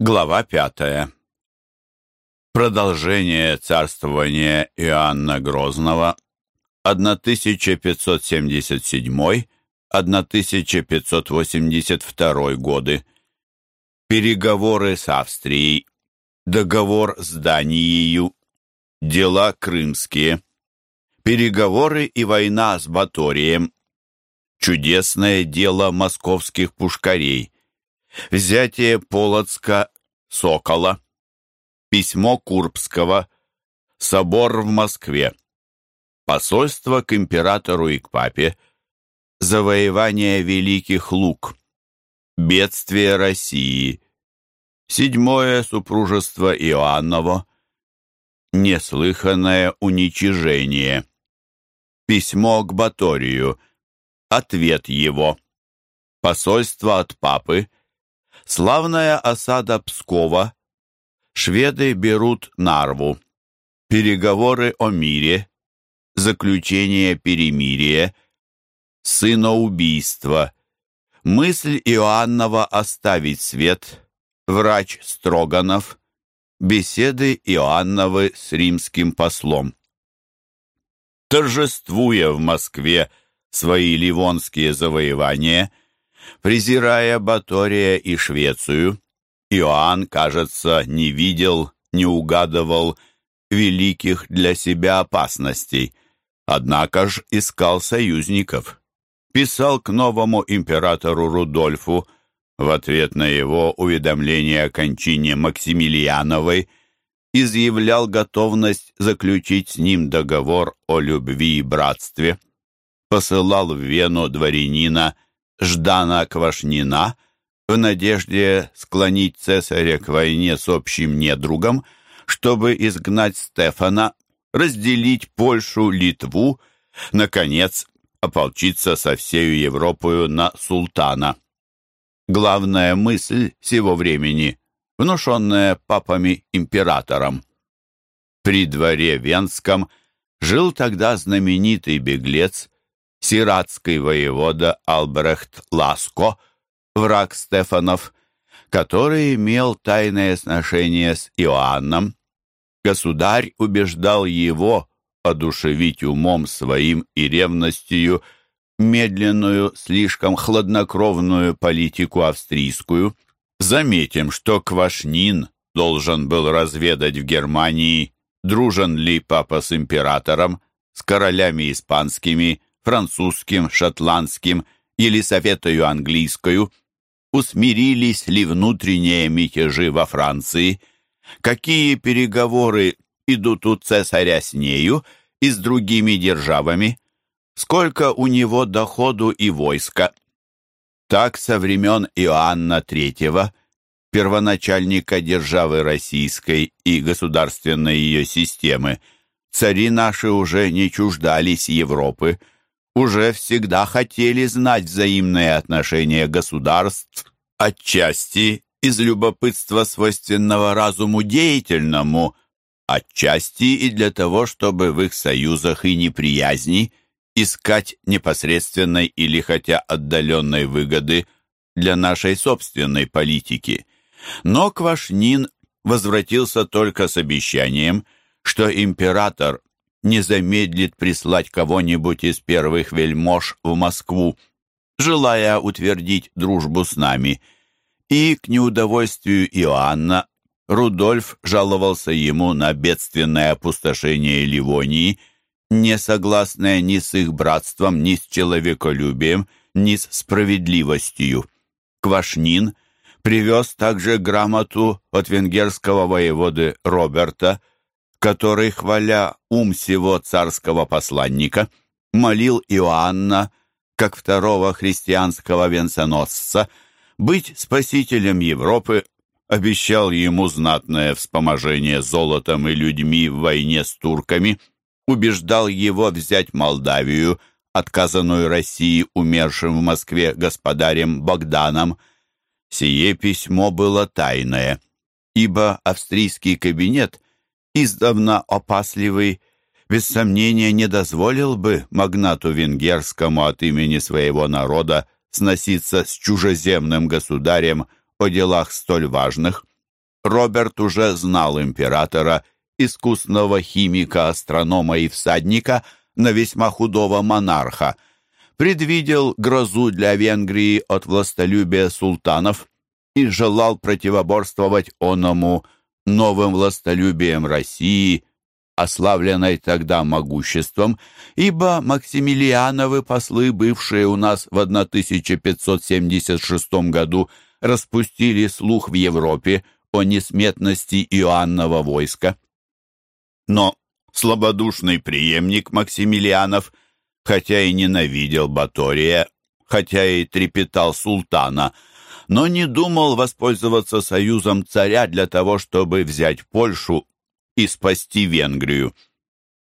Глава пятая. Продолжение царствования Иоанна Грозного 1577-1582 годы. Переговоры с Австрией. Договор с Данией. Дела крымские. Переговоры и война с Баторием. Чудесное дело московских пушкарей взятие Полоцка Сокола, письмо Курбского, собор в Москве, посольство к императору и к папе, завоевание Великих Луг, бедствие России, седьмое супружество Иоанново, неслыханное уничижение, письмо к Баторию, ответ его, посольство от папы, Славная осада Пскова. Шведы берут Нарву. Переговоры о мире. Заключение перемирия. Сыноубийство. Мысль Иоаннова оставить свет. Врач Строганов. Беседы Иоанновы с римским послом. Торжествуя в Москве свои ливонские завоевания – Презирая Батория и Швецию, Иоанн, кажется, не видел, не угадывал великих для себя опасностей, однако ж искал союзников. Писал к новому императору Рудольфу в ответ на его уведомление о кончине Максимилиановой, изъявлял готовность заключить с ним договор о любви и братстве, посылал в Вену дворянина Ждана Квашнина в надежде склонить цесаря к войне с общим недругом, чтобы изгнать Стефана, разделить Польшу, Литву, наконец, ополчиться со всею Европою на султана. Главная мысль сего времени, внушенная папами-императором. При дворе Венском жил тогда знаменитый беглец сиратский воевода Албрехт Ласко, враг Стефанов, который имел тайное сношение с Иоанном. Государь убеждал его одушевить умом своим и ревностью медленную, слишком хладнокровную политику австрийскую. Заметим, что Квашнин должен был разведать в Германии, дружен ли папа с императором, с королями испанскими, французским, шотландским, Елисаветою английскую, усмирились ли внутренние мятежи во Франции, какие переговоры идут у цесаря с нею и с другими державами, сколько у него доходу и войска. Так со времен Иоанна III, первоначальника державы российской и государственной ее системы, цари наши уже не чуждались Европы, уже всегда хотели знать взаимные отношения государств, отчасти из любопытства, свойственного разуму деятельному, отчасти и для того, чтобы в их союзах и неприязни искать непосредственной или хотя отдаленной выгоды для нашей собственной политики. Но Квашнин возвратился только с обещанием, что император не замедлит прислать кого-нибудь из первых вельмож в Москву, желая утвердить дружбу с нами. И, к неудовольствию Иоанна, Рудольф жаловался ему на бедственное опустошение Ливонии, не согласное ни с их братством, ни с человеколюбием, ни с справедливостью. Квашнин привез также грамоту от венгерского воеводы Роберта – который, хваля ум сего царского посланника, молил Иоанна, как второго христианского венценосца, быть спасителем Европы, обещал ему знатное вспоможение золотом и людьми в войне с турками, убеждал его взять Молдавию, отказанную России умершим в Москве господарем Богданом. Сие письмо было тайное, ибо австрийский кабинет издавна опасливый, без сомнения не дозволил бы магнату венгерскому от имени своего народа сноситься с чужеземным государем о делах столь важных. Роберт уже знал императора, искусного химика, астронома и всадника на весьма худого монарха, предвидел грозу для Венгрии от властолюбия султанов и желал противоборствовать оному новым властолюбием России, ославленной тогда могуществом, ибо Максимилиановы послы, бывшие у нас в 1576 году, распустили слух в Европе о несметности Иоаннова войска. Но слабодушный преемник Максимилианов, хотя и ненавидел Батория, хотя и трепетал султана, но не думал воспользоваться союзом царя для того, чтобы взять Польшу и спасти Венгрию.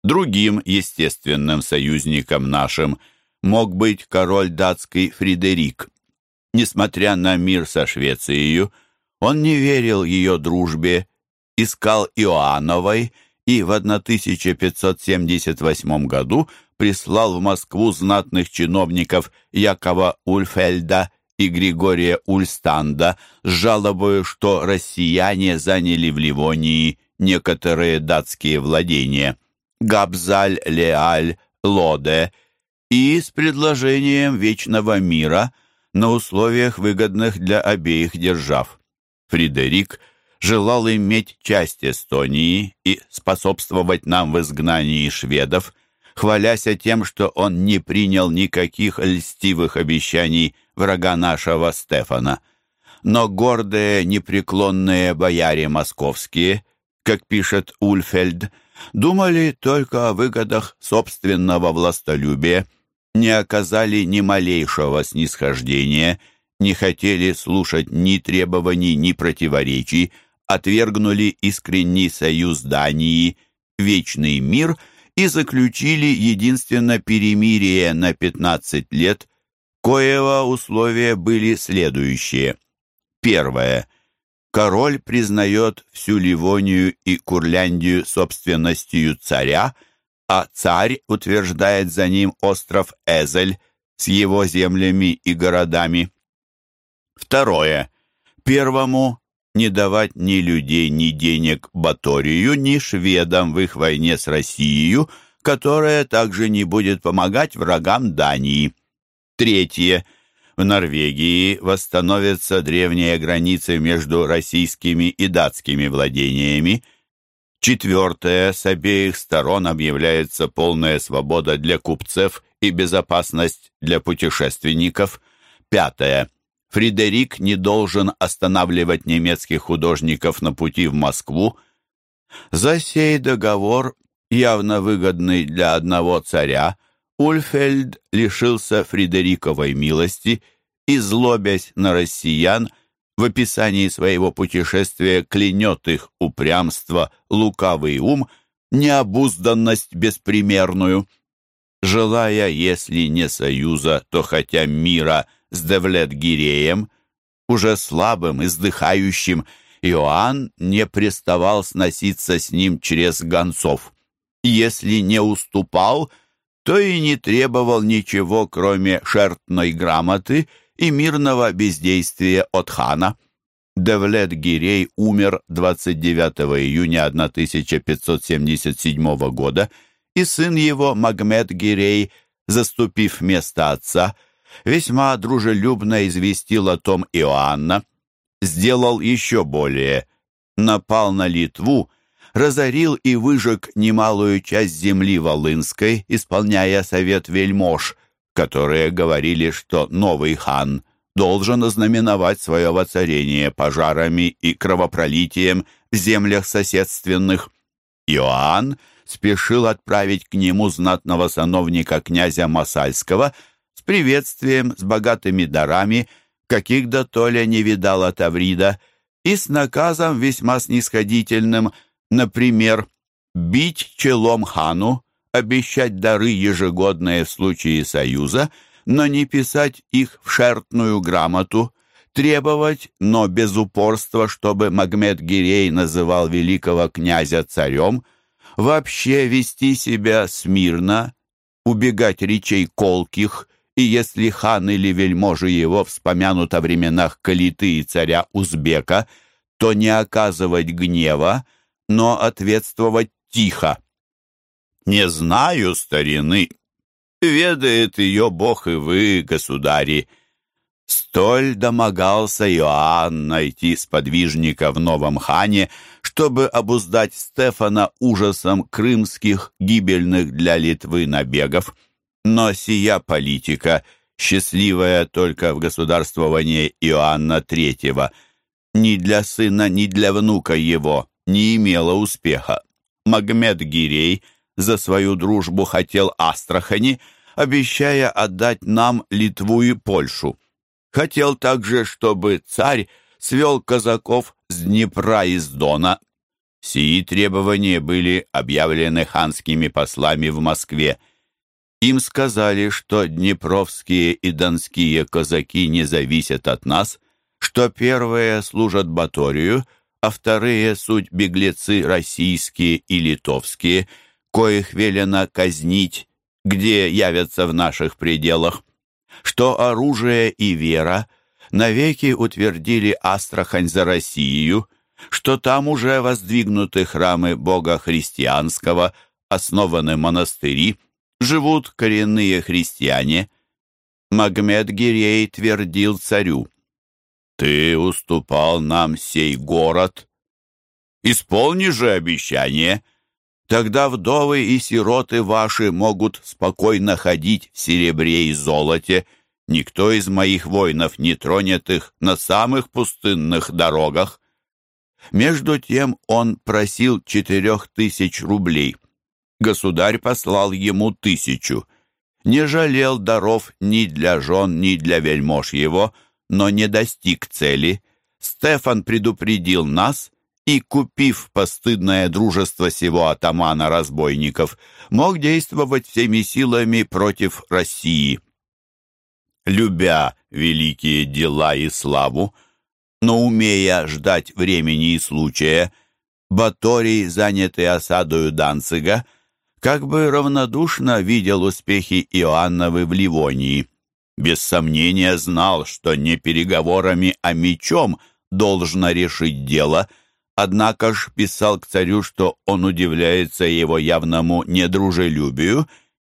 Другим естественным союзником нашим мог быть король датский Фредерик. Несмотря на мир со Швецией, он не верил ее дружбе, искал Иоанновой и в 1578 году прислал в Москву знатных чиновников Якова Ульфельда и Григория Ульстанда с жалобой, что россияне заняли в Ливонии некоторые датские владения Габзаль, Леаль, Лоде и с предложением вечного мира на условиях, выгодных для обеих держав. Фредерик желал иметь часть Эстонии и способствовать нам в изгнании шведов, хваляся тем, что он не принял никаких льстивых обещаний врага нашего Стефана. Но гордые, непреклонные бояре московские, как пишет Ульфельд, думали только о выгодах собственного властолюбия, не оказали ни малейшего снисхождения, не хотели слушать ни требований, ни противоречий, отвергнули искренний союз Дании, вечный мир и заключили единственно перемирие на 15 лет, коего условия были следующие. Первое. Король признает всю Ливонию и Курляндию собственностью царя, а царь утверждает за ним остров Эзель с его землями и городами. Второе. Первому не давать ни людей, ни денег Баторию, ни шведам в их войне с Россией, которая также не будет помогать врагам Дании. Третье. В Норвегии восстановятся древние границы между российскими и датскими владениями. Четвертое. С обеих сторон объявляется полная свобода для купцев и безопасность для путешественников. Пятое. Фредерик не должен останавливать немецких художников на пути в Москву. За сей договор, явно выгодный для одного царя, Ульфельд лишился Фредериковой милости и, злобясь на россиян, в описании своего путешествия клянет их упрямство, лукавый ум, необузданность беспримерную. Желая, если не союза, то хотя мира – с Девлет-Гиреем, уже слабым, издыхающим, Иоанн не приставал сноситься с ним через гонцов. Если не уступал, то и не требовал ничего, кроме шертной грамоты и мирного бездействия от хана. Девлет-Гирей умер 29 июня 1577 года, и сын его, Магмед-Гирей, заступив место отца, весьма дружелюбно известил о том Иоанна, сделал еще более, напал на Литву, разорил и выжег немалую часть земли Волынской, исполняя совет вельмож, которые говорили, что новый хан должен ознаменовать свое воцарение пожарами и кровопролитием в землях соседственных. Иоанн спешил отправить к нему знатного сановника князя Масальского – приветствием, с богатыми дарами, каких до Толя не видала Таврида, и с наказом весьма снисходительным, например, бить челом хану, обещать дары ежегодные в случае союза, но не писать их в шертную грамоту, требовать, но без упорства, чтобы Магмед Гирей называл великого князя царем, вообще вести себя смирно, убегать речей колких, и если хан или вельможи его вспомянут о временах Калиты и царя Узбека, то не оказывать гнева, но ответствовать тихо. «Не знаю старины, ведает ее Бог и вы, государи». Столь домогался Иоанн найти сподвижника в новом хане, чтобы обуздать Стефана ужасом крымских гибельных для Литвы набегов. Но сия политика, счастливая только в государствовании Иоанна III, ни для сына, ни для внука его не имела успеха. Магмед Гирей за свою дружбу хотел Астрахани, обещая отдать нам Литву и Польшу. Хотел также, чтобы царь свел казаков с Днепра и с Дона. Сии требования были объявлены ханскими послами в Москве. Им сказали, что днепровские и донские казаки не зависят от нас, что первые служат Баторию, а вторые — суть беглецы российские и литовские, коих велено казнить, где явятся в наших пределах что оружие и вера навеки утвердили Астрахань за Россию, что там уже воздвигнуты храмы Бога христианского, основаны монастыри, живут коренные христиане. Магмед Гирей твердил царю, «Ты уступал нам сей город. Исполни же обещание». Тогда вдовы и сироты ваши могут спокойно ходить в серебре и золоте. Никто из моих воинов не тронет их на самых пустынных дорогах. Между тем он просил четырех тысяч рублей. Государь послал ему тысячу. Не жалел даров ни для жен, ни для вельмож его, но не достиг цели. Стефан предупредил нас — и, купив постыдное дружество сего атамана разбойников, мог действовать всеми силами против России. Любя великие дела и славу, но умея ждать времени и случая, Баторий, занятый осадою Данцига, как бы равнодушно видел успехи Иоанновы в Ливонии. Без сомнения знал, что не переговорами, а мечом должно решить дело – Однако ж писал к царю, что он удивляется его явному недружелюбию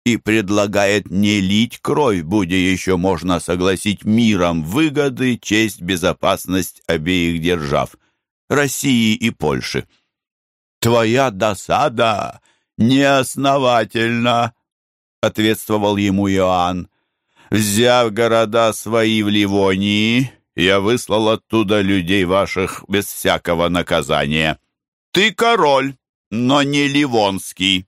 и предлагает не лить кровь, будя еще можно согласить миром выгоды, честь, безопасность обеих держав, России и Польши. «Твоя досада неосновательна», — ответствовал ему Иоанн. «Взяв города свои в Ливонии, я выслал оттуда людей ваших без всякого наказания. Ты король, но не Ливонский.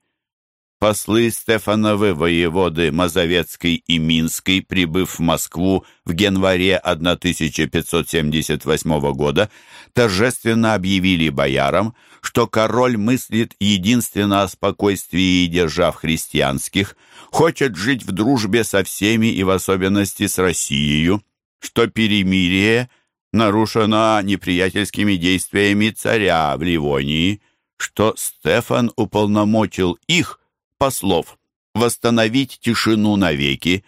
Послы Стефановы воеводы Мазовецкой и Минской, прибыв в Москву в январе 1578 года, торжественно объявили боярам, что король мыслит единственно о спокойствии держав христианских, хочет жить в дружбе со всеми и в особенности с Россией, что перемирие нарушено неприятельскими действиями царя в Ливонии, что Стефан уполномочил их, послов, восстановить тишину навеки.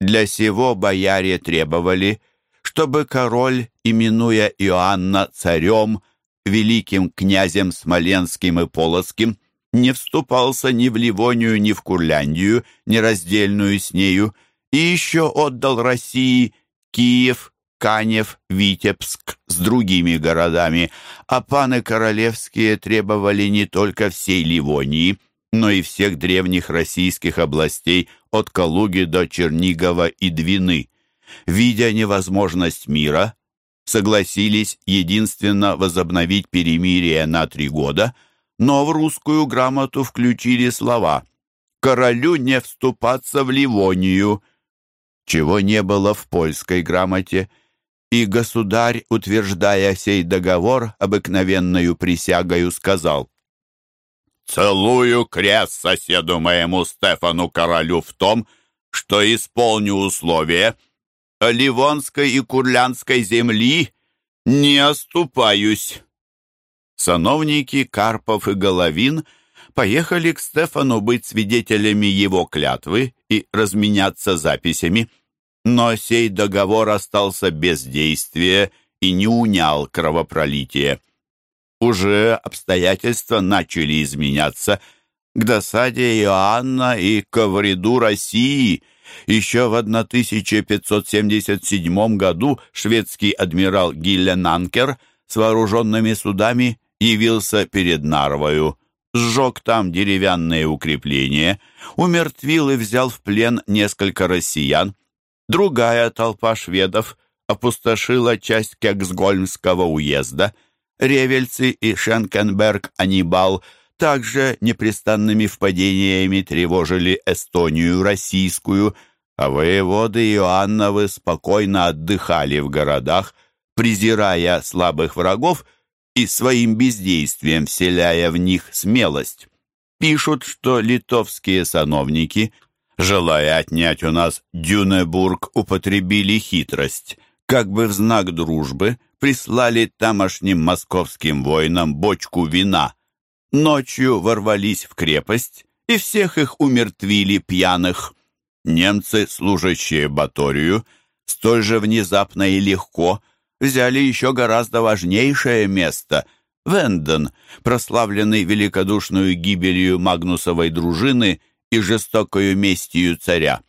Для сего бояре требовали, чтобы король, именуя Иоанна царем, великим князем Смоленским и Полоцким, не вступался ни в Ливонию, ни в Курляндию, ни раздельную с нею, и еще отдал России Киев, Канев, Витебск с другими городами, а паны королевские требовали не только всей Ливонии, но и всех древних российских областей от Калуги до Чернигова и Двины. Видя невозможность мира, согласились единственно возобновить перемирие на три года, но в русскую грамоту включили слова «Королю не вступаться в Ливонию», чего не было в польской грамоте, и государь, утверждая сей договор обыкновенную присягою, сказал «Целую крест соседу моему Стефану Королю в том, что исполню условия, а Ливонской и Курлянской земли не оступаюсь». Сановники Карпов и Головин – поехали к Стефану быть свидетелями его клятвы и разменяться записями. Но сей договор остался без действия и не унял кровопролитие. Уже обстоятельства начали изменяться к досаде Иоанна и ко вреду России. Еще в 1577 году шведский адмирал Гилленанкер с вооруженными судами явился перед Нарвою, сжег там деревянные укрепления, умертвил и взял в плен несколько россиян. Другая толпа шведов опустошила часть Кексгольмского уезда. Ревельцы и Шенкенберг-Анибал также непрестанными впадениями тревожили Эстонию российскую, а воеводы Иоанновы спокойно отдыхали в городах, презирая слабых врагов и своим бездействием вселяя в них смелость. Пишут, что литовские сановники, желая отнять у нас Дюнебург, употребили хитрость. Как бы в знак дружбы прислали тамошним московским воинам бочку вина. Ночью ворвались в крепость и всех их умертвили пьяных. Немцы, служащие Баторию, столь же внезапно и легко – взяли еще гораздо важнейшее место – Венден, прославленный великодушную гибелью Магнусовой дружины и жестокою местью царя.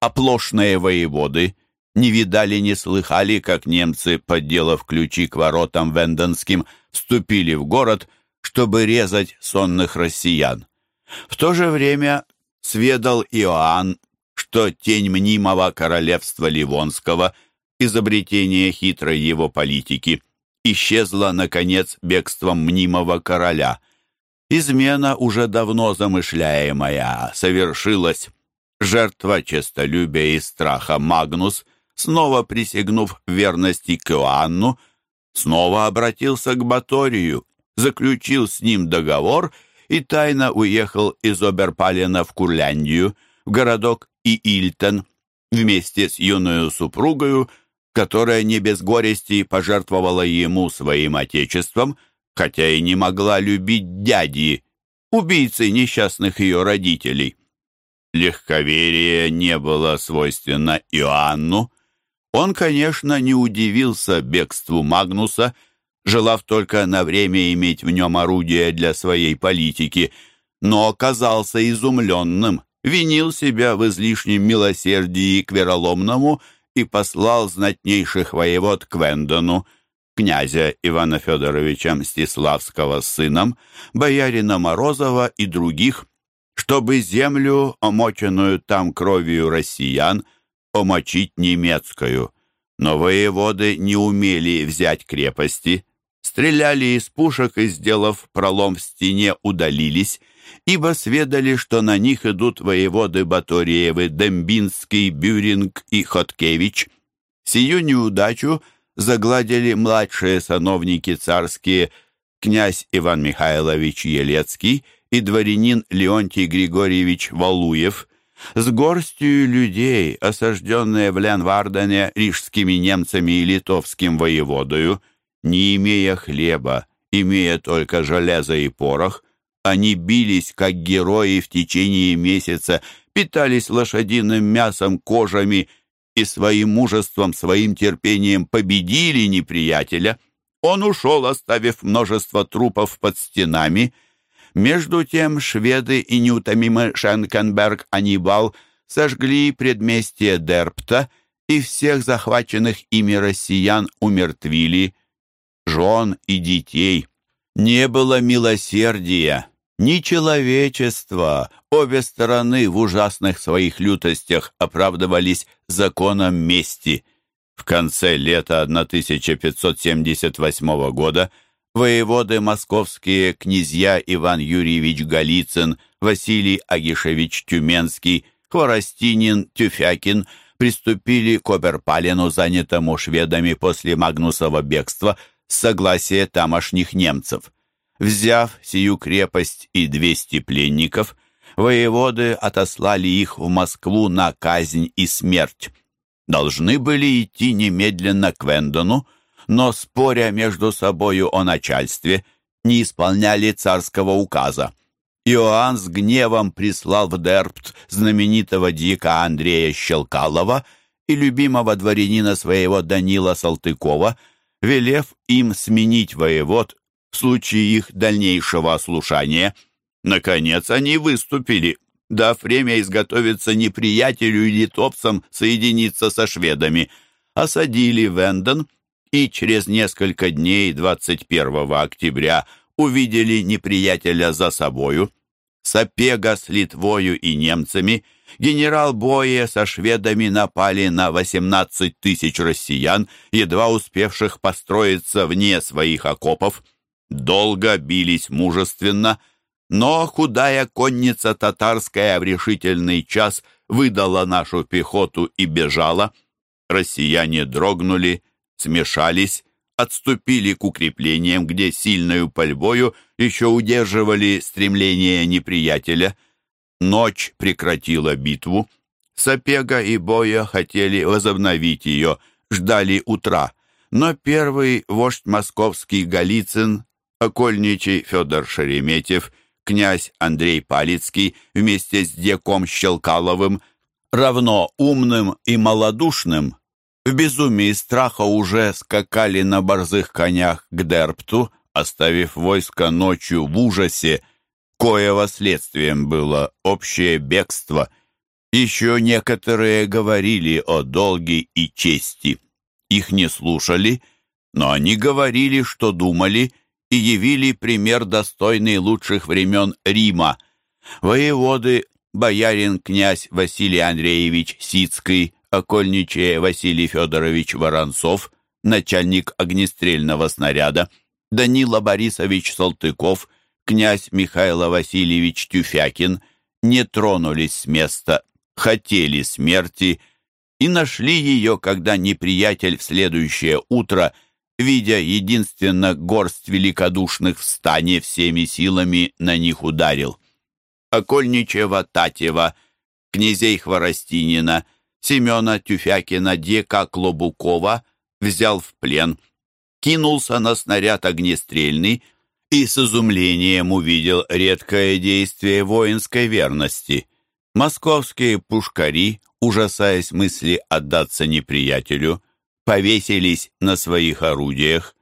Оплошные воеводы не видали, не слыхали, как немцы, подделав ключи к воротам венденским, вступили в город, чтобы резать сонных россиян. В то же время сведал Иоанн, что тень мнимого королевства Ливонского – изобретение хитрой его политики, исчезло, наконец, бегством мнимого короля. Измена, уже давно замышляемая, совершилась. Жертва честолюбия и страха Магнус, снова присягнув верности к Иоанну, снова обратился к Баторию, заключил с ним договор и тайно уехал из Оберпалена в Курляндию, в городок Иильтен, вместе с юную супругою, которая не без горести пожертвовала ему своим отечеством, хотя и не могла любить дяди, убийцы несчастных ее родителей. Легковерие не было свойственно Иоанну. Он, конечно, не удивился бегству Магнуса, желав только на время иметь в нем орудие для своей политики, но оказался изумленным, винил себя в излишнем милосердии к вероломному и послал знатнейших воевод к Вендону, князя Ивана Федоровича Мстиславского с сыном, боярина Морозова и других, чтобы землю, омоченную там кровью россиян, омочить немецкую. Но воеводы не умели взять крепости, стреляли из пушек и, сделав пролом в стене, удалились, ибо сведали, что на них идут воеводы Баториевы Дембинский, Бюринг и Хоткевич. Сию неудачу загладили младшие сановники царские князь Иван Михайлович Елецкий и дворянин Леонтий Григорьевич Валуев, с горстью людей, осажденные в Ленвардене рижскими немцами и литовским воеводою, не имея хлеба, имея только железо и порох, они бились, как герои в течение месяца, питались лошадиным мясом, кожами и своим мужеством, своим терпением победили неприятеля. Он ушел, оставив множество трупов под стенами. Между тем шведы и неутомимый Шенкенберг Анибал сожгли предместье Дерпта и всех захваченных ими россиян умертвили, жен и детей. Не было милосердия, ни человечества. Обе стороны в ужасных своих лютостях оправдывались законом мести. В конце лета 1578 года воеводы московские князья Иван Юрьевич Голицын, Василий Агишевич Тюменский, Хворостинин, Тюфякин приступили к Оберпалену, занятому шведами после Магнусова бегства, с согласия тамошних немцев. Взяв сию крепость и двести пленников, воеводы отослали их в Москву на казнь и смерть. Должны были идти немедленно к Вендону, но, споря между собою о начальстве, не исполняли царского указа. Иоанн с гневом прислал в Дерпт знаменитого дика Андрея Щелкалова и любимого дворянина своего Данила Салтыкова, велев им сменить воевод в случае их дальнейшего ослушания. Наконец они выступили, дав время изготовиться неприятелю и литовцам соединиться со шведами, осадили Венден и через несколько дней 21 октября увидели неприятеля за собою. Сапега с Литвою и немцами, генерал Бое со шведами напали на 18 тысяч россиян, едва успевших построиться вне своих окопов. Долго бились мужественно, но худая конница татарская в решительный час выдала нашу пехоту и бежала. Россияне дрогнули, смешались, отступили к укреплениям, где сильную пальбою еще удерживали стремление неприятеля. Ночь прекратила битву. Сапега и Боя хотели возобновить ее, ждали утра. Но первый вождь московский Голицын, окольничий Федор Шереметьев, князь Андрей Палицкий вместе с деком Щелкаловым, равно умным и малодушным, в безумии страха уже скакали на борзых конях к Дерпту, оставив войско ночью в ужасе, коего следствием было общее бегство. Еще некоторые говорили о долге и чести. Их не слушали, но они говорили, что думали, и явили пример достойный лучших времен Рима. Воеводы, боярин князь Василий Андреевич Сицкий, окольничий Василий Федорович Воронцов, начальник огнестрельного снаряда, Данила Борисович Салтыков, князь Михаил Васильевич Тюфякин не тронулись с места, хотели смерти и нашли ее, когда неприятель в следующее утро, видя единственно горсть великодушных в стане, всеми силами на них ударил. Окольничева Татьева, князей Хворостинина – Семена Тюфякина Дека Клобукова взял в плен, кинулся на снаряд огнестрельный и с изумлением увидел редкое действие воинской верности. Московские пушкари, ужасаясь мысли отдаться неприятелю, повесились на своих орудиях.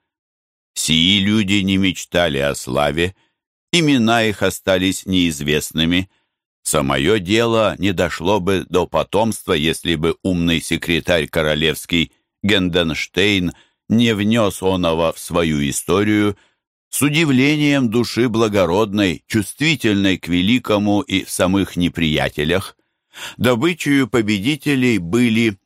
Сии люди не мечтали о славе, имена их остались неизвестными, Самое дело не дошло бы до потомства, если бы умный секретарь королевский Генденштейн не внес оного в свою историю с удивлением души благородной, чувствительной к великому и в самых неприятелях. Добычею победителей были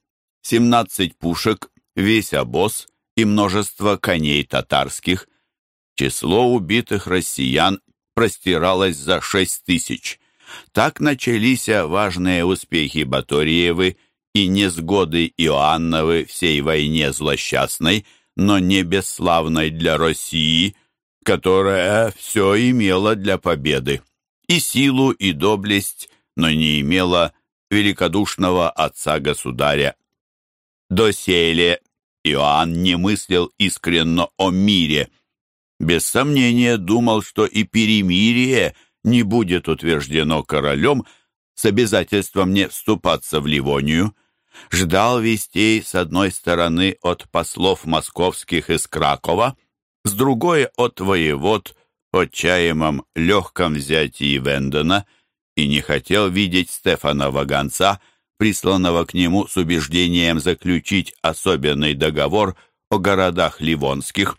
17 пушек, весь обоз и множество коней татарских. Число убитых россиян простиралось за 6 тысяч. Так начались важные успехи Баториевы и несгоды Иоанновы всей войне злосчастной, но не бесславной для России, которая все имела для победы, и силу, и доблесть, но не имела великодушного отца-государя. Доселе Иоанн не мыслил искренно о мире. Без сомнения думал, что и перемирие – не будет утверждено королем с обязательством не вступаться в Ливонию, ждал вестей с одной стороны от послов московских из Кракова, с другой от воевод о чаемом легком взятии Вендена и не хотел видеть Стефана Ваганца, присланного к нему с убеждением заключить особенный договор о городах ливонских.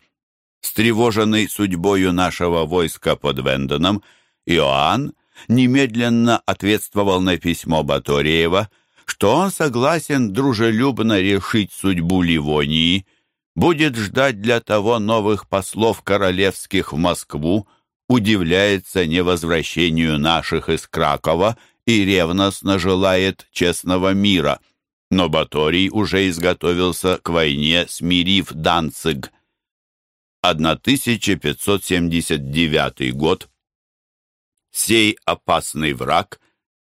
Встревоженный судьбою нашего войска под Венденом, Иоанн немедленно ответствовал на письмо Баториева, что он согласен дружелюбно решить судьбу Ливонии, будет ждать для того новых послов королевских в Москву, удивляется невозвращению наших из Кракова и ревностно желает честного мира. Но Баторий уже изготовился к войне, смирив Данциг. 1579 год сей опасный враг,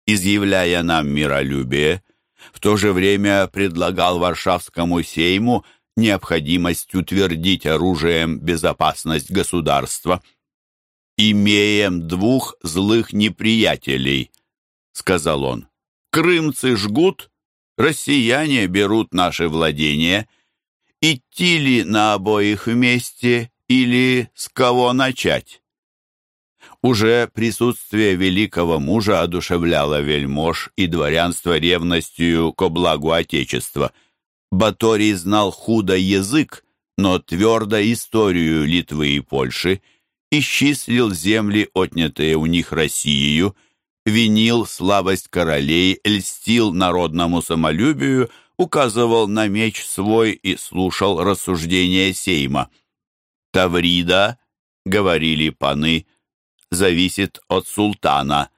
изъявляя нам миролюбие, в то же время предлагал Варшавскому сейму необходимость утвердить оружием безопасность государства. «Имеем двух злых неприятелей», — сказал он. «Крымцы жгут, россияне берут наши владения, идти ли на обоих вместе или с кого начать? Уже присутствие великого мужа одушевляло вельмож и дворянство ревностью ко благу Отечества. Баторий знал худо язык, но твердо историю Литвы и Польши, исчислил земли, отнятые у них Россией, винил слабость королей, льстил народному самолюбию, указывал на меч свой и слушал рассуждения Сейма. «Таврида», — говорили паны, — «зависит от султана.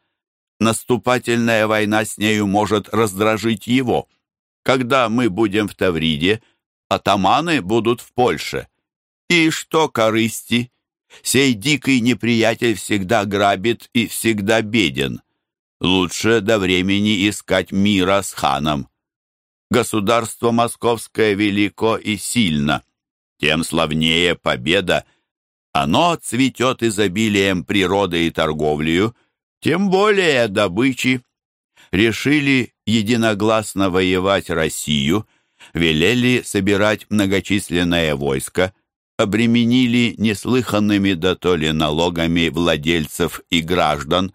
Наступательная война с нею может раздражить его. Когда мы будем в Тавриде, атаманы будут в Польше. И что корысти? Сей дикий неприятель всегда грабит и всегда беден. Лучше до времени искать мира с ханом. Государство московское велико и сильно, тем славнее победа. Оно цветет изобилием природы и торговлею, тем более добычи. Решили единогласно воевать Россию, велели собирать многочисленное войско, обременили неслыханными дотоле налогами владельцев и граждан.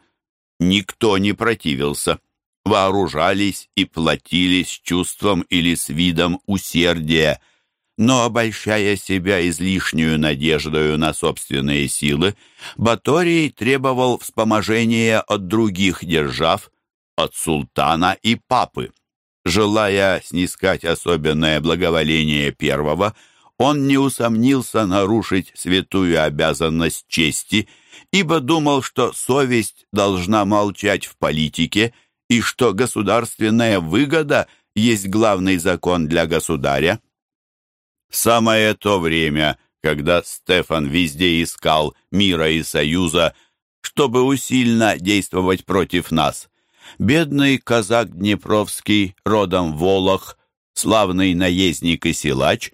Никто не противился. Вооружались и платили с чувством или с видом усердия, но, обольщая себя излишнюю надеждою на собственные силы, Баторий требовал вспоможения от других держав, от султана и папы. Желая снискать особенное благоволение первого, он не усомнился нарушить святую обязанность чести, ибо думал, что совесть должна молчать в политике и что государственная выгода есть главный закон для государя. В самое то время, когда Стефан везде искал мира и союза, чтобы усильно действовать против нас, бедный казак Днепровский, родом Волох, славный наездник и силач,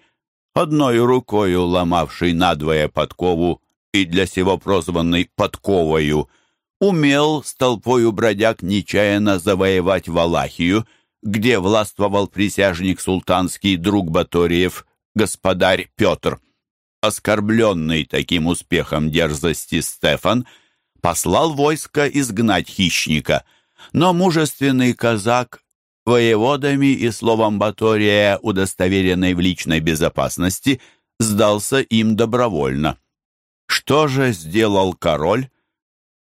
одной рукою ломавший надвое подкову и для сего прозванный подковою, умел с толпою бродяг нечаянно завоевать Валахию, где властвовал присяжник султанский друг Баториев, господарь Петр. Оскорбленный таким успехом дерзости Стефан послал войско изгнать хищника, но мужественный казак воеводами и словом Батория, удостоверенной в личной безопасности, сдался им добровольно. Что же сделал король?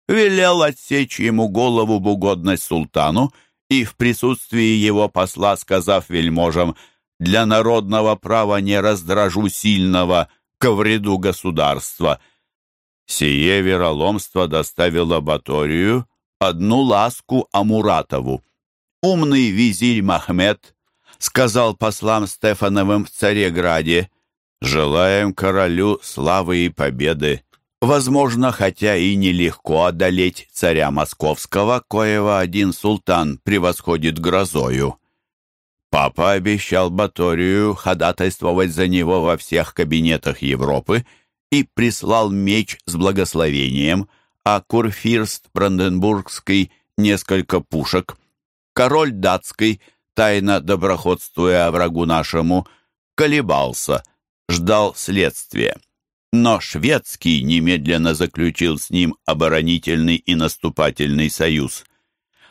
Велел отсечь ему голову в угодность султану и в присутствии его посла, сказав вельможам, «Для народного права не раздражу сильного ко вреду государства». Сие вероломство доставило Баторию одну ласку Амуратову. Умный визирь Махмед сказал послам Стефановым в Цареграде, «Желаем королю славы и победы. Возможно, хотя и нелегко одолеть царя московского, коего один султан превосходит грозою». Папа обещал Баторию ходатайствовать за него во всех кабинетах Европы и прислал меч с благословением, а курфирст Бранденбургский — несколько пушек — король датский, тайно доброходствуя врагу нашему, колебался, ждал следствия. Но шведский немедленно заключил с ним оборонительный и наступательный союз.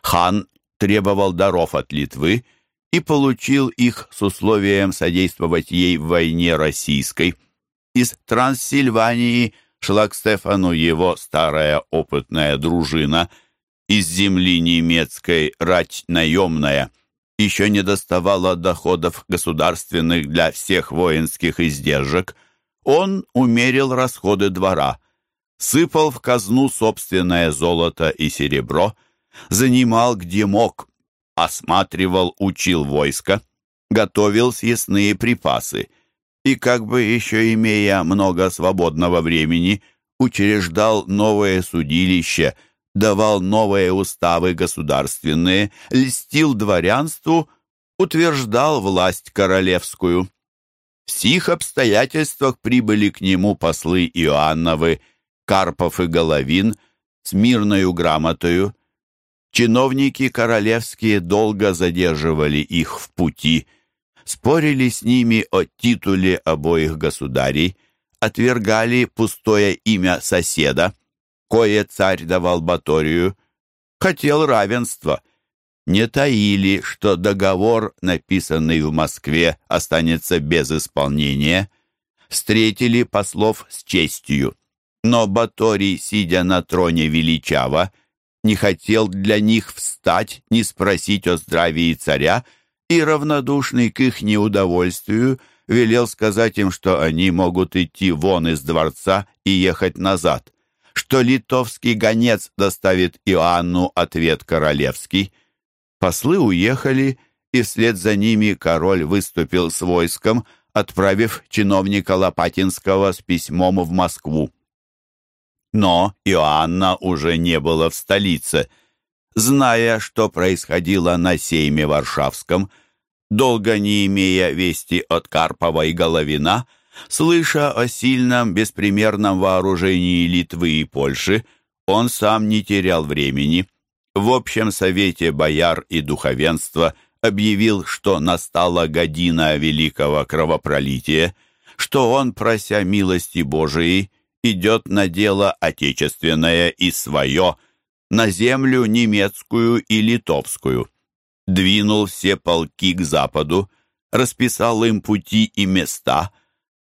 Хан требовал даров от Литвы и получил их с условием содействовать ей в войне российской. Из Трансильвании шла к Стефану его старая опытная дружина – из земли немецкой рать наемная еще не доставала доходов государственных для всех воинских издержек, он умерил расходы двора, сыпал в казну собственное золото и серебро, занимал где мог, осматривал, учил войско, готовил съестные припасы и, как бы еще имея много свободного времени, учреждал новое судилище – давал новые уставы государственные, льстил дворянству, утверждал власть королевскую. В сих обстоятельствах прибыли к нему послы Иоанновы, Карпов и Головин с мирною грамотою. Чиновники королевские долго задерживали их в пути. Спорили с ними о титуле обоих государей, отвергали пустое имя соседа, кое царь давал Баторию, хотел равенства, не таили, что договор, написанный в Москве, останется без исполнения, встретили послов с честью. Но Баторий, сидя на троне величаво, не хотел для них встать, не спросить о здравии царя, и, равнодушный к их неудовольствию, велел сказать им, что они могут идти вон из дворца и ехать назад, что литовский гонец доставит Иоанну ответ королевский. Послы уехали, и вслед за ними король выступил с войском, отправив чиновника Лопатинского с письмом в Москву. Но Иоанна уже не было в столице. Зная, что происходило на сейме Варшавском, долго не имея вести от Карпова и Головина, слыша о сильном беспримерном вооружении Литвы и Польши, он сам не терял времени. В общем совете бояр и духовенства объявил, что настала година великого кровопролития, что он, прося милости Божией, идет на дело отечественное и свое, на землю немецкую и литовскую. Двинул все полки к западу, расписал им пути и места,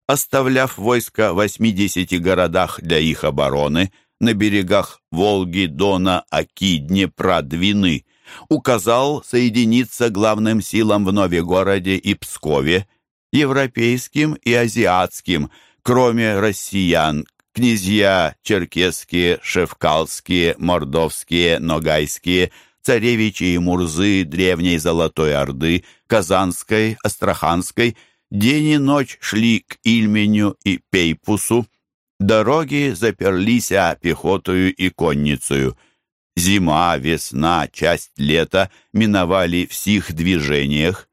оставляв войско в 80 городах для их обороны на берегах Волги, Дона, Оки, Днепра, Двины, указал соединиться главным силам в Новегороде и Пскове, европейским и азиатским, кроме россиян, князья черкесские, шевкалские, мордовские, ногайские, царевичи и мурзы древней Золотой Орды, Казанской, Астраханской, день и ночь шли к Ильменю и Пейпусу. Дороги заперлись а пехотою и конницею. Зима, весна, часть лета миновали в сих движениях.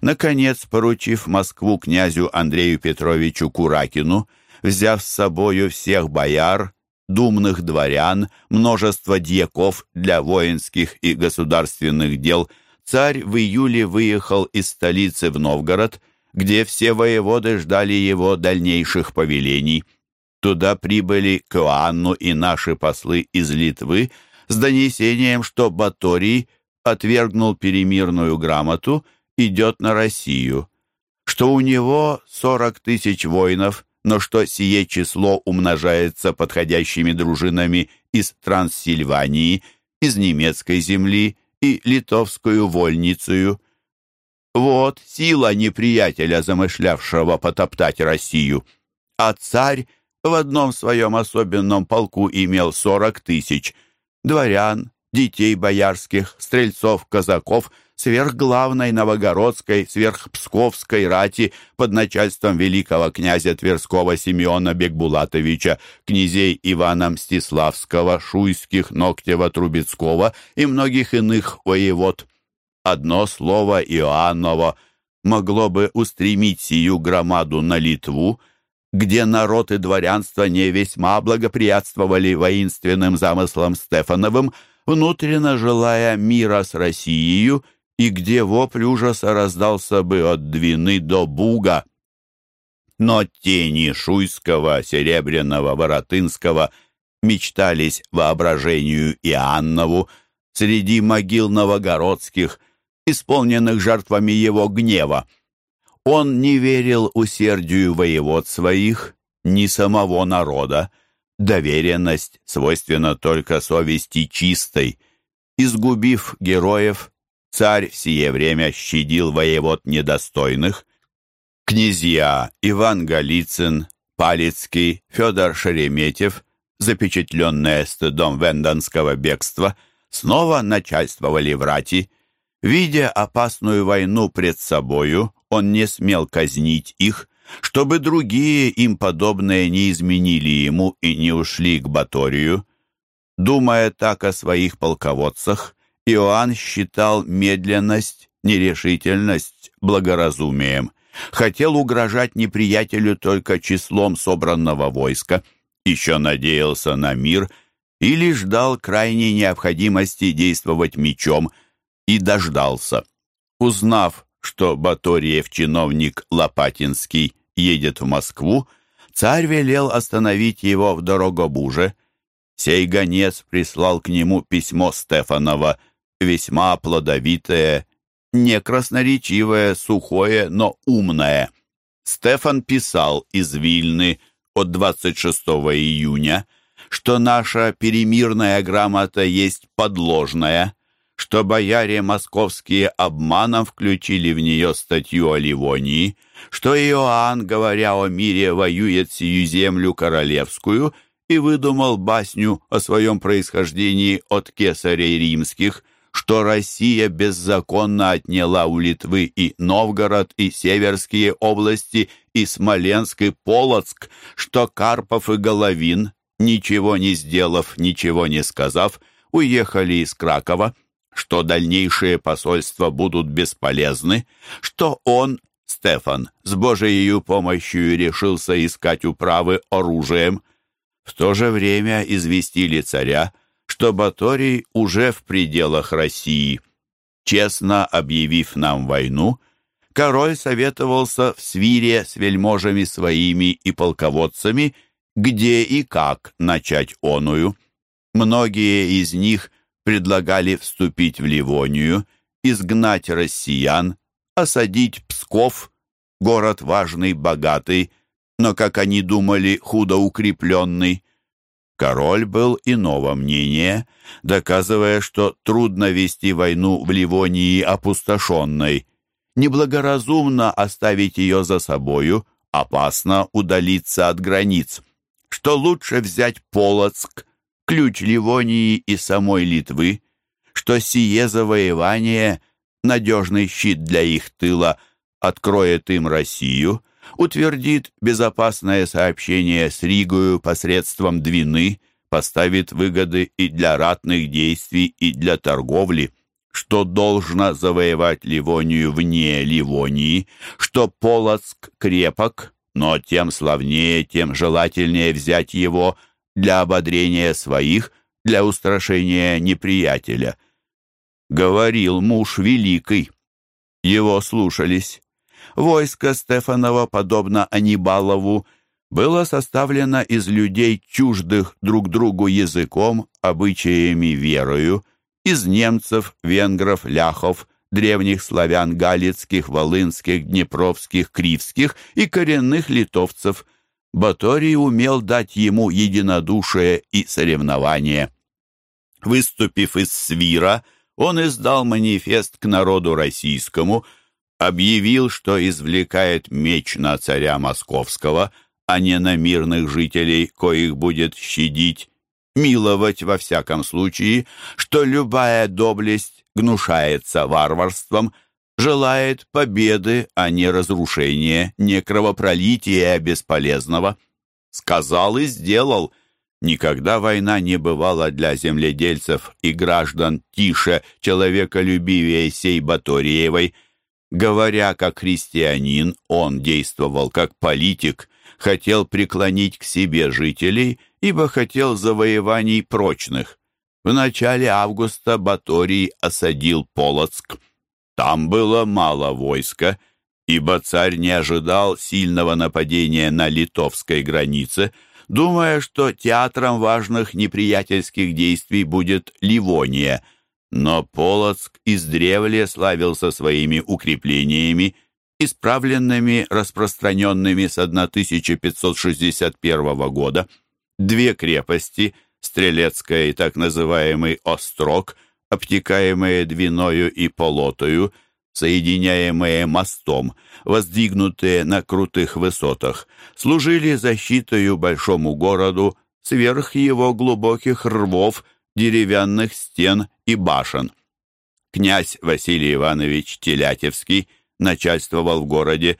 Наконец, поручив Москву князю Андрею Петровичу Куракину, взяв с собою всех бояр, думных дворян, множество дьяков для воинских и государственных дел, царь в июле выехал из столицы в Новгород, где все воеводы ждали его дальнейших повелений. Туда прибыли к и наши послы из Литвы с донесением, что Баторий отвергнул перемирную грамоту, идет на Россию, что у него сорок тысяч воинов, но что сие число умножается подходящими дружинами из Трансильвании, из немецкой земли и литовскую вольницею. Вот сила неприятеля, замышлявшего потоптать Россию. А царь в одном своем особенном полку имел сорок тысяч дворян, детей боярских, стрельцов, казаков — сверхглавной новогородской, сверхпсковской рати под начальством великого князя Тверского Симеона Бекбулатовича, князей Ивана Мстиславского, Шуйских, Ноктева, Трубецкого и многих иных воевод. Одно слово Иоанново могло бы устремить сию громаду на Литву, где народ и дворянство не весьма благоприятствовали воинственным замыслам Стефановым, внутренно желая мира с Россией и где вопль ужаса раздался бы от Двины до Буга. Но тени Шуйского, Серебряного, Воротынского мечтались воображению Иоаннову среди могил новогородских, исполненных жертвами его гнева. Он не верил усердию воевод своих, ни самого народа. Доверенность свойственна только совести чистой. Изгубив героев, Царь в сие время щадил воевод недостойных. Князья Иван Голицын, Палецкий, Федор Шереметьев, запечатленные стыдом венданского бегства, снова начальствовали в рати. Видя опасную войну пред собою, он не смел казнить их, чтобы другие им подобные не изменили ему и не ушли к Баторию. Думая так о своих полководцах, Иоанн считал медленность, нерешительность благоразумием. Хотел угрожать неприятелю только числом собранного войска, еще надеялся на мир или ждал крайней необходимости действовать мечом и дождался. Узнав, что Баторьев чиновник Лопатинский едет в Москву, царь велел остановить его в Дорогобуже. Сей гонец прислал к нему письмо Стефанова, весьма плодовитое, не красноречивое, сухое, но умное. Стефан писал из Вильны от 26 июня, что наша перемирная грамота есть подложная, что бояре московские обманом включили в нее статью о Ливонии, что Иоанн, говоря о мире, воюет сию землю королевскую и выдумал басню о своем происхождении от кесарей римских, что Россия беззаконно отняла у Литвы и Новгород, и Северские области, и Смоленск, и Полоцк, что Карпов и Головин, ничего не сделав, ничего не сказав, уехали из Кракова, что дальнейшие посольства будут бесполезны, что он, Стефан, с Божией помощью решился искать управы оружием. В то же время известили царя, что Баторий уже в пределах России. Честно объявив нам войну, король советовался в свире с вельможами своими и полководцами, где и как начать оную. Многие из них предлагали вступить в Ливонию, изгнать россиян, осадить Псков, город важный, богатый, но, как они думали, худо укрепленный. Король был иного мнения, доказывая, что трудно вести войну в Ливонии опустошенной. Неблагоразумно оставить ее за собою, опасно удалиться от границ. Что лучше взять Полоцк, ключ Ливонии и самой Литвы, что сие завоевание, надежный щит для их тыла, откроет им Россию, утвердит безопасное сообщение с Ригою посредством Двины, поставит выгоды и для ратных действий, и для торговли, что должно завоевать Ливонию вне Ливонии, что Полоцк крепок, но тем славнее, тем желательнее взять его для ободрения своих, для устрашения неприятеля. Говорил муж великий. Его слушались. Войско Стефанова, подобно Анибалову, было составлено из людей, чуждых друг другу языком, обычаями, верою, из немцев, венгров, ляхов, древних славян галицких, волынских, днепровских, кривских и коренных литовцев – Баторий умел дать ему единодушие и соревнование. Выступив из свира, он издал манифест к народу российскому, объявил, что извлекает меч на царя московского, а не на мирных жителей, коих будет щадить, миловать во всяком случае, что любая доблесть гнушается варварством – желает победы, а не разрушения, не кровопролития бесполезного. Сказал и сделал. Никогда война не бывала для земледельцев и граждан тише, человеколюбивее сей Баториевой. Говоря как христианин, он действовал как политик, хотел преклонить к себе жителей, ибо хотел завоеваний прочных. В начале августа Баторий осадил Полоцк. Там было мало войска, ибо царь не ожидал сильного нападения на литовской границе, думая, что театром важных неприятельских действий будет Ливония. Но Полоцк издревле славился своими укреплениями, исправленными, распространенными с 1561 года. Две крепости, Стрелецкая и так называемый Острог – обтекаемые Двиною и Полотою, соединяемые мостом, воздвигнутые на крутых высотах, служили защитою большому городу сверх его глубоких рвов, деревянных стен и башен. Князь Василий Иванович Телятевский начальствовал в городе,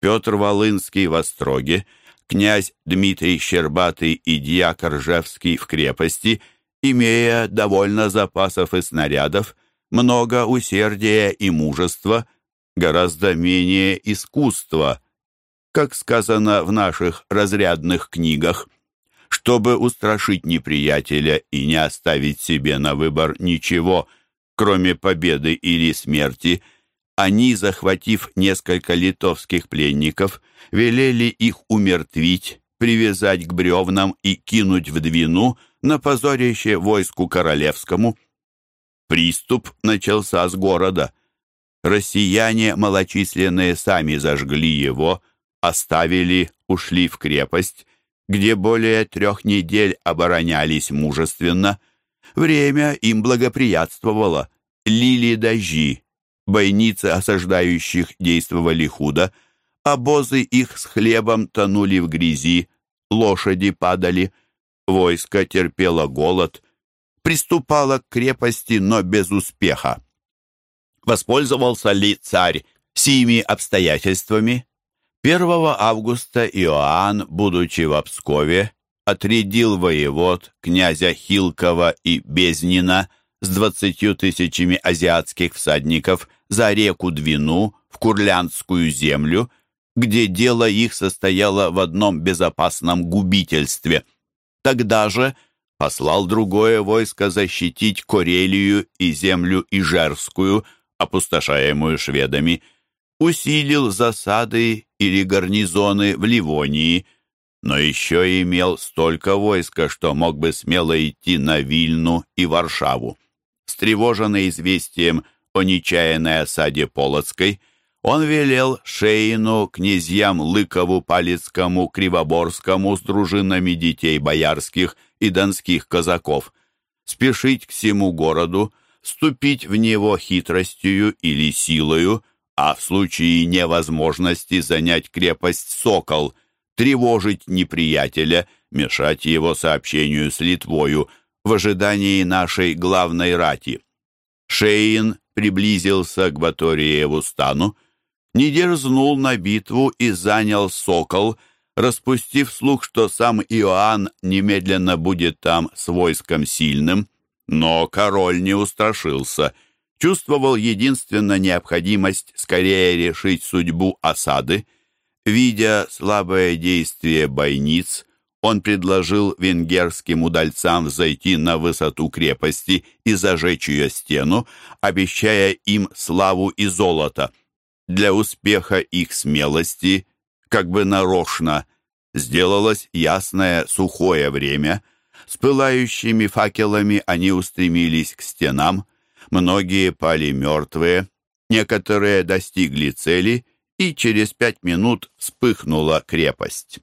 Петр Волынский в Остроге, князь Дмитрий Щербатый и дьяк Ржевский в крепости – имея довольно запасов и снарядов, много усердия и мужества, гораздо менее искусства, как сказано в наших разрядных книгах. Чтобы устрашить неприятеля и не оставить себе на выбор ничего, кроме победы или смерти, Они, захватив несколько литовских пленников, велели их умертвить, привязать к бревнам и кинуть в Двину на позорище войску королевскому. Приступ начался с города. Россияне малочисленные сами зажгли его, оставили, ушли в крепость, где более трех недель оборонялись мужественно. Время им благоприятствовало, лили дожди, бойницы осаждающих действовали худо, обозы их с хлебом тонули в грязи, лошади падали, войско терпело голод, приступало к крепости, но без успеха. Воспользовался ли царь сими обстоятельствами? 1 августа Иоанн, будучи в Пскове, отрядил воевод князя Хилкова и Безнина с двадцатью тысячами азиатских всадников за реку Двину в Курлянскую землю, где дело их состояло в одном безопасном губительстве. Тогда же послал другое войско защитить Корелию и землю Ижерскую, опустошаемую шведами, усилил засады или гарнизоны в Ливонии, но еще имел столько войска, что мог бы смело идти на Вильну и Варшаву. Встревоженный известием о нечаянной осаде Полоцкой, он велел Шейну, князьям Лыкову, Палецкому, Кривоборскому с дружинами детей боярских и донских казаков спешить к всему городу, вступить в него хитростью или силою, а в случае невозможности занять крепость Сокол, тревожить неприятеля, мешать его сообщению с Литвою в ожидании нашей главной рати. Шейн приблизился к Баториеву стану, не дерзнул на битву и занял Сокол, распустив слух, что сам Иоанн немедленно будет там с войском сильным. Но король не устрашился, чувствовал единственно необходимость скорее решить судьбу осады. Видя слабое действие бойниц, он предложил венгерским удальцам зайти на высоту крепости и зажечь ее стену, обещая им славу и золото. Для успеха их смелости, как бы нарочно, сделалось ясное сухое время. С пылающими факелами они устремились к стенам, многие пали мертвые, некоторые достигли цели, и через пять минут вспыхнула крепость.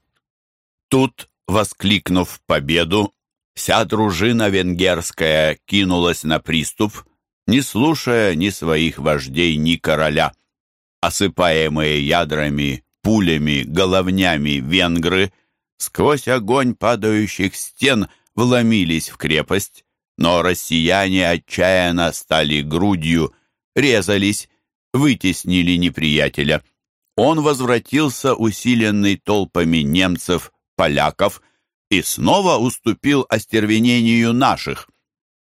Тут Воскликнув победу, вся дружина венгерская кинулась на приступ, не слушая ни своих вождей, ни короля. Осыпаемые ядрами, пулями, головнями венгры сквозь огонь падающих стен вломились в крепость, но россияне отчаянно стали грудью, резались, вытеснили неприятеля. Он возвратился, усиленный толпами немцев, поляков и снова уступил остервенению наших.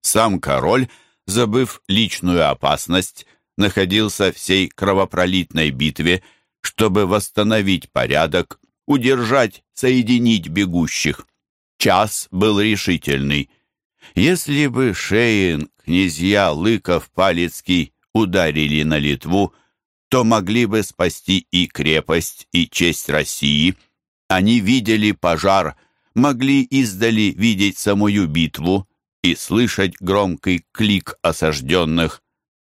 Сам король, забыв личную опасность, находился в сей кровопролитной битве, чтобы восстановить порядок, удержать, соединить бегущих. Час был решительный. Если бы Шейн, князья Лыков, Палецкий ударили на Литву, то могли бы спасти и крепость, и честь России – они видели пожар, могли издали видеть самую битву и слышать громкий клик осажденных.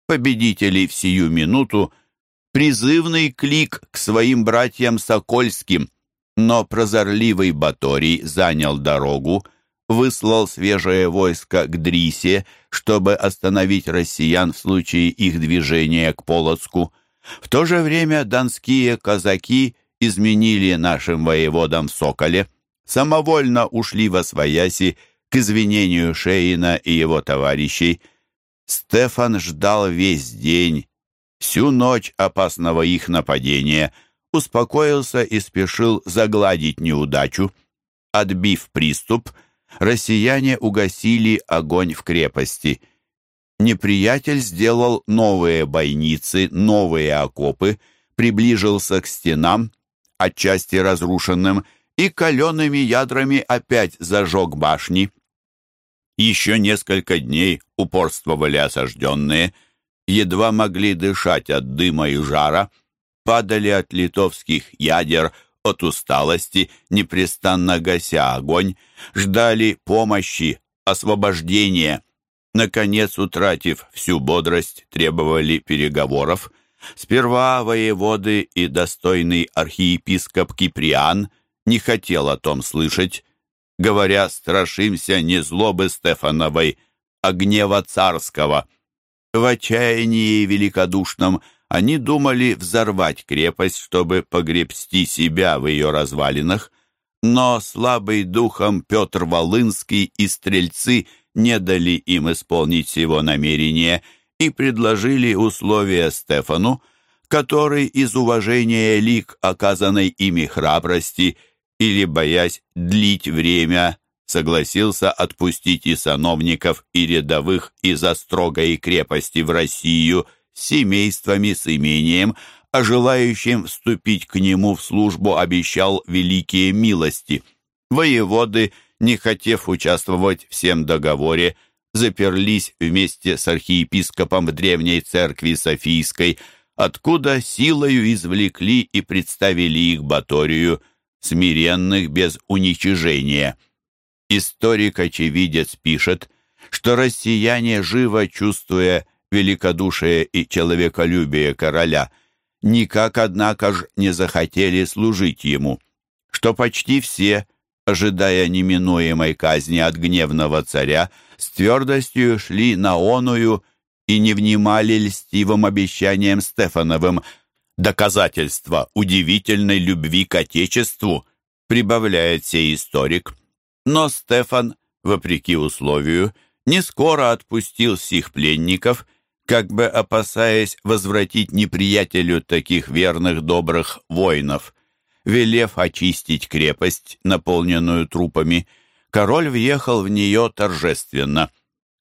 Победителей в сию минуту, призывный клик к своим братьям Сокольским, но прозорливый Баторий занял дорогу, выслал свежее войско к Дрисе, чтобы остановить россиян в случае их движения к Полоцку. В то же время донские казаки – изменили нашим воеводам в Соколе, самовольно ушли во свояси к извинению Шейна и его товарищей. Стефан ждал весь день, всю ночь опасного их нападения, успокоился и спешил загладить неудачу. Отбив приступ, россияне угасили огонь в крепости. Неприятель сделал новые бойницы, новые окопы, приближился к стенам, отчасти разрушенным, и калеными ядрами опять зажег башни. Еще несколько дней упорствовали осажденные. едва могли дышать от дыма и жара, падали от литовских ядер, от усталости, непрестанно гася огонь, ждали помощи, освобождения. Наконец, утратив всю бодрость, требовали переговоров. Сперва воеводы и достойный архиепископ Киприан не хотел о том слышать, говоря, страшимся не злобы Стефановой, а гнева царского. В отчаянии великодушном они думали взорвать крепость, чтобы погребсти себя в ее развалинах, но слабый духом Петр Волынский и стрельцы не дали им исполнить его намерение и предложили условия Стефану, который из уважения лик оказанной ими храбрости или, боясь длить время, согласился отпустить и сановников, и рядовых из строгой крепости в Россию с семействами, с имением, а желающим вступить к нему в службу обещал великие милости. Воеводы, не хотев участвовать в всем договоре, заперлись вместе с архиепископом в древней церкви Софийской, откуда силою извлекли и представили их Баторию, смиренных без уничижения. Историк-очевидец пишет, что россияне, живо чувствуя великодушие и человеколюбие короля, никак, однако ж, не захотели служить ему, что почти все, ожидая неминуемой казни от гневного царя, с твердостью шли на оную и не внимали льстивым обещаниям Стефановым, доказательство удивительной любви к Отечеству, прибавляет сей историк. Но Стефан, вопреки условию, не скоро отпустил сих пленников, как бы опасаясь возвратить неприятелю таких верных добрых воинов. Велев очистить крепость, наполненную трупами, король въехал в нее торжественно,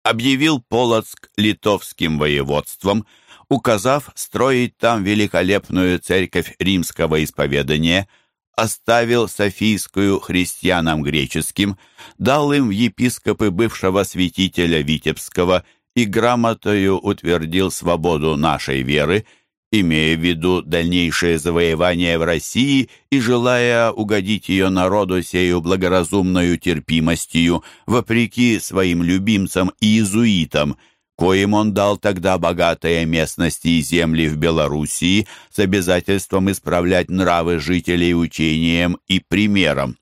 объявил Полоцк литовским воеводством, указав строить там великолепную церковь римского исповедания, оставил Софийскую христианам греческим, дал им епископы бывшего святителя Витебского и грамотою утвердил свободу нашей веры, имея в виду дальнейшее завоевание в России и желая угодить ее народу сею благоразумную терпимостью, вопреки своим любимцам и иезуитам, коим он дал тогда богатые местности и земли в Белоруссии с обязательством исправлять нравы жителей учением и примером.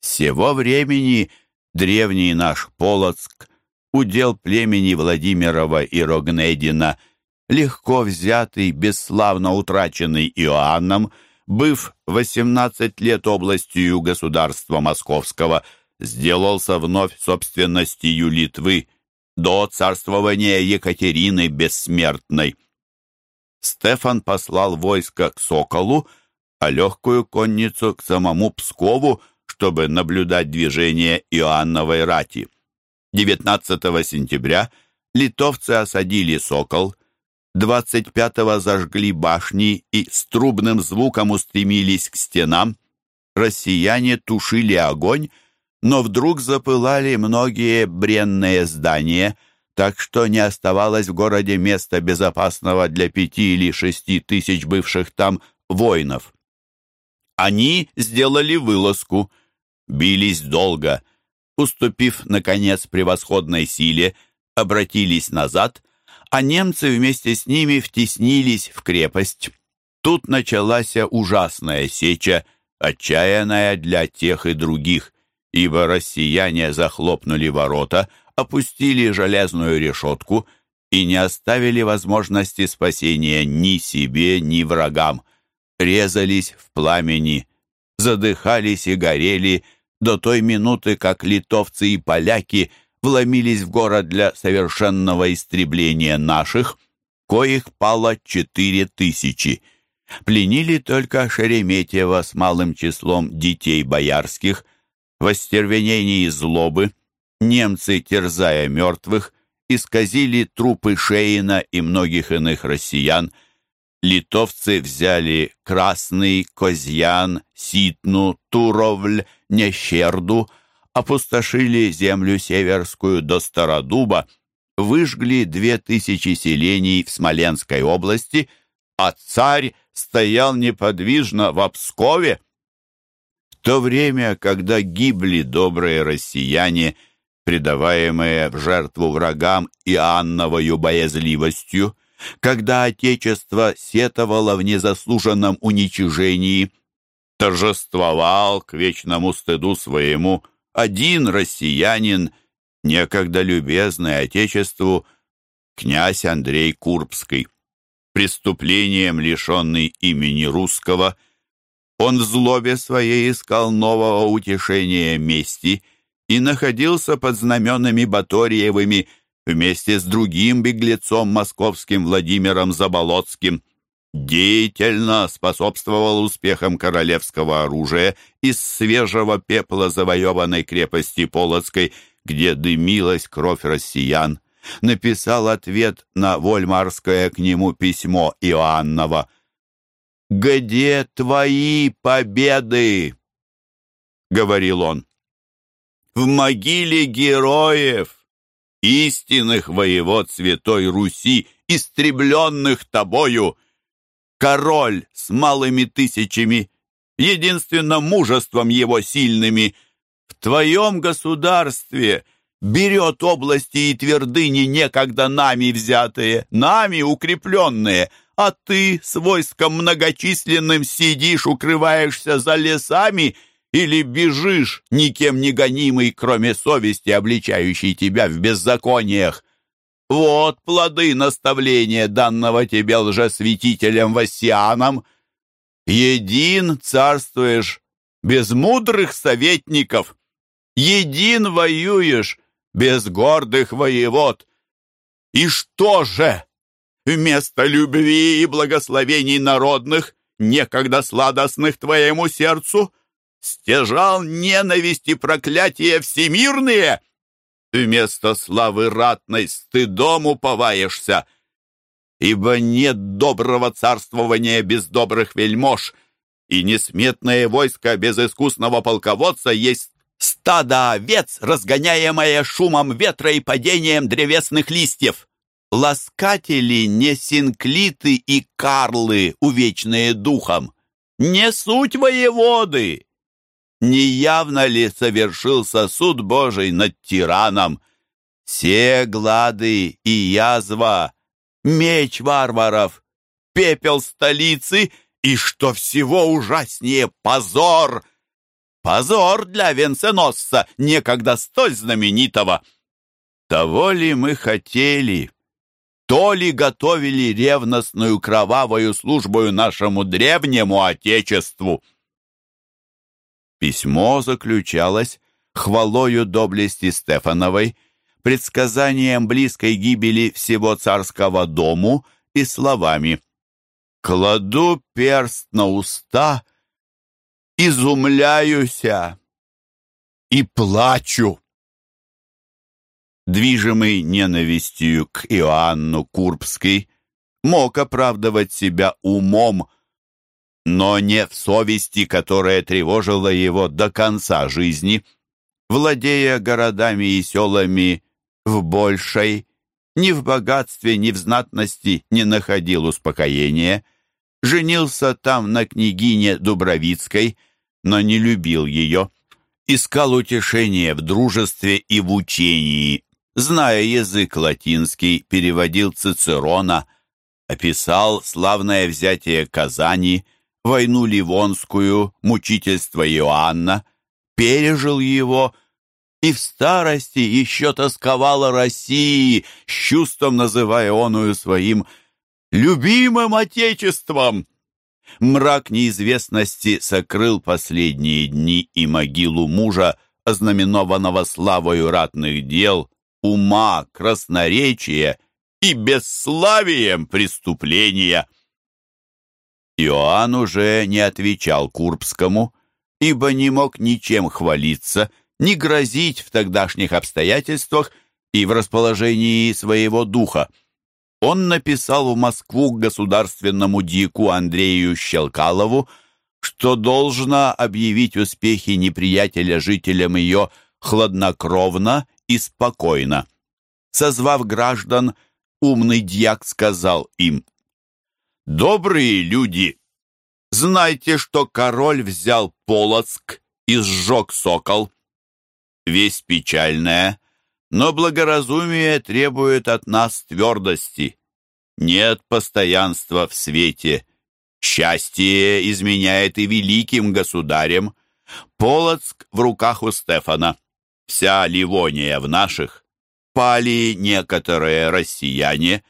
С сего времени древний наш Полоцк, удел племени Владимирова и Рогнедина – легко взятый, бесславно утраченный Иоанном, быв 18 лет областью государства Московского, сделался вновь собственностью Литвы до царствования Екатерины Бессмертной. Стефан послал войско к Соколу, а легкую конницу к самому Пскову, чтобы наблюдать движение Иоанновой рати. 19 сентября литовцы осадили Сокол, 25-го зажгли башни и с трубным звуком устремились к стенам. Россияне тушили огонь, но вдруг запылали многие бренные здания, так что не оставалось в городе места безопасного для пяти или шести тысяч бывших там воинов. Они сделали вылазку, бились долго, уступив, наконец, превосходной силе, обратились назад — а немцы вместе с ними втеснились в крепость. Тут началась ужасная сеча, отчаянная для тех и других, ибо россияне захлопнули ворота, опустили железную решетку и не оставили возможности спасения ни себе, ни врагам. Резались в пламени, задыхались и горели до той минуты, как литовцы и поляки – вломились в город для совершенного истребления наших, коих пало четыре тысячи. Пленили только Шереметьева с малым числом детей боярских. В остервенении злобы немцы, терзая мертвых, исказили трупы Шейна и многих иных россиян. Литовцы взяли Красный, Козьян, Ситну, Туровль, Нещерду — опустошили землю северскую до Стародуба выжгли две тысячи селений в Смоленской области, а царь стоял неподвижно в Пскове. В то время, когда гибли добрые россияне, предаваемые в жертву врагам Иоанновою боязливостью, когда Отечество сетовало в незаслуженном уничижении, торжествовал к вечному стыду своему один россиянин, некогда любезный Отечеству, князь Андрей Курбский. Преступлением, лишенный имени русского, он в злобе своей искал нового утешения мести и находился под знаменами Баторьевыми вместе с другим беглецом московским Владимиром Заболоцким – деятельно способствовал успехам королевского оружия из свежего пепла завоеванной крепости Полоцкой, где дымилась кровь россиян, написал ответ на вольмарское к нему письмо Иоаннова. «Где твои победы?» — говорил он. «В могиле героев, истинных воевод Святой Руси, истребленных тобою, король с малыми тысячами, единственным мужеством его сильными, в твоем государстве берет области и твердыни некогда нами взятые, нами укрепленные, а ты с войском многочисленным сидишь, укрываешься за лесами или бежишь, никем не гонимый, кроме совести, обличающей тебя в беззакониях. Вот плоды наставления данного тебе лжесвятителем Васианом. Един царствуешь без мудрых советников, един воюешь без гордых воевод. И что же? Вместо любви и благословений народных, некогда сладостных твоему сердцу, стяжал ненависть и проклятия всемирные — вместо славы ратной стыдом уповаешься, ибо нет доброго царствования без добрых вельмож, и несметное войско без искусного полководца есть стадо овец, разгоняемое шумом ветра и падением древесных листьев. Ласкатели не синклиты и карлы, увечные духом, не суть воеводы, не явно ли совершился суд Божий над тираном? Все глады и язва, меч варваров, пепел столицы и, что всего ужаснее, позор! Позор для венценосца, некогда столь знаменитого. Того ли мы хотели? То ли готовили ревностную кровавую службу нашему древнему Отечеству? Письмо заключалось хвалою доблести Стефановой, предсказанием близкой гибели всего царского дому и словами «Кладу перст на уста, изумляюся и плачу». Движимый ненавистью к Иоанну Курбской, мог оправдывать себя умом, но не в совести, которая тревожила его до конца жизни. Владея городами и селами в большей, ни в богатстве, ни в знатности не находил успокоения. Женился там на княгине Дубровицкой, но не любил ее. Искал утешение в дружестве и в учении. Зная язык латинский, переводил Цицерона, описал славное взятие Казани – войну Ливонскую, мучительство Иоанна, пережил его и в старости еще тосковал о России, с чувством называя оную своим «любимым отечеством». Мрак неизвестности сокрыл последние дни и могилу мужа, ознаменованного славою ратных дел, ума, красноречия и бесславием преступления. Иоанн уже не отвечал Курбскому, ибо не мог ничем хвалиться, ни грозить в тогдашних обстоятельствах и в расположении своего духа. Он написал в Москву государственному дику Андрею Щелкалову, что должно объявить успехи неприятеля жителям ее хладнокровно и спокойно. Созвав граждан, умный дьяк сказал им, «Добрые люди, знайте, что король взял Полоцк и сжег сокол. Весть печальная, но благоразумие требует от нас твердости. Нет постоянства в свете. Счастье изменяет и великим государям. Полоцк в руках у Стефана. Вся Ливония в наших. Пали некоторые россияне.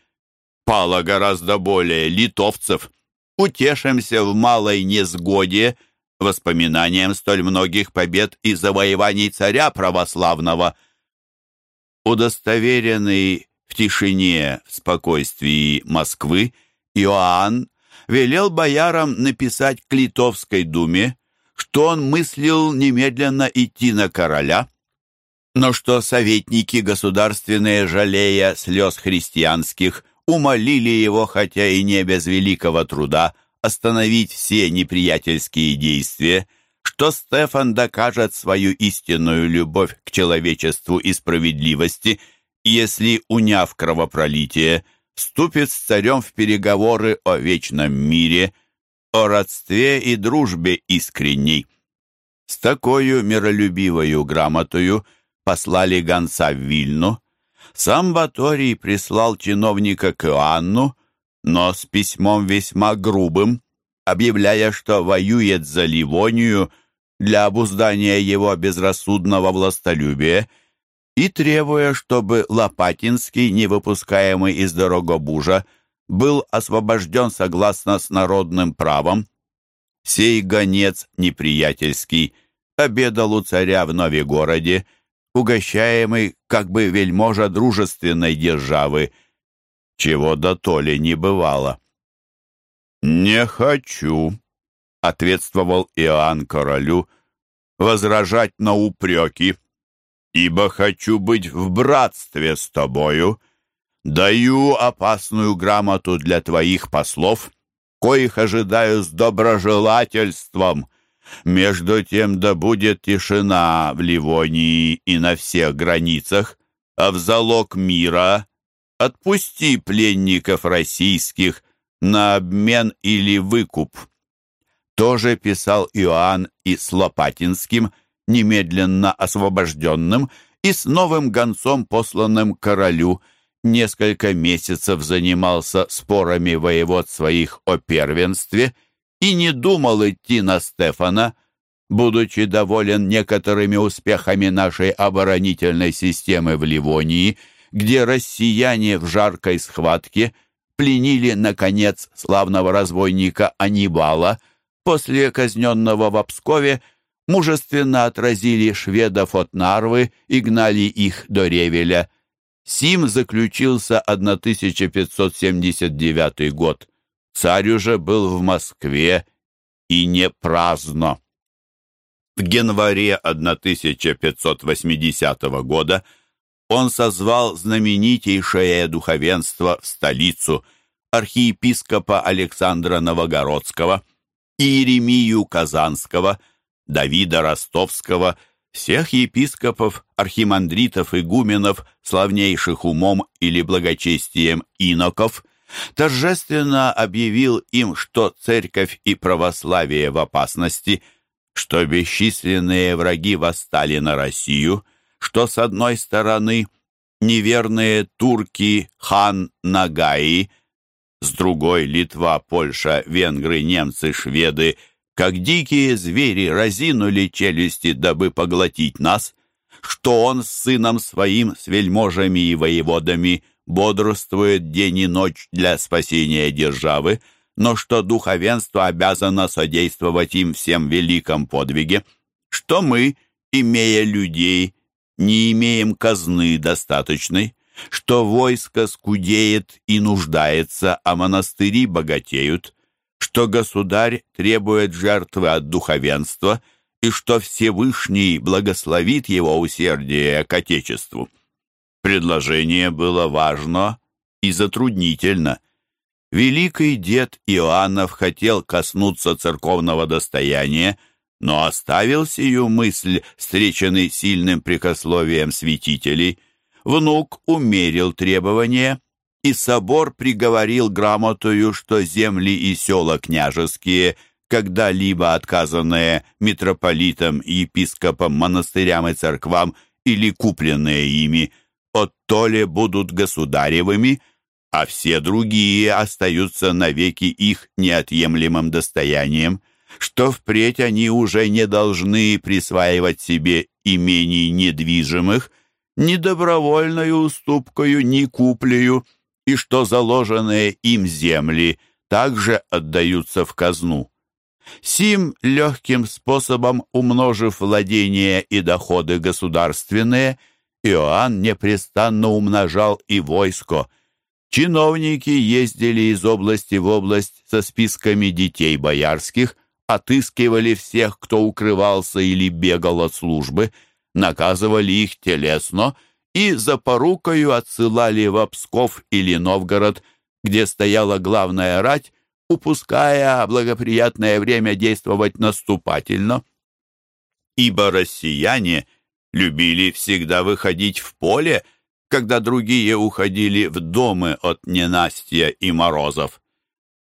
Пало гораздо более литовцев. Утешимся в малой несгоде воспоминанием столь многих побед и завоеваний царя православного. Удостоверенный в тишине, в спокойствии Москвы, Иоанн велел боярам написать к Литовской думе, что он мыслил немедленно идти на короля, но что советники государственные, жалея слез христианских, умолили его, хотя и не без великого труда, остановить все неприятельские действия, что Стефан докажет свою истинную любовь к человечеству и справедливости, если, уняв кровопролитие, вступит с царем в переговоры о вечном мире, о родстве и дружбе искренней. С такою миролюбивою грамотою послали гонца в Вильну. Сам Баторий прислал чиновника к Иоанну, но с письмом весьма грубым, объявляя, что воюет за Ливонию для обуздания его безрассудного властолюбия и требуя, чтобы Лопатинский, не выпускаемый из Дорогобужа, был освобожден согласно с народным правом. Сей гонец неприятельский обедал у царя в Новегороде, угощаемый как бы вельможа дружественной державы, чего до то ли не бывало. «Не хочу», — ответствовал Иоанн королю, — «возражать на упреки» ибо хочу быть в братстве с тобою. Даю опасную грамоту для твоих послов, коих ожидаю с доброжелательством. Между тем да будет тишина в Ливонии и на всех границах, а в залог мира отпусти пленников российских на обмен или выкуп. Тоже писал Иоанн и с Лопатинским – немедленно освобожденным и с новым гонцом, посланным королю, несколько месяцев занимался спорами воевод своих о первенстве и не думал идти на Стефана, будучи доволен некоторыми успехами нашей оборонительной системы в Ливонии, где россияне в жаркой схватке пленили, наконец, славного разбойника Анибала, после казненного в Пскове, мужественно отразили шведов от Нарвы и гнали их до Ревеля. Сим заключился 1579 год. Царь уже был в Москве и не праздно. В январе 1580 года он созвал знаменитейшее духовенство в столицу, архиепископа Александра Новогородского, Иеремию Казанского – Давида Ростовского, всех епископов, архимандритов, игуменов, славнейших умом или благочестием иноков, торжественно объявил им, что церковь и православие в опасности, что бесчисленные враги восстали на Россию, что с одной стороны неверные турки хан Нагаи, с другой Литва, Польша, венгры, немцы, шведы – как дикие звери разинули челюсти, дабы поглотить нас, что он с сыном своим, с вельможами и воеводами, бодрствует день и ночь для спасения державы, но что духовенство обязано содействовать им всем великом подвиге, что мы, имея людей, не имеем казны достаточной, что войско скудеет и нуждается, а монастыри богатеют, что государь требует жертвы от духовенства и что Всевышний благословит его усердие к Отечеству. Предложение было важно и затруднительно. Великий дед Иоаннов хотел коснуться церковного достояния, но оставил сию мысль, встреченный сильным прикословием святителей. Внук умерил требования, и собор приговорил грамотою, что земли и села княжеские, когда-либо отказанные митрополитам, епископам, монастырям и церквам или купленные ими, от то будут государевыми, а все другие остаются навеки их неотъемлемым достоянием, что впредь они уже не должны присваивать себе имений недвижимых, ни добровольною уступкою, ни куплею, и что заложенные им земли также отдаются в казну. Сим легким способом, умножив владения и доходы государственные, Иоанн непрестанно умножал и войско. Чиновники ездили из области в область со списками детей боярских, отыскивали всех, кто укрывался или бегал от службы, наказывали их телесно и за порукою отсылали в Псков или Новгород, где стояла главная рать, упуская благоприятное время действовать наступательно. Ибо россияне любили всегда выходить в поле, когда другие уходили в домы от ненастья и морозов.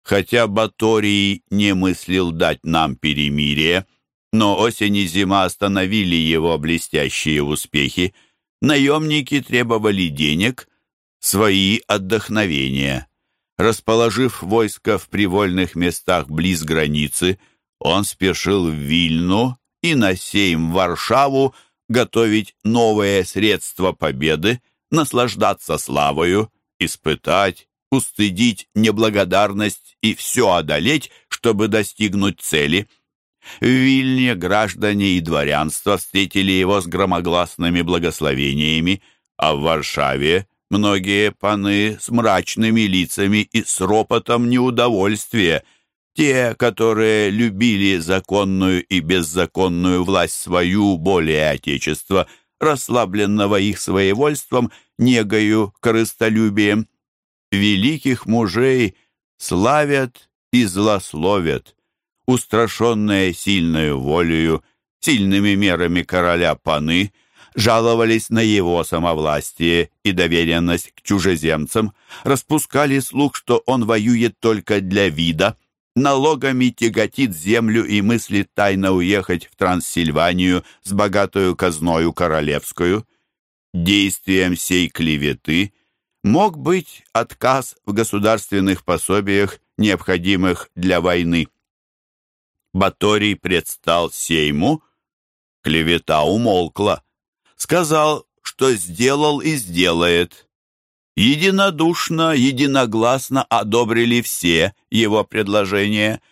Хотя Баторий не мыслил дать нам перемирие, но осень и зима остановили его блестящие успехи. Наемники требовали денег, свои отдохновения. Расположив войско в привольных местах близ границы, он спешил в Вильну и на сейм Варшаву готовить новые средства победы, наслаждаться славою, испытать, устыдить неблагодарность и все одолеть, чтобы достигнуть цели. В Вильне граждане и дворянство встретили его с громогласными благословениями, а в Варшаве многие паны с мрачными лицами и с ропотом неудовольствия, те, которые любили законную и беззаконную власть свою более отечества, расслабленного их своевольством, негою, корыстолюбием, великих мужей славят и злословят, устрашенные сильною волею, сильными мерами короля Паны, жаловались на его самовластие и доверенность к чужеземцам, распускали слух, что он воюет только для вида, налогами тяготит землю и мыслит тайно уехать в Трансильванию с богатую казною королевскую. Действием сей клеветы мог быть отказ в государственных пособиях, необходимых для войны. Баторий предстал Сейму, клевета умолкла, сказал, что сделал и сделает. Единодушно, единогласно одобрили все его предложения,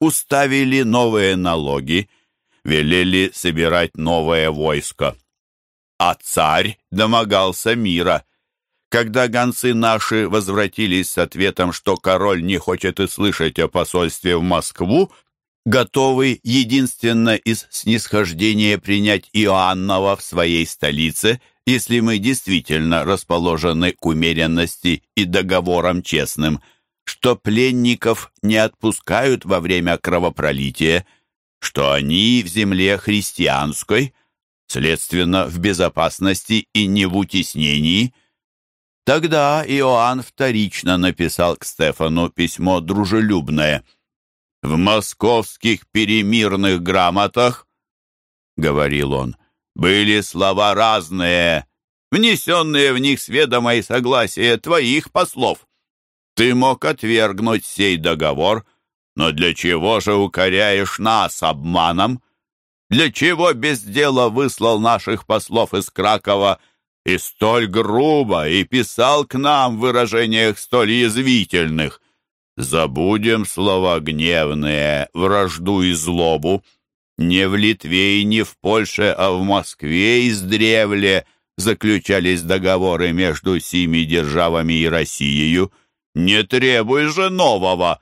уставили новые налоги, велели собирать новое войско. А царь домогался мира. Когда гонцы наши возвратились с ответом, что король не хочет и слышать о посольстве в Москву, готовый единственно из снисхождения принять Иоаннова в своей столице, если мы действительно расположены к умеренности и договорам честным, что пленников не отпускают во время кровопролития, что они в земле христианской, следственно, в безопасности и не в утеснении – Тогда Иоанн вторично написал к Стефану письмо дружелюбное. «В московских перемирных грамотах, — говорил он, — были слова разные, внесенные в них с ведома и согласия твоих послов. Ты мог отвергнуть сей договор, но для чего же укоряешь нас обманом? Для чего без дела выслал наших послов из Кракова и столь грубо, и писал к нам в выражениях столь язвительных. Забудем слова гневные, вражду и злобу. Не в Литве и не в Польше, а в Москве издревле заключались договоры между сими державами и Россией. Не требуй же нового.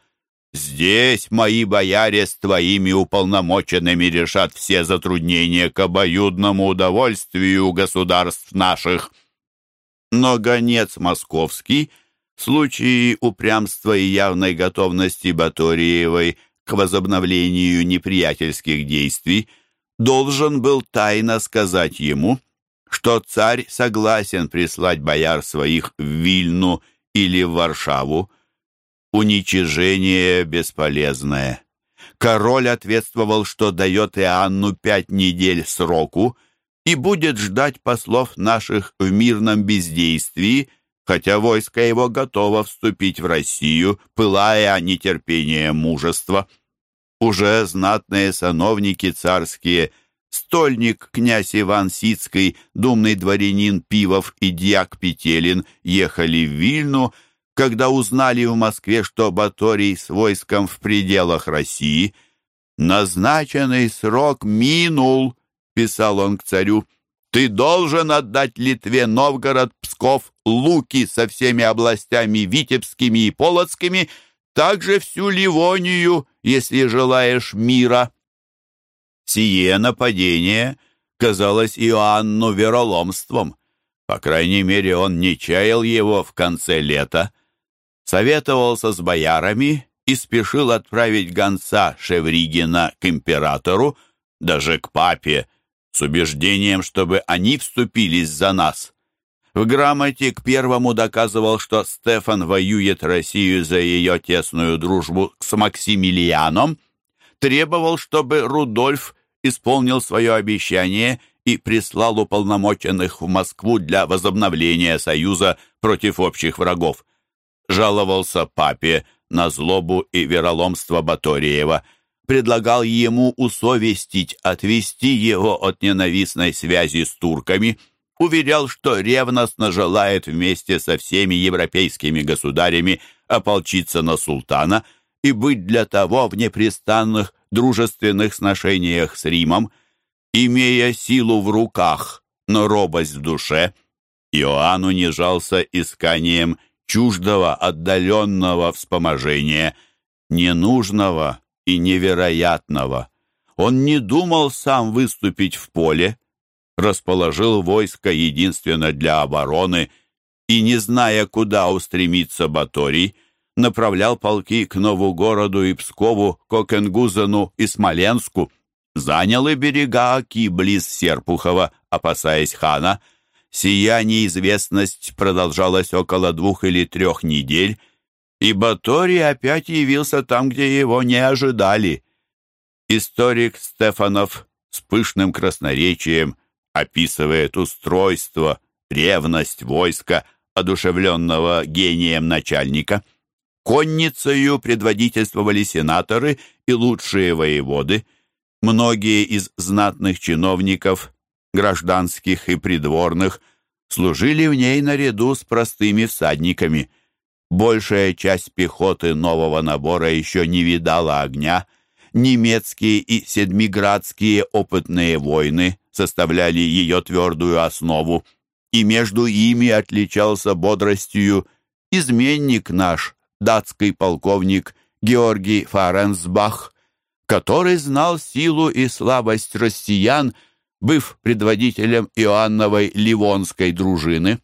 Здесь мои бояре с твоими уполномоченными решат все затруднения к обоюдному удовольствию государств наших. Но гонец московский, в случае упрямства и явной готовности Баториевой к возобновлению неприятельских действий, должен был тайно сказать ему, что царь согласен прислать бояр своих в Вильну или в Варшаву. Уничижение бесполезное. Король ответствовал, что дает Иоанну пять недель сроку и будет ждать послов наших в мирном бездействии, хотя войско его готово вступить в Россию, пылая нетерпением мужества. Уже знатные сановники царские, стольник князь Иван Сицкий, думный дворянин Пивов и дьяк Петелин ехали в Вильну, когда узнали в Москве, что Баторий с войском в пределах России. «Назначенный срок минул», — писал он к царю, «ты должен отдать Литве Новгород, Псков, Луки со всеми областями Витебскими и Полоцкими, также всю Ливонию, если желаешь мира». Сие нападение казалось Иоанну вероломством. По крайней мере, он не чаял его в конце лета. Советовался с боярами и спешил отправить гонца Шевригина к императору, даже к папе, с убеждением, чтобы они вступились за нас. В грамоте к первому доказывал, что Стефан воюет Россию за ее тесную дружбу с Максимилианом, требовал, чтобы Рудольф исполнил свое обещание и прислал уполномоченных в Москву для возобновления союза против общих врагов. Жаловался папе на злобу и вероломство Баториева, предлагал ему усовестить, отвести его от ненавистной связи с турками – уверял, что ревностно желает вместе со всеми европейскими государями ополчиться на султана и быть для того в непрестанных дружественных сношениях с Римом, имея силу в руках, но робость в душе, Иоанн унижался исканием чуждого, отдаленного вспоможения, ненужного и невероятного. Он не думал сам выступить в поле, расположил войско единственно для обороны и, не зная, куда устремиться Баторий, направлял полки к Новогороду и Пскову, Кокенгузену и Смоленску, занял и берега Оки близ Серпухова, опасаясь хана. Сия неизвестность продолжалась около двух или трех недель, и Баторий опять явился там, где его не ожидали. Историк Стефанов с пышным красноречием описывает устройство, ревность войска, одушевленного гением начальника. Конницею предводительствовали сенаторы и лучшие воеводы. Многие из знатных чиновников, гражданских и придворных, служили в ней наряду с простыми всадниками. Большая часть пехоты нового набора еще не видала огня. Немецкие и седмиградские опытные воины составляли ее твердую основу, и между ими отличался бодростью изменник наш, датский полковник Георгий Фаренсбах, который знал силу и слабость россиян, быв предводителем Иоанновой Ливонской дружины.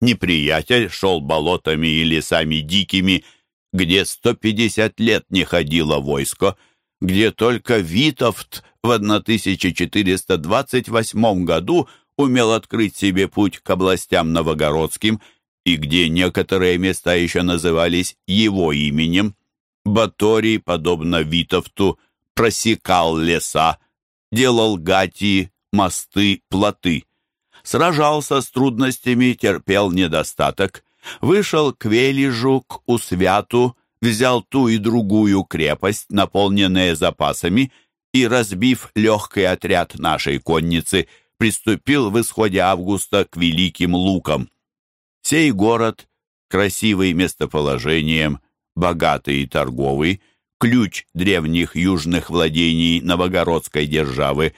Неприятель шел болотами и лесами дикими, где 150 лет не ходило войско, где только Витовт в 1428 году умел открыть себе путь к областям новогородским и где некоторые места еще назывались его именем. Баторий, подобно Витовту, просекал леса, делал гати, мосты, плоты. Сражался с трудностями, терпел недостаток, вышел к Велижу, к Усвяту, взял ту и другую крепость, наполненные запасами, и, разбив легкий отряд нашей конницы, приступил в исходе августа к Великим Лукам. Сей город, красивый местоположением, богатый и торговый, ключ древних южных владений Новогородской державы,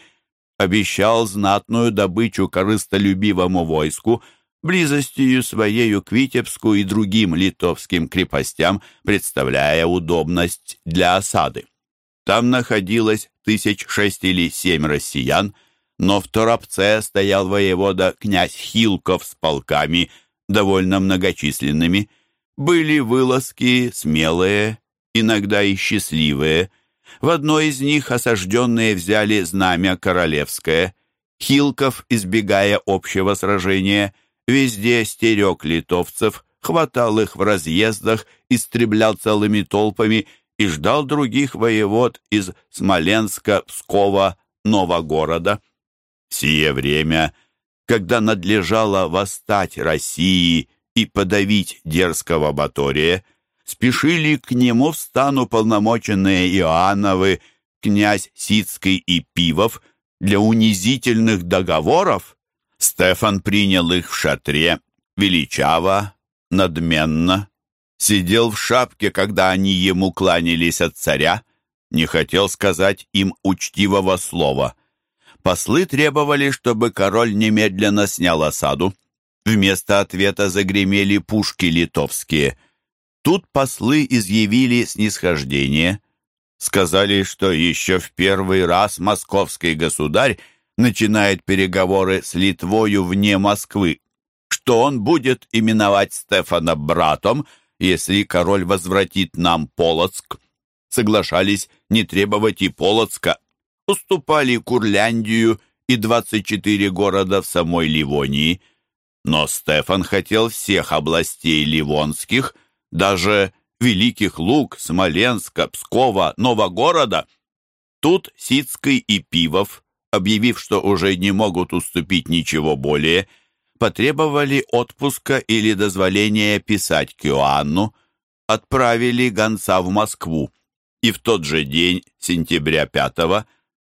обещал знатную добычу корыстолюбивому войску, близостью своею к Витебску и другим литовским крепостям, представляя удобность для осады. Там находилось тысяч шесть или семь россиян, но в Торопце стоял воевода князь Хилков с полками, довольно многочисленными. Были вылазки смелые, иногда и счастливые. В одной из них осажденные взяли знамя королевское. Хилков, избегая общего сражения, везде стерег литовцев, хватал их в разъездах, истреблял целыми толпами и ждал других воевод из Смоленска, Пскова, Новогорода. Сие время, когда надлежало восстать России и подавить дерзкого Батория, спешили к нему в стан уполномоченные Иоанновы, князь Сицкий и Пивов для унизительных договоров. Стефан принял их в шатре, величаво, надменно, сидел в шапке, когда они ему кланялись от царя, не хотел сказать им учтивого слова. Послы требовали, чтобы король немедленно снял осаду. Вместо ответа загремели пушки литовские. Тут послы изъявили снисхождение. Сказали, что еще в первый раз московский государь начинает переговоры с Литвою вне Москвы, что он будет именовать Стефана братом, если король возвратит нам Полоцк. Соглашались не требовать и Полоцка, уступали Курляндию и 24 города в самой Ливонии – но Стефан хотел всех областей ливонских, даже Великих Луг, Смоленска, Пскова, Новогорода. Тут Сицкий и Пивов, объявив, что уже не могут уступить ничего более, потребовали отпуска или дозволения писать к Иоанну, отправили гонца в Москву. И в тот же день, сентября 5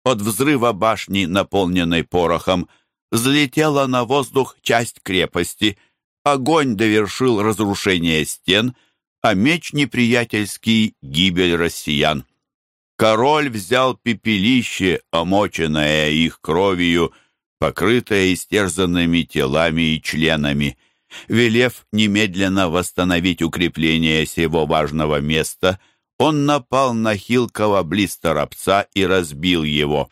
от взрыва башни, наполненной порохом, взлетела на воздух часть крепости. Огонь довершил разрушение стен, а меч неприятельский — гибель россиян. Король взял пепелище, омоченное их кровью, покрытое истерзанными телами и членами. Велев немедленно восстановить укрепление сего важного места, он напал на Хилкова близ Торопца и разбил его.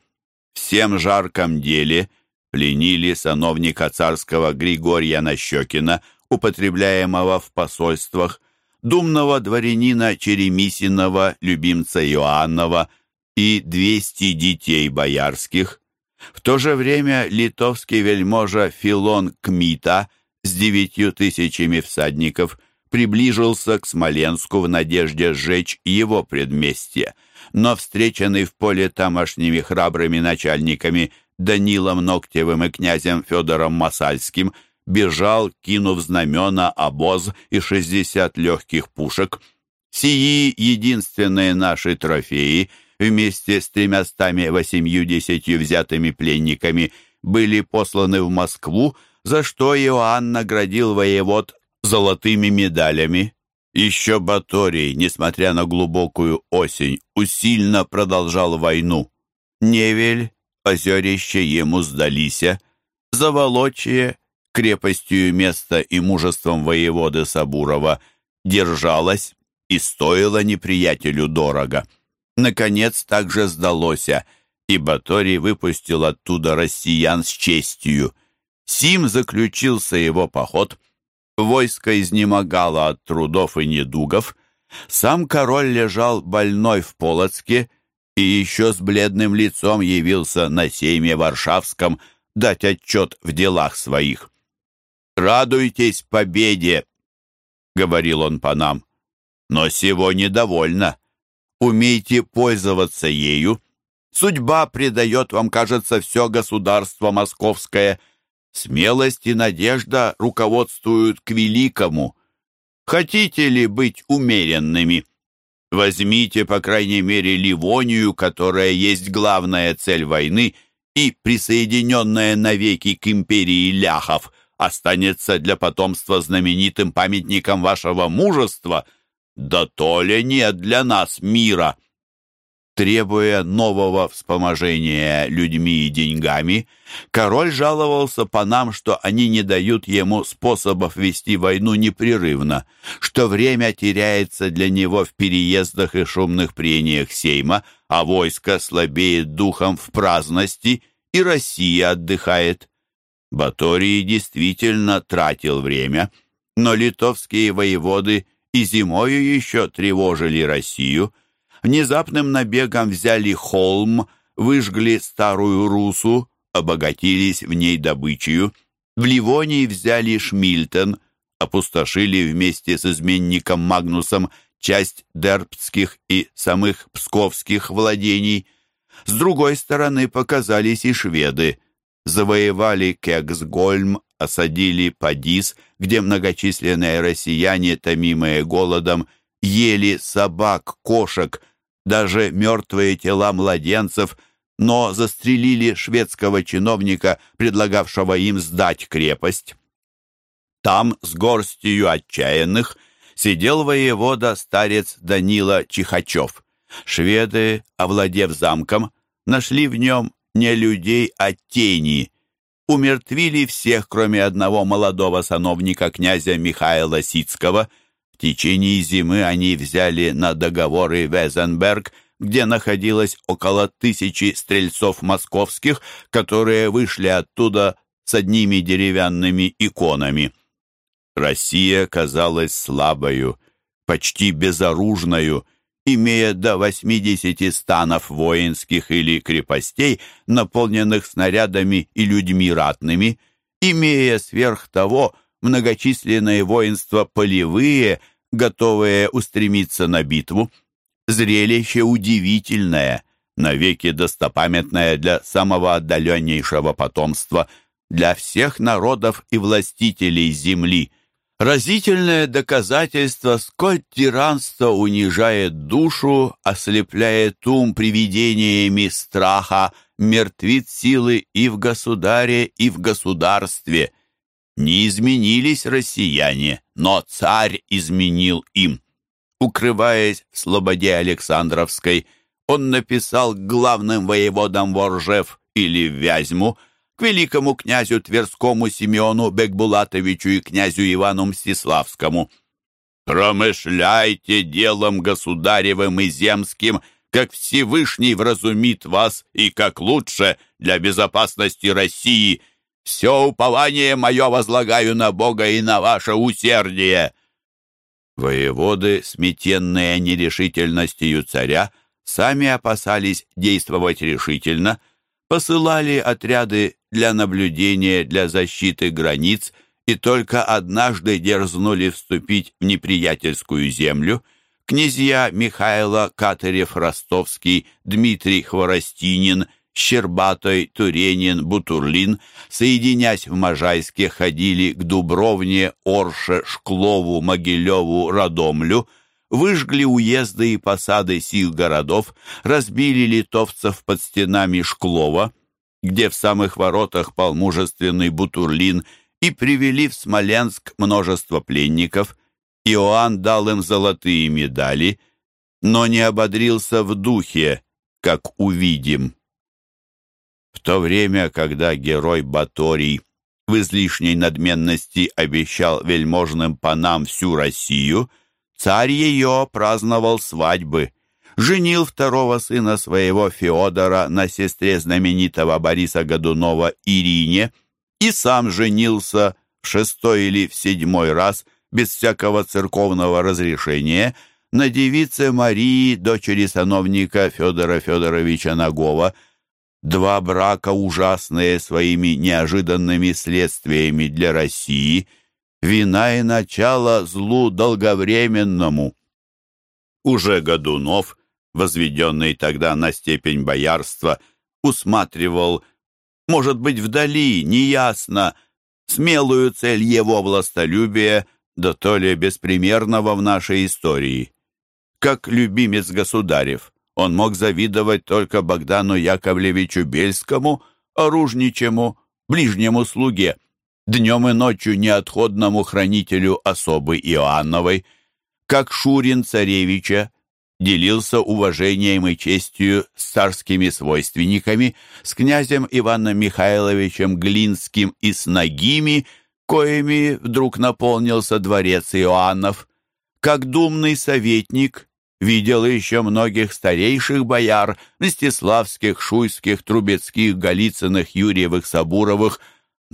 Всем жарком деле — пленили сановника царского Григория Нащекина, употребляемого в посольствах, думного дворянина Черемисиного, любимца Иоаннова и 200 детей боярских. В то же время литовский вельможа Филон Кмита с девятью тысячами всадников приближился к Смоленску в надежде сжечь его предместье, но встреченный в поле тамошними храбрыми начальниками Данилом Ноктевым и князем Федором Масальским бежал, кинув знамена, обоз и шестьдесят легких пушек. Сии единственные наши трофеи вместе с тремястами восемью-десятью взятыми пленниками были посланы в Москву, за что Иоанн наградил воевод золотыми медалями. Еще Баторий, несмотря на глубокую осень, усильно продолжал войну. Невель озерища ему сдалися, заволочие крепостью места и мужеством воеводы Сабурова держалась и стоила неприятелю дорого. Наконец также сдалося, и Баторий выпустил оттуда россиян с честью. Сим заключился его поход, войско изнемогало от трудов и недугов, сам король лежал больной в Полоцке, и еще с бледным лицом явился на сейме Варшавском дать отчет в делах своих. «Радуйтесь победе!» — говорил он по нам. «Но сего недовольно. Умейте пользоваться ею. Судьба придает вам, кажется, все государство московское. Смелость и надежда руководствуют к великому. Хотите ли быть умеренными?» Возьмите, по крайней мере, Ливонию, которая есть главная цель войны, и, присоединенная навеки к империи ляхов, останется для потомства знаменитым памятником вашего мужества, да то ли нет для нас мира требуя нового вспоможения людьми и деньгами, король жаловался по нам, что они не дают ему способов вести войну непрерывно, что время теряется для него в переездах и шумных прениях Сейма, а войско слабеет духом в праздности, и Россия отдыхает. Баторий действительно тратил время, но литовские воеводы и зимою еще тревожили Россию – внезапным набегом взяли холм, выжгли старую русу, обогатились в ней добычею. В Ливонии взяли Шмильтон, опустошили вместе с изменником Магнусом часть дербтских и самых псковских владений. С другой стороны показались и шведы. Завоевали Кексгольм, осадили Падис, где многочисленные россияне, томимые голодом, ели собак, кошек, даже мертвые тела младенцев, но застрелили шведского чиновника, предлагавшего им сдать крепость. Там с горстью отчаянных сидел воевода-старец Данила Чихачев. Шведы, овладев замком, нашли в нем не людей, а тени. Умертвили всех, кроме одного молодого сановника князя Михаила Сицкого – в течение зимы они взяли на договоры Везенберг, где находилось около тысячи стрельцов московских, которые вышли оттуда с одними деревянными иконами. Россия казалась слабою, почти безоружною, имея до 80 станов воинских или крепостей, наполненных снарядами и людьми ратными, имея сверх того многочисленные воинства полевые, готовые устремиться на битву. Зрелище удивительное, навеки достопамятное для самого отдаленнейшего потомства, для всех народов и властителей земли. Разительное доказательство, сколь тиранство унижает душу, ослепляет ум привидениями страха, мертвит силы и в государе, и в государстве – не изменились россияне, но царь изменил им. Укрываясь в слободе Александровской, он написал главным воеводам Воржев или Вязьму, к великому князю Тверскому Симеону Бекбулатовичу и князю Ивану Мстиславскому. «Промышляйте делом государевым и земским, как Всевышний вразумит вас и как лучше для безопасности России», все упование мое возлагаю на Бога и на ваше усердие». Воеводы, сметенные нерешительностью царя, сами опасались действовать решительно, посылали отряды для наблюдения, для защиты границ и только однажды дерзнули вступить в неприятельскую землю. Князья Михайло Катырев-Ростовский, Дмитрий Хворостинин – Щербатой, Туренин, Бутурлин, соединясь в Можайске, ходили к Дубровне, Орше, Шклову, Могилеву, Радомлю, выжгли уезды и посады сих городов, разбили литовцев под стенами Шклова, где в самых воротах пал мужественный Бутурлин, и привели в Смоленск множество пленников. Иоанн дал им золотые медали, но не ободрился в духе, как увидим. В то время, когда герой Баторий в излишней надменности обещал вельможным панам всю Россию, царь ее праздновал свадьбы, женил второго сына своего Феодора на сестре знаменитого Бориса Годунова Ирине и сам женился в шестой или в седьмой раз без всякого церковного разрешения на девице Марии, дочери сановника Федора Федоровича Нагова, Два брака, ужасные своими неожиданными следствиями для России, вина и начало злу долговременному. Уже Годунов, возведенный тогда на степень боярства, усматривал, может быть, вдали, неясно, смелую цель его властолюбия, да то ли беспримерного в нашей истории. Как любимец государев, он мог завидовать только Богдану Яковлевичу Бельскому, оружничему, ближнему слуге, днем и ночью неотходному хранителю особы Иоанновой, как Шурин царевича, делился уважением и честью с царскими свойственниками, с князем Иваном Михайловичем Глинским и с Нагими, коими вдруг наполнился дворец Иоаннов, как думный советник видел еще многих старейших бояр, Мстиславских, Шуйских, Трубецких, Голицыных, Юрьевых, Сабуровых,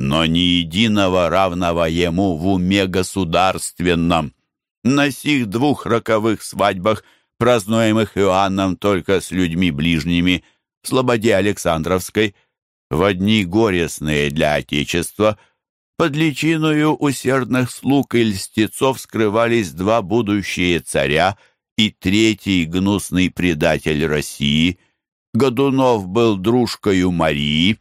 но ни единого равного ему в уме государственном. На сих двух роковых свадьбах, празднуемых Иоанном только с людьми ближними, в Слободе Александровской, В одни горестные для Отечества под личиною усердных слуг и льстецов скрывались два будущие царя и третий гнусный предатель России. Годунов был дружкою Марии,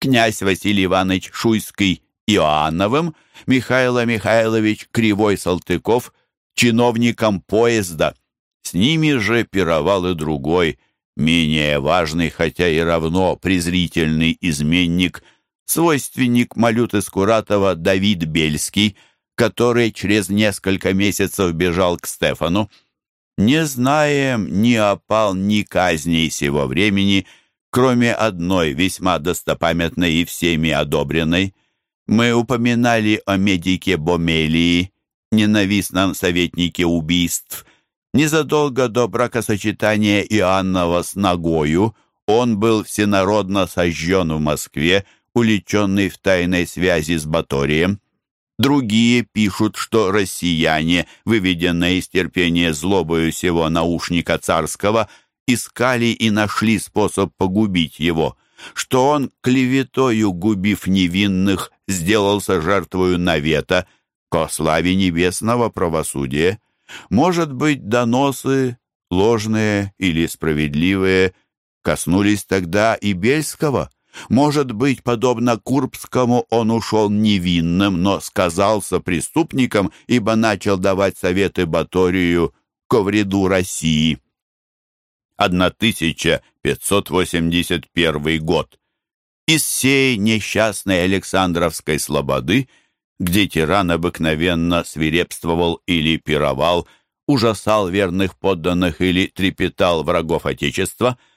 князь Василий Иванович Шуйский Иоанновым, Михаил Михайлович Кривой-Салтыков чиновником поезда. С ними же пировал и другой, менее важный, хотя и равно презрительный изменник, свойственник Малюты Скуратова Давид Бельский, который через несколько месяцев бежал к Стефану. Не знаем ни опал, ни казней сего времени, кроме одной, весьма достопамятной и всеми одобренной. Мы упоминали о медике Бомелии, ненавистном советнике убийств. Незадолго до бракосочетания Иоаннова с Ногою он был всенародно сожжен в Москве, уличенный в тайной связи с Баторием. Другие пишут, что россияне, выведенные из терпения злобою сего наушника царского, искали и нашли способ погубить его, что он, клеветою губив невинных, сделался жертвою навета, ко славе небесного правосудия. Может быть, доносы, ложные или справедливые, коснулись тогда и Бельского – может быть, подобно Курбскому, он ушел невинным, но сказался преступником, ибо начал давать советы Баторию ко вреду России. 1581 год. Из сей несчастной Александровской слободы, где тиран обыкновенно свирепствовал или пировал, ужасал верных подданных или трепетал врагов Отечества –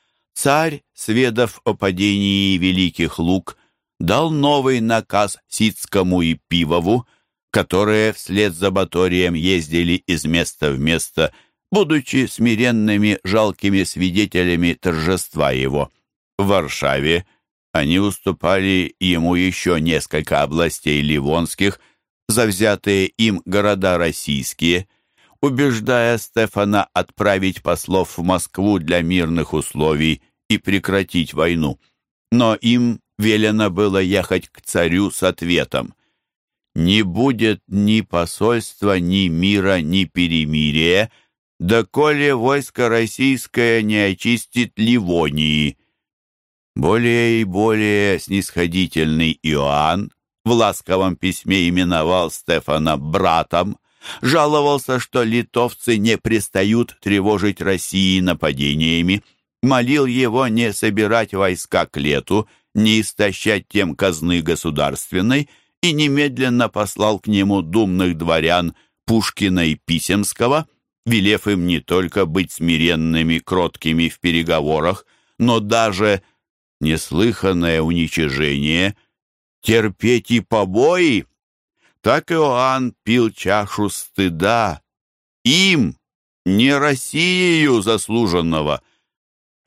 Царь, сведав о падении великих лук, дал новый наказ Сицкому и Пивову, которые вслед за Баторием ездили из места в место, будучи смиренными жалкими свидетелями торжества его. В Варшаве они уступали ему еще несколько областей ливонских, завзятые им города российские – убеждая Стефана отправить послов в Москву для мирных условий и прекратить войну. Но им велено было ехать к царю с ответом. «Не будет ни посольства, ни мира, ни перемирия, доколе войско российское не очистит Ливонии». Более и более снисходительный Иоанн в ласковом письме именовал Стефана братом, жаловался, что литовцы не пристают тревожить России нападениями, молил его не собирать войска к лету, не истощать тем казны государственной и немедленно послал к нему думных дворян Пушкина и Писемского, велев им не только быть смиренными, кроткими в переговорах, но даже неслыханное уничижение, терпеть и побои. Так Иоанн пил чашу стыда им, не Россию заслуженного,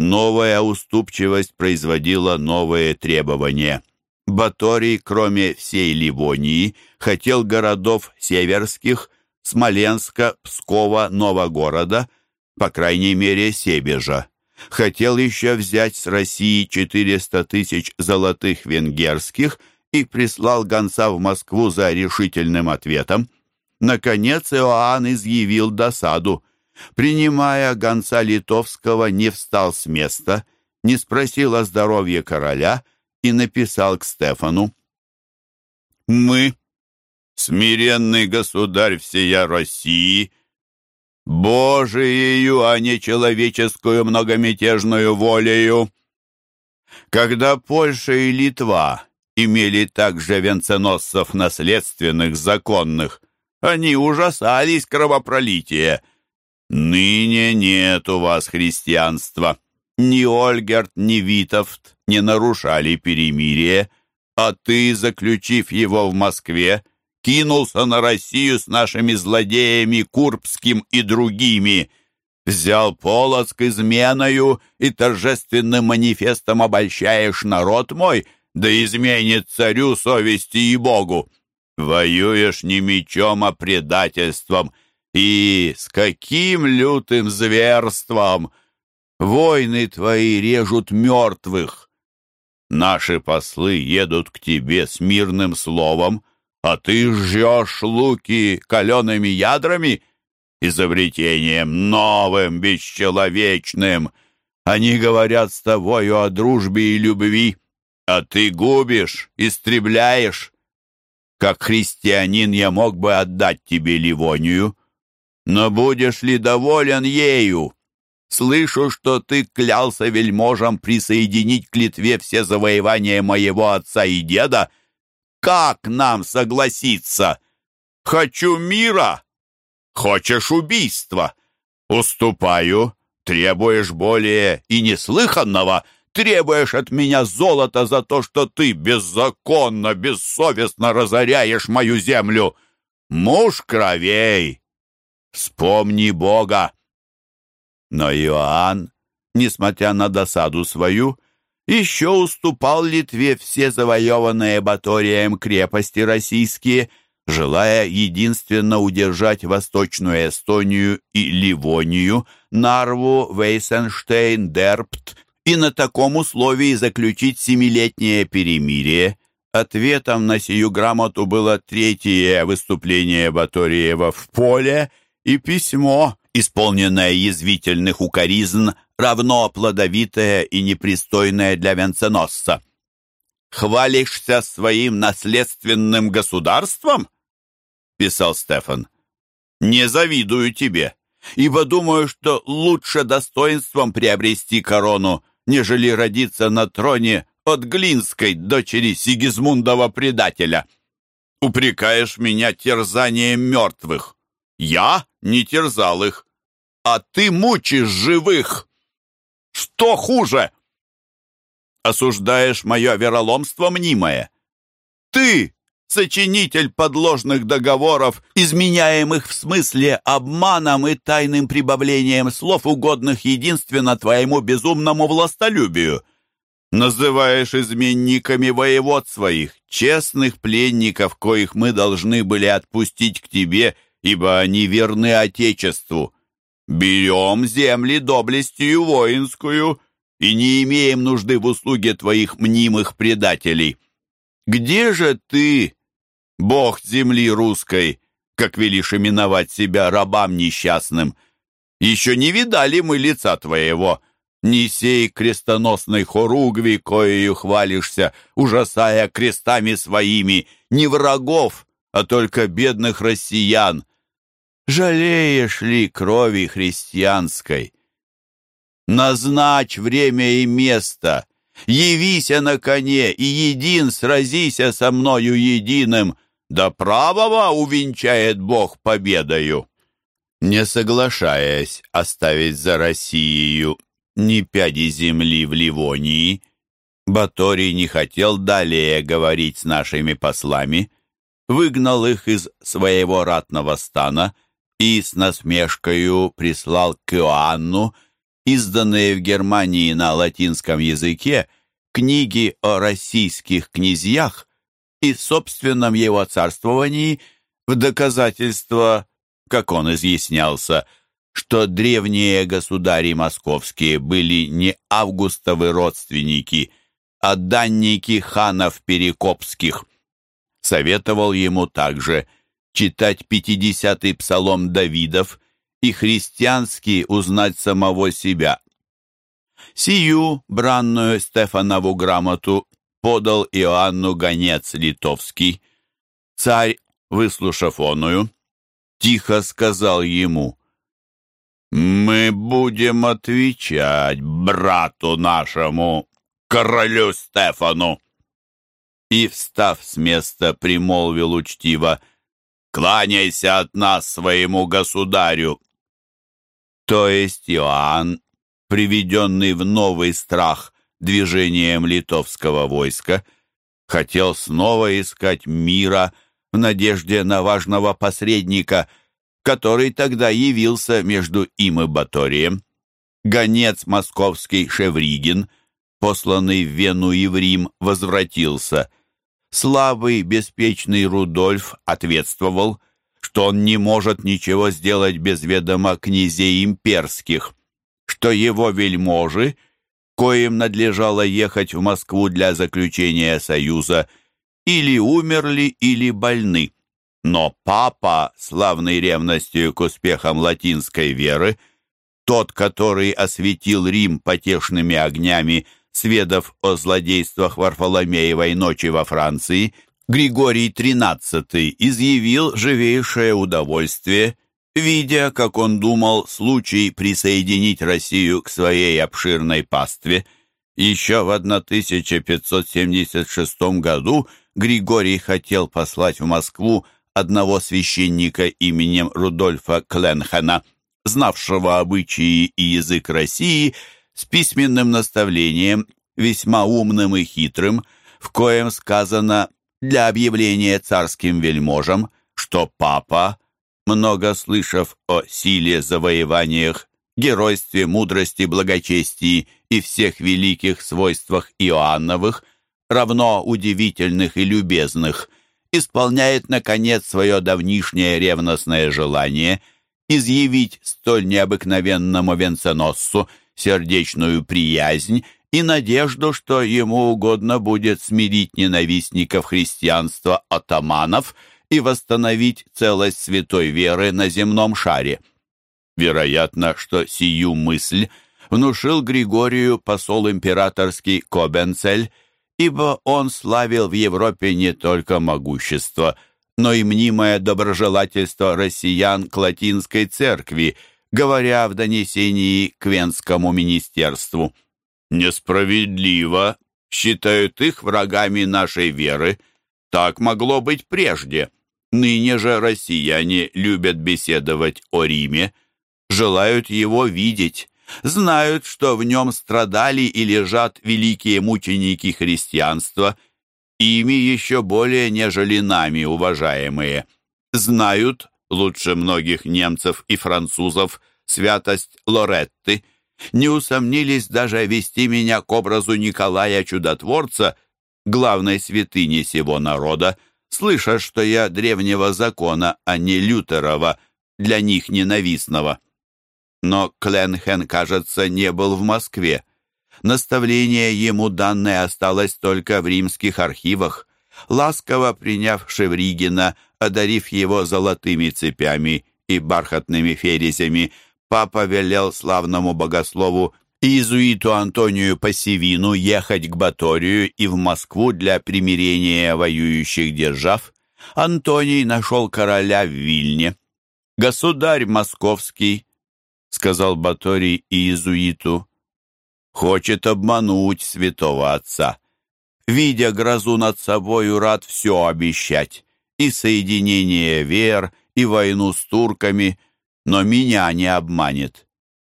Новая уступчивость производила новые требования. Баторий, кроме всей Ливонии, хотел городов северских, Смоленска, Пскова, Новогорода, по крайней мере, Себежа. Хотел еще взять с России 400 тысяч золотых венгерских и прислал гонца в Москву за решительным ответом. Наконец Иоанн изъявил досаду принимая гонца литовского, не встал с места, не спросил о здоровье короля и написал к Стефану. «Мы, смиренный государь всея России, Божиею, а не человеческую многомятежную волею, когда Польша и Литва имели также венценосцев наследственных, законных, они ужасались кровопролития, Ныне нет у вас христианства. Ни Ольгерт, ни Витовт не нарушали перемирие, а ты, заключив его в Москве, кинулся на Россию с нашими злодеями Курбским и другими, взял Полоцк изменою и торжественным манифестом обольщаешь народ мой, да изменит царю совести и Богу. Воюешь не мечом, а предательством, и с каким лютым зверством! Войны твои режут мертвых. Наши послы едут к тебе с мирным словом, а ты жжешь луки калеными ядрами, изобретением новым, бесчеловечным. Они говорят с тобою о дружбе и любви, а ты губишь, истребляешь. Как христианин я мог бы отдать тебе Ливонию, но будешь ли доволен ею? Слышу, что ты клялся вельможам присоединить к Литве все завоевания моего отца и деда. Как нам согласиться? Хочу мира. Хочешь убийства? Уступаю. Требуешь более и неслыханного. Требуешь от меня золота за то, что ты беззаконно, бессовестно разоряешь мою землю. Муж кровей. Вспомни Бога. Но Иоанн, несмотря на досаду свою, еще уступал Литве все завоеванные Баторием крепости российские, желая единственно удержать Восточную Эстонию и Ливонию, Нарву, Вейсенштейн, Дерпт и на таком условии заключить семилетнее перемирие. Ответом на сию грамоту было третье выступление Баториева в поле и письмо, исполненное язвительных укоризн, равно плодовитое и непристойное для венценосца. «Хвалишься своим наследственным государством?» — писал Стефан. «Не завидую тебе, ибо думаю, что лучше достоинством приобрести корону, нежели родиться на троне от Глинской, дочери Сигизмундова предателя. Упрекаешь меня терзанием мертвых. Я не терзал их, а ты мучишь живых. Что хуже? Осуждаешь мое вероломство мнимое. Ты, сочинитель подложных договоров, изменяемых в смысле обманом и тайным прибавлением слов, угодных единственно твоему безумному властолюбию. Называешь изменниками воевод своих, честных пленников, коих мы должны были отпустить к тебе ибо они верны Отечеству. Берем земли доблестью воинскую и не имеем нужды в услуге твоих мнимых предателей. Где же ты, Бог земли русской, как велишь именовать себя рабам несчастным? Еще не видали мы лица твоего, ни сей крестоносной хоругви, коею хвалишься, ужасая крестами своими, не врагов, а только бедных россиян, жалеешь ли крови христианской? Назначь время и место, явися на коне и един сразися со мною единым, да правого увенчает Бог победою. Не соглашаясь оставить за Россией ни пяди земли в Ливонии, Баторий не хотел далее говорить с нашими послами, выгнал их из своего ратного стана и с насмешкою прислал к Иоанну изданные в Германии на латинском языке книги о российских князьях и собственном его царствовании в доказательство, как он изъяснялся, что древние государи московские были не августовы родственники, а данники ханов перекопских. Советовал ему также – читать пятидесятый псалом Давидов и христианский узнать самого себя. Сию бранную Стефанову грамоту подал Иоанну гонец литовский. Царь, выслушав оную, тихо сказал ему, «Мы будем отвечать брату нашему, королю Стефану». И, встав с места, примолвил учтиво, — кланяйся от нас своему государю». То есть Иоанн, приведенный в новый страх движением литовского войска, хотел снова искать мира в надежде на важного посредника, который тогда явился между им и Баторием. Гонец московский Шевригин, посланный в Вену и в Рим, возвратился – Слабый, беспечный Рудольф ответствовал, что он не может ничего сделать без ведома князей имперских, что его вельможи коим надлежало ехать в Москву для заключения союза, или умерли, или больны. Но папа, славный ревностью к успехам латинской веры, тот, который осветил Рим потешными огнями, сведав о злодействах Варфоломеевой ночи во Франции, Григорий XIII изъявил живейшее удовольствие, видя, как он думал, случай присоединить Россию к своей обширной пастве. Еще в 1576 году Григорий хотел послать в Москву одного священника именем Рудольфа Кленхена, знавшего обычаи и язык России, с письменным наставлением, весьма умным и хитрым, в коем сказано для объявления царским вельможам, что папа, много слышав о силе, завоеваниях, геройстве, мудрости, благочестии и всех великих свойствах Иоанновых, равно удивительных и любезных, исполняет, наконец, свое давнишнее ревностное желание изъявить столь необыкновенному венценосцу сердечную приязнь и надежду, что ему угодно будет смирить ненавистников христианства атаманов и восстановить целость святой веры на земном шаре. Вероятно, что сию мысль внушил Григорию посол императорский Кобенцель, ибо он славил в Европе не только могущество, но и мнимое доброжелательство россиян к латинской церкви, говоря в донесении к Венскому министерству. «Несправедливо считают их врагами нашей веры. Так могло быть прежде. Ныне же россияне любят беседовать о Риме, желают его видеть, знают, что в нем страдали и лежат великие мученики христианства, ими еще более, нежели нами, уважаемые. Знают, лучше многих немцев и французов, святость Лоретты, не усомнились даже вести меня к образу Николая Чудотворца, главной святыни сего народа, слыша, что я древнего закона, а не Лютерова, для них ненавистного. Но Кленхен, кажется, не был в Москве. Наставление ему данное осталось только в римских архивах. Ласково приняв Шевригина, одарив его золотыми цепями и бархатными ферезями, папа велел славному богослову иезуиту Антонию Пассивину ехать к Баторию и в Москву для примирения воюющих держав. Антоний нашел короля в Вильне. «Государь московский», — сказал Баторий иезуиту, — «хочет обмануть святого отца. Видя грозу над собою, рад все обещать, и соединение вер, и войну с турками, но меня не обманет.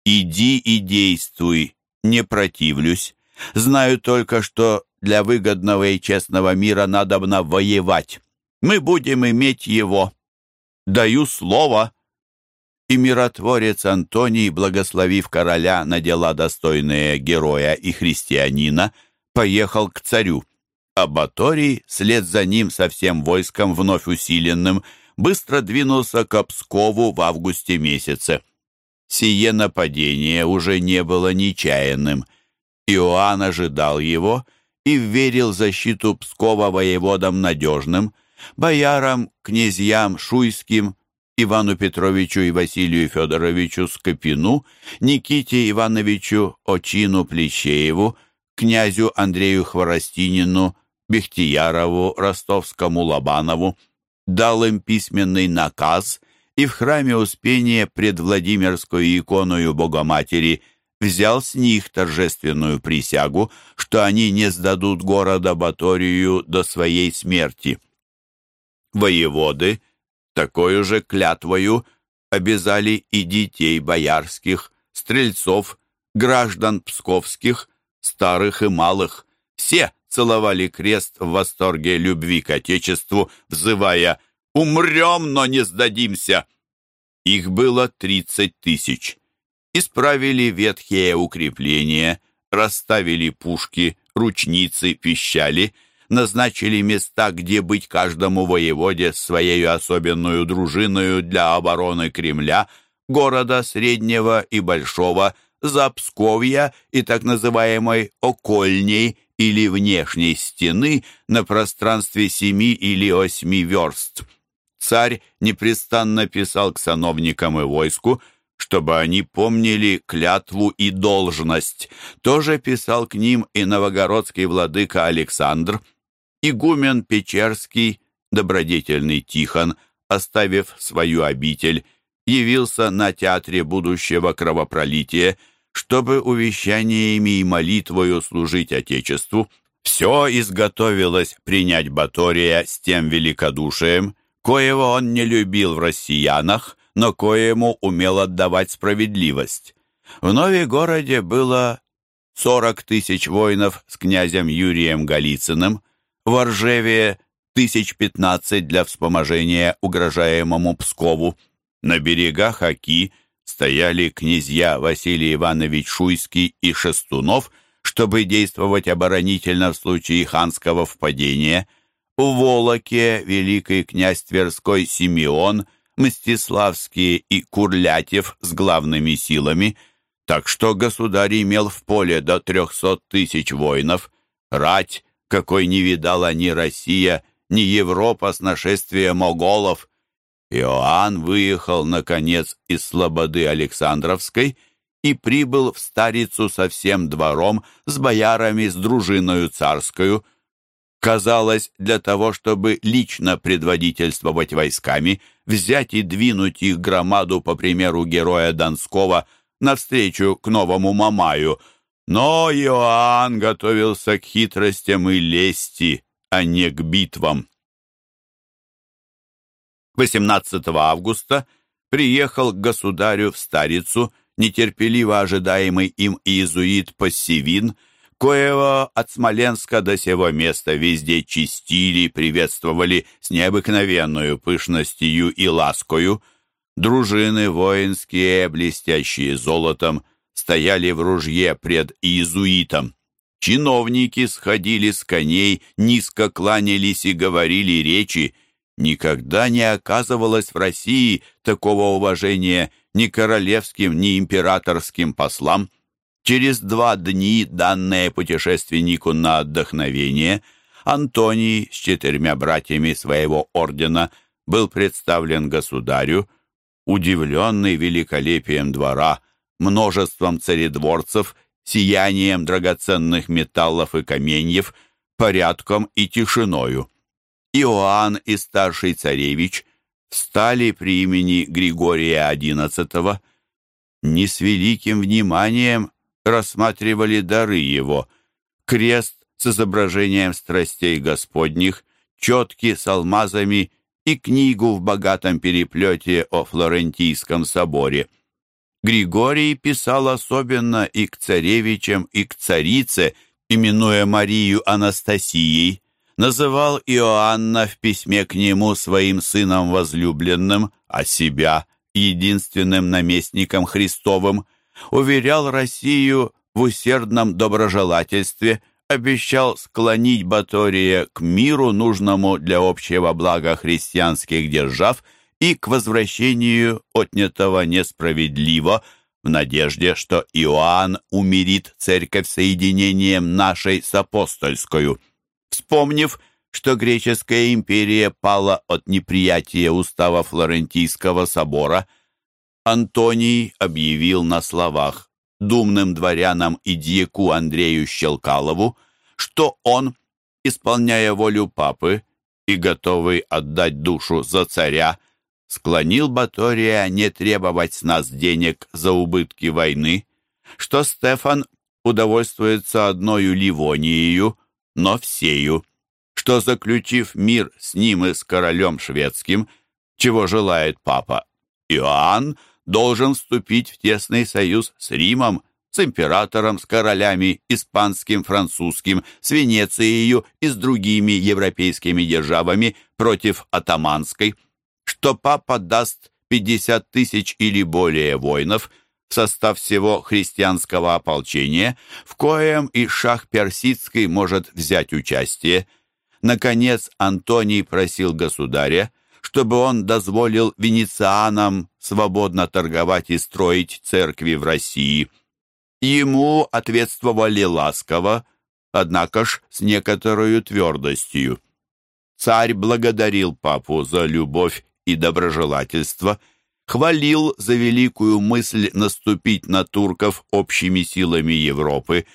Иди и действуй, не противлюсь. Знаю только, что для выгодного и честного мира надобно воевать. Мы будем иметь его. Даю слово» и миротворец Антоний, благословив короля на дела достойные героя и христианина, поехал к царю. А Баторий, след за ним со всем войском вновь усиленным, быстро двинулся к Пскову в августе месяце. Сие нападение уже не было нечаянным. Иоанн ожидал его и верил защиту Пскова воеводам надежным, боярам, князьям шуйским, Ивану Петровичу и Василию Федоровичу Скопину, Никите Ивановичу Очину Плещееву, князю Андрею Хворостинину, Бехтиярову, Ростовскому Лобанову, дал им письменный наказ и в храме Успения пред Владимирской иконою Богоматери взял с них торжественную присягу, что они не сдадут города Баторию до своей смерти. Воеводы — Такою же клятвою обязали и детей боярских, стрельцов, граждан псковских, старых и малых. Все целовали крест в восторге любви к Отечеству, взывая «Умрем, но не сдадимся!» Их было тридцать тысяч. Исправили ветхие укрепления, расставили пушки, ручницы, пищали — назначили места, где быть каждому воеводе с своей особенную дружиною для обороны Кремля, города Среднего и Большого, Запсковья и так называемой окольней или внешней стены на пространстве семи или восьми верст. Царь непрестанно писал к сановникам и войску, чтобы они помнили клятву и должность. Тоже писал к ним и новогородский владыка Александр, игумен Печерский, добродетельный Тихон, оставив свою обитель, явился на театре будущего кровопролития, чтобы увещаниями и молитвою служить Отечеству. Все изготовилось принять Батория с тем великодушием, коего он не любил в россиянах, но коему умел отдавать справедливость. В Нове-городе было сорок тысяч воинов с князем Юрием Голицыным, в Оржеве тысяч пятнадцать для вспоможения угрожаемому Пскову. На берегах Оки стояли князья Василий Иванович Шуйский и Шестунов, чтобы действовать оборонительно в случае ханского впадения. У Волоке великий князь Тверской Симеон, Мстиславский и Курлятев с главными силами, так что государь имел в поле до трехсот тысяч воинов, рать, какой не видала ни Россия, ни Европа с нашествием моголов. Иоанн выехал, наконец, из Слободы Александровской и прибыл в Старицу со всем двором, с боярами, с дружиною царскую. Казалось, для того, чтобы лично предводительствовать войсками, взять и двинуть их громаду, по примеру героя Донского, навстречу к новому Мамаю. Но Иоанн готовился к хитростям и лести, а не к битвам. 18 августа приехал к государю в Старицу нетерпеливо ожидаемый им иезуит Пассивин, коего от Смоленска до сего места везде чистили, приветствовали с необыкновенную пышностью и ласкою. Дружины воинские, блестящие золотом, стояли в ружье пред иезуитом. Чиновники сходили с коней, низко кланялись и говорили речи. Никогда не оказывалось в России такого уважения ни королевским, ни императорским послам. Через два дни, данные путешественнику на отдохновение, Антоний с четырьмя братьями своего ордена был представлен государю, удивленный великолепием двора, множеством царедворцев сиянием драгоценных металлов и каменьев, порядком и тишиною. Иоанн и старший царевич встали при имени Григория XI, не с великим вниманием рассматривали дары его, крест с изображением страстей Господних, четки с алмазами и книгу в богатом переплете о Флорентийском соборе – Григорий писал особенно и к царевичам, и к царице, именуя Марию Анастасией, называл Иоанна в письме к нему своим сыном возлюбленным, а себя единственным наместником Христовым, уверял Россию в усердном доброжелательстве, обещал склонить Батория к миру, нужному для общего блага христианских держав – и к возвращению отнятого несправедливо, в надежде, что Иоанн умирит церковь соединением нашей с апостольскою. Вспомнив, что греческая империя пала от неприятия устава Флорентийского собора, Антоний объявил на словах думным дворянам и дьяку Андрею Щелкалову, что он, исполняя волю папы и готовый отдать душу за царя, склонил Батория не требовать с нас денег за убытки войны, что Стефан удовольствуется одною Ливонией, но всею, что, заключив мир с ним и с королем шведским, чего желает папа, Иоанн должен вступить в тесный союз с Римом, с императором, с королями испанским, французским, с Венецией и с другими европейскими державами против атаманской – что папа даст 50 тысяч или более воинов состав всего христианского ополчения, в коем и шах Персидский может взять участие. Наконец, Антоний просил государя, чтобы он дозволил венецианам свободно торговать и строить церкви в России. Ему ответствовали ласково, однако ж с некоторой твердостью. Царь благодарил папу за любовь и доброжелательство, хвалил за великую мысль наступить на турков общими силами Европы,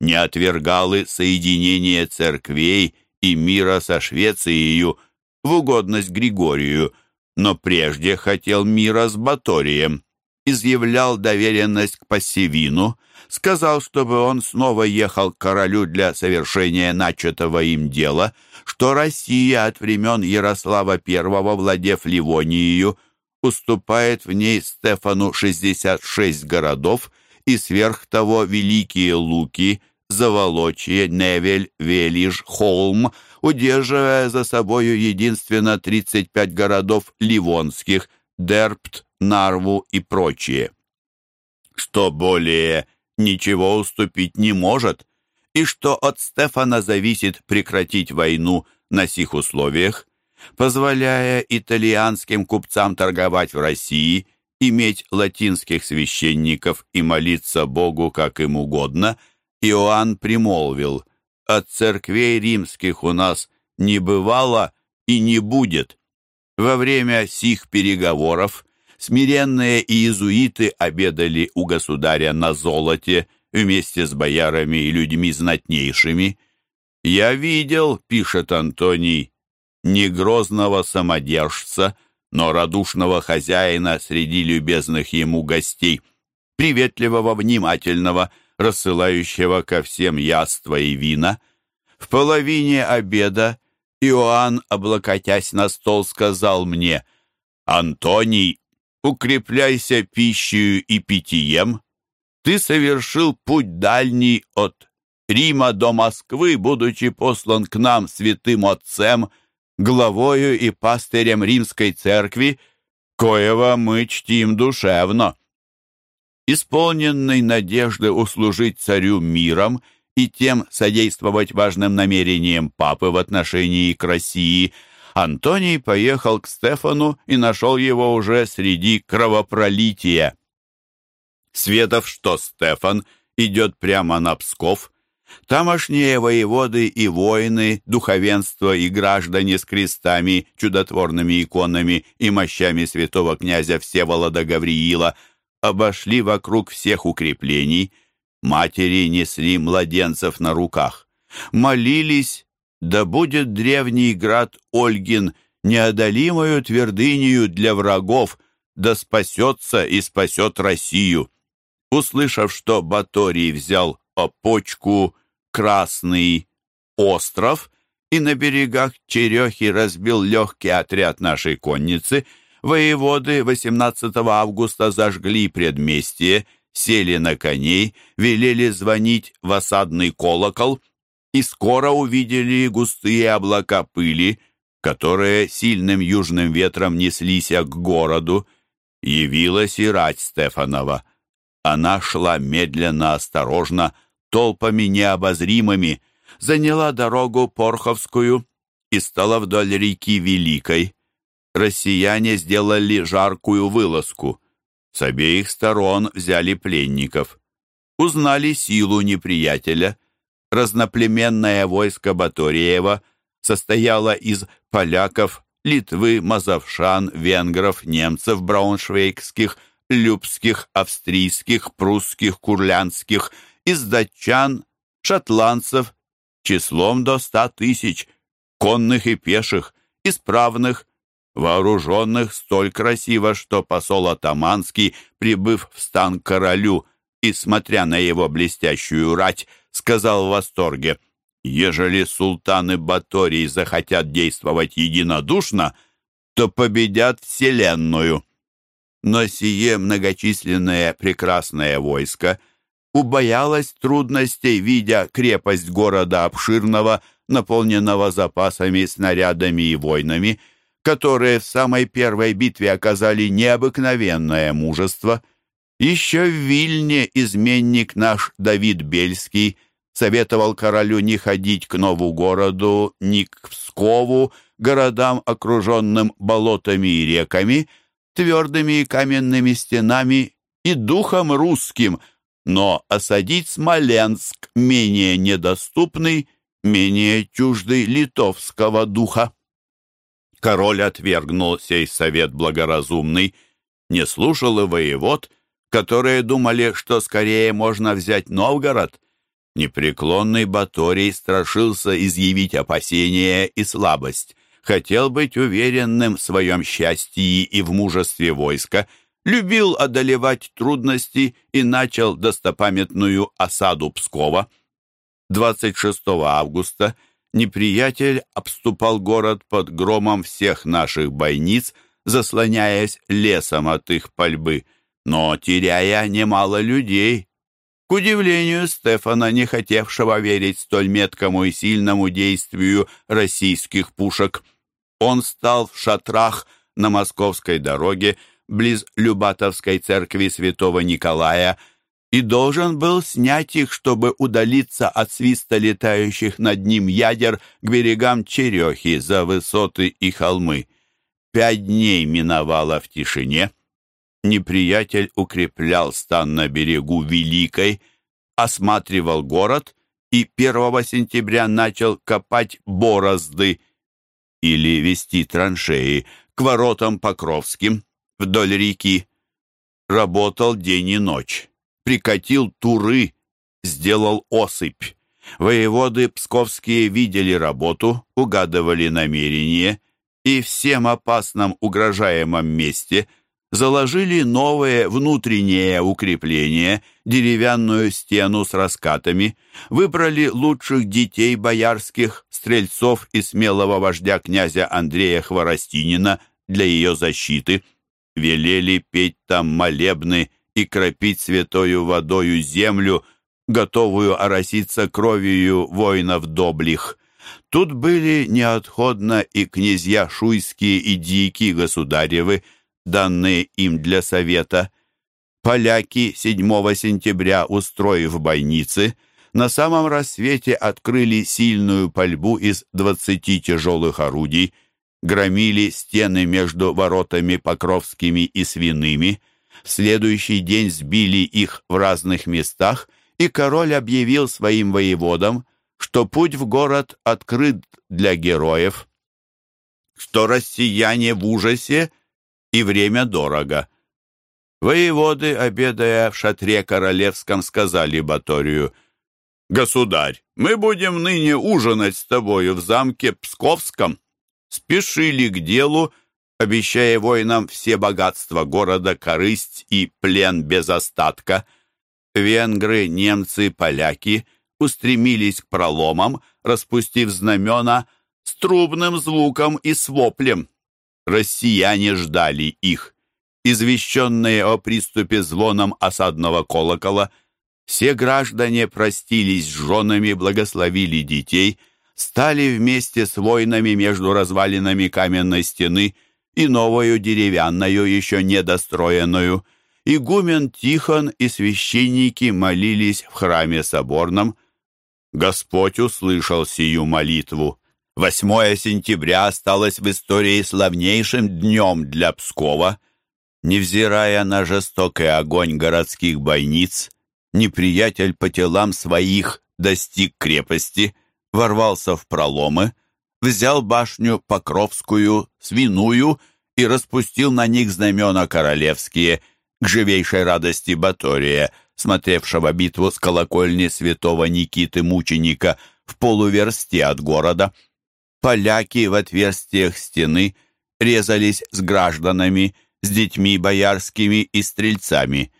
не отвергал и соединение церквей и мира со Швецией в угодность Григорию, но прежде хотел мира с Баторием, изъявлял доверенность к Пассивину, сказал, чтобы он снова ехал к королю для совершения начатого им дела, что Россия от времен Ярослава I, владев Ливонией, уступает в ней Стефану 66 городов и сверх того великие луки, Заволочье, Невель, Велиж, Холм, удерживая за собою единственно 35 городов ливонских, Дерпт, Нарву и прочие. Что более ничего уступить не может, и что от Стефана зависит прекратить войну на сих условиях, позволяя итальянским купцам торговать в России, иметь латинских священников и молиться Богу как им угодно, Иоанн примолвил, «От церквей римских у нас не бывало и не будет». Во время сих переговоров смиренные иезуиты обедали у государя на золоте вместе с боярами и людьми знатнейшими. «Я видел, — пишет Антоний, — не грозного самодержца, но радушного хозяина среди любезных ему гостей, приветливого, внимательного, рассылающего ко всем яства и вина. В половине обеда Иоанн, облокотясь на стол, сказал мне, «Антоний, укрепляйся пищей и питьем. Ты совершил путь дальний от Рима до Москвы, будучи послан к нам святым отцем, главою и пастырем римской церкви, коего мы чтим душевно. Исполненный надежды услужить царю миром и тем содействовать важным намерениям папы в отношении к России – Антоний поехал к Стефану и нашел его уже среди кровопролития. Светов, что Стефан идет прямо на Псков, тамошние воеводы и воины, духовенство и граждане с крестами, чудотворными иконами и мощами святого князя Всеволода Гавриила обошли вокруг всех укреплений, матери несли младенцев на руках, молились да будет древний град Ольгин неодолимою твердынею для врагов, да спасется и спасет Россию. Услышав, что Баторий взял опочку Красный остров и на берегах Черехи разбил легкий отряд нашей конницы, воеводы 18 августа зажгли предместье, сели на коней, велели звонить в осадный колокол — и скоро увидели густые облака пыли, которые сильным южным ветром неслись к городу. Явилась и рать Стефанова. Она шла медленно, осторожно, толпами необозримыми, заняла дорогу Порховскую и стала вдоль реки Великой. Россияне сделали жаркую вылазку. С обеих сторон взяли пленников. Узнали силу неприятеля — разноплеменное войско Баториева состояло из поляков, Литвы, мазовшан, венгров, немцев, брауншвейгских, любских, австрийских, прусских, курлянских, из датчан, шотландцев, числом до ста тысяч, конных и пеших, исправных, вооруженных столь красиво, что посол Атаманский, прибыв в стан королю и смотря на его блестящую рать, сказал в восторге, «Ежели султаны Батории захотят действовать единодушно, то победят Вселенную». Но сие многочисленное прекрасное войско убоялось трудностей, видя крепость города обширного, наполненного запасами, снарядами и войнами, которые в самой первой битве оказали необыкновенное мужество. Еще в Вильне изменник наш Давид Бельский советовал королю не ходить к Нову-городу, ни к Пскову, городам, окруженным болотами и реками, твердыми и каменными стенами и духом русским, но осадить Смоленск менее недоступный, менее чуждый литовского духа. Король отвергнул сей совет благоразумный, не слушал и воевод, которые думали, что скорее можно взять Новгород. Непреклонный Баторий страшился изъявить опасения и слабость, хотел быть уверенным в своем счастье и в мужестве войска, любил одолевать трудности и начал достопамятную осаду Пскова. 26 августа неприятель обступал город под громом всех наших бойниц, заслоняясь лесом от их пальбы, но теряя немало людей. К удивлению Стефана, не хотевшего верить столь меткому и сильному действию российских пушек, он стал в шатрах на московской дороге близ Любатовской церкви святого Николая и должен был снять их, чтобы удалиться от свиста летающих над ним ядер к берегам Черехи за высоты и холмы. Пять дней миновало в тишине. Неприятель укреплял стан на берегу Великой, осматривал город и 1 сентября начал копать борозды или вести траншеи к воротам Покровским вдоль реки. Работал день и ночь, прикатил туры, сделал осыпь. Воеводы псковские видели работу, угадывали намерения и всем опасном угрожаемом месте заложили новое внутреннее укрепление, деревянную стену с раскатами, выбрали лучших детей боярских, стрельцов и смелого вождя князя Андрея Хворостинина для ее защиты, велели петь там молебны и кропить святою водою землю, готовую ороситься кровью воинов доблих. Тут были неотходно и князья шуйские и дикие государевы, данные им для совета. Поляки 7 сентября, устроив бойницы, на самом рассвете открыли сильную пальбу из 20 тяжелых орудий, громили стены между воротами Покровскими и Свиными, в следующий день сбили их в разных местах, и король объявил своим воеводам, что путь в город открыт для героев, что россияне в ужасе и время дорого. Воеводы, обедая в шатре королевском, сказали Баторию, «Государь, мы будем ныне ужинать с тобою в замке Псковском». Спешили к делу, обещая воинам все богатства города, корысть и плен без остатка. Венгры, немцы, поляки — устремились к проломам, распустив знамена с трубным звуком и с воплем. Россияне ждали их. Извещенные о приступе звоном осадного колокола, все граждане простились с женами, благословили детей, стали вместе с воинами между развалинами каменной стены и новую деревянную, еще недостроенную. Игумен Тихон и священники молились в храме соборном, Господь услышал сию молитву. 8 сентября осталось в истории славнейшим днем для Пскова. Невзирая на жестокий огонь городских бойниц, неприятель по телам своих достиг крепости, ворвался в проломы, взял башню Покровскую, Свиную и распустил на них знамена королевские к живейшей радости Батория – смотревшего битву с колокольни святого Никиты Мученика в полуверсте от города. Поляки в отверстиях стены резались с гражданами, с детьми боярскими и стрельцами.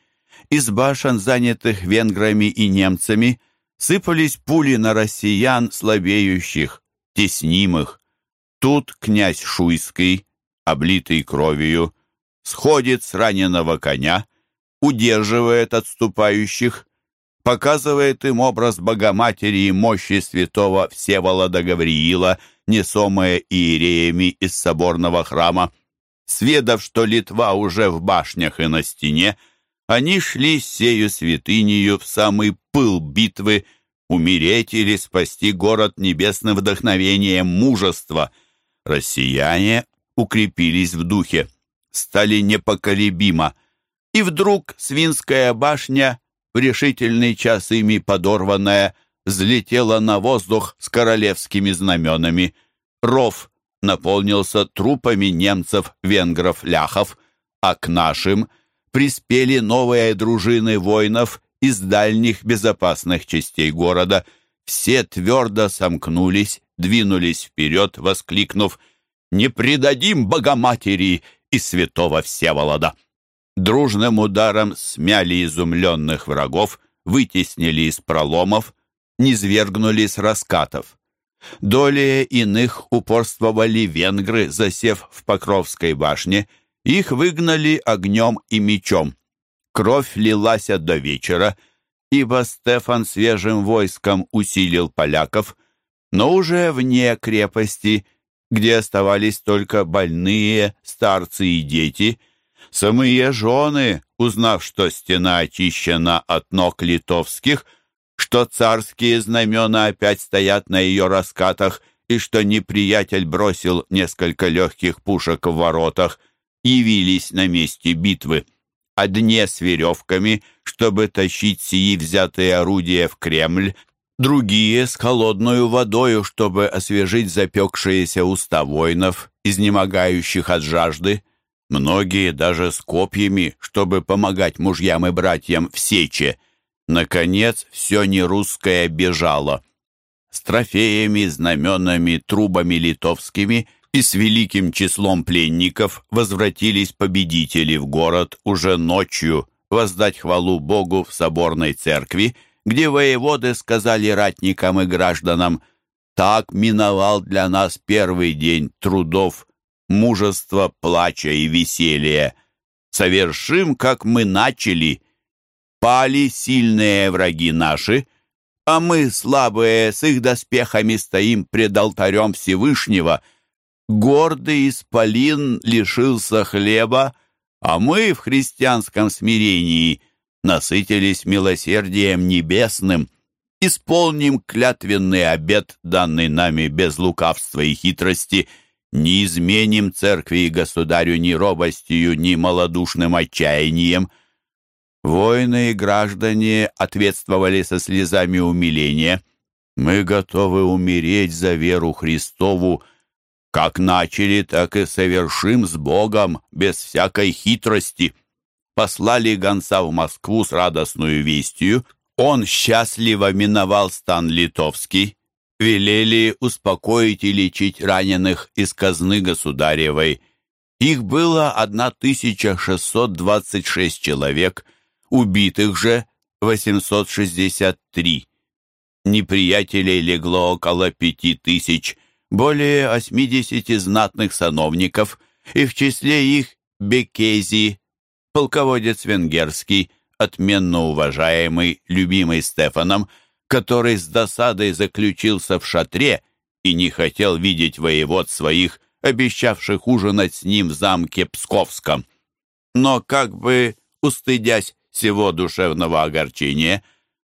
Из башен, занятых венграми и немцами, сыпались пули на россиян слабеющих, теснимых. Тут князь Шуйский, облитый кровью, сходит с раненого коня, удерживает отступающих, показывает им образ Богоматери и мощи святого Всеволода Гавриила, несомые иереями из соборного храма. Сведав, что Литва уже в башнях и на стене, они шли сею святынею в самый пыл битвы, умереть или спасти город небесным вдохновением мужества. Россияне укрепились в духе, стали непоколебимо – и вдруг Свинская башня в решительный час ими подорванная, взлетела на воздух с королевскими знаменами. Ров наполнился трупами немцев, венгров, ляхов, а к нашим приспели новые дружины воинов из дальних безопасных частей города. Все твердо сомкнулись, двинулись вперед, воскликнув «Не предадим Богоматери и святого Всеволода!» Дружным ударом смяли изумленных врагов, вытеснили из проломов, низвергнули с раскатов. Долее иных упорствовали венгры, засев в Покровской башне. Их выгнали огнем и мечом. Кровь лилась до вечера, ибо Стефан свежим войском усилил поляков, но уже вне крепости, где оставались только больные, старцы и дети, самые жены, узнав, что стена очищена от ног литовских, что царские знамена опять стоят на ее раскатах и что неприятель бросил несколько легких пушек в воротах, явились на месте битвы. Одни с веревками, чтобы тащить сии взятые орудия в Кремль, другие с холодной водою, чтобы освежить запекшиеся уста воинов, изнемогающих от жажды, многие даже с копьями, чтобы помогать мужьям и братьям в сече – Наконец, все нерусское бежало. С трофеями, знаменами, трубами литовскими и с великим числом пленников возвратились победители в город уже ночью воздать хвалу Богу в соборной церкви, где воеводы сказали ратникам и гражданам «Так миновал для нас первый день трудов, мужества, плача и веселья. Совершим, как мы начали, пали сильные враги наши, а мы, слабые, с их доспехами стоим пред алтарем Всевышнего. Гордый исполин лишился хлеба, а мы в христианском смирении насытились милосердием небесным, исполним клятвенный обет, данный нами без лукавства и хитрости, не изменим церкви и государю ни робостью, ни малодушным отчаянием — Воины и граждане ответствовали со слезами умиления. «Мы готовы умереть за веру Христову, как начали, так и совершим с Богом, без всякой хитрости». Послали гонца в Москву с радостную вестью. Он счастливо миновал стан литовский. Велели успокоить и лечить раненых из казны государевой. Их было 1626 человек – убитых же 863. Неприятелей легло около пяти тысяч, более 80 знатных сановников, и в числе их Бекези, полководец венгерский, отменно уважаемый, любимый Стефаном, который с досадой заключился в шатре и не хотел видеть воевод своих, обещавших ужинать с ним в замке Псковском. Но как бы, устыдясь всего душевного огорчения,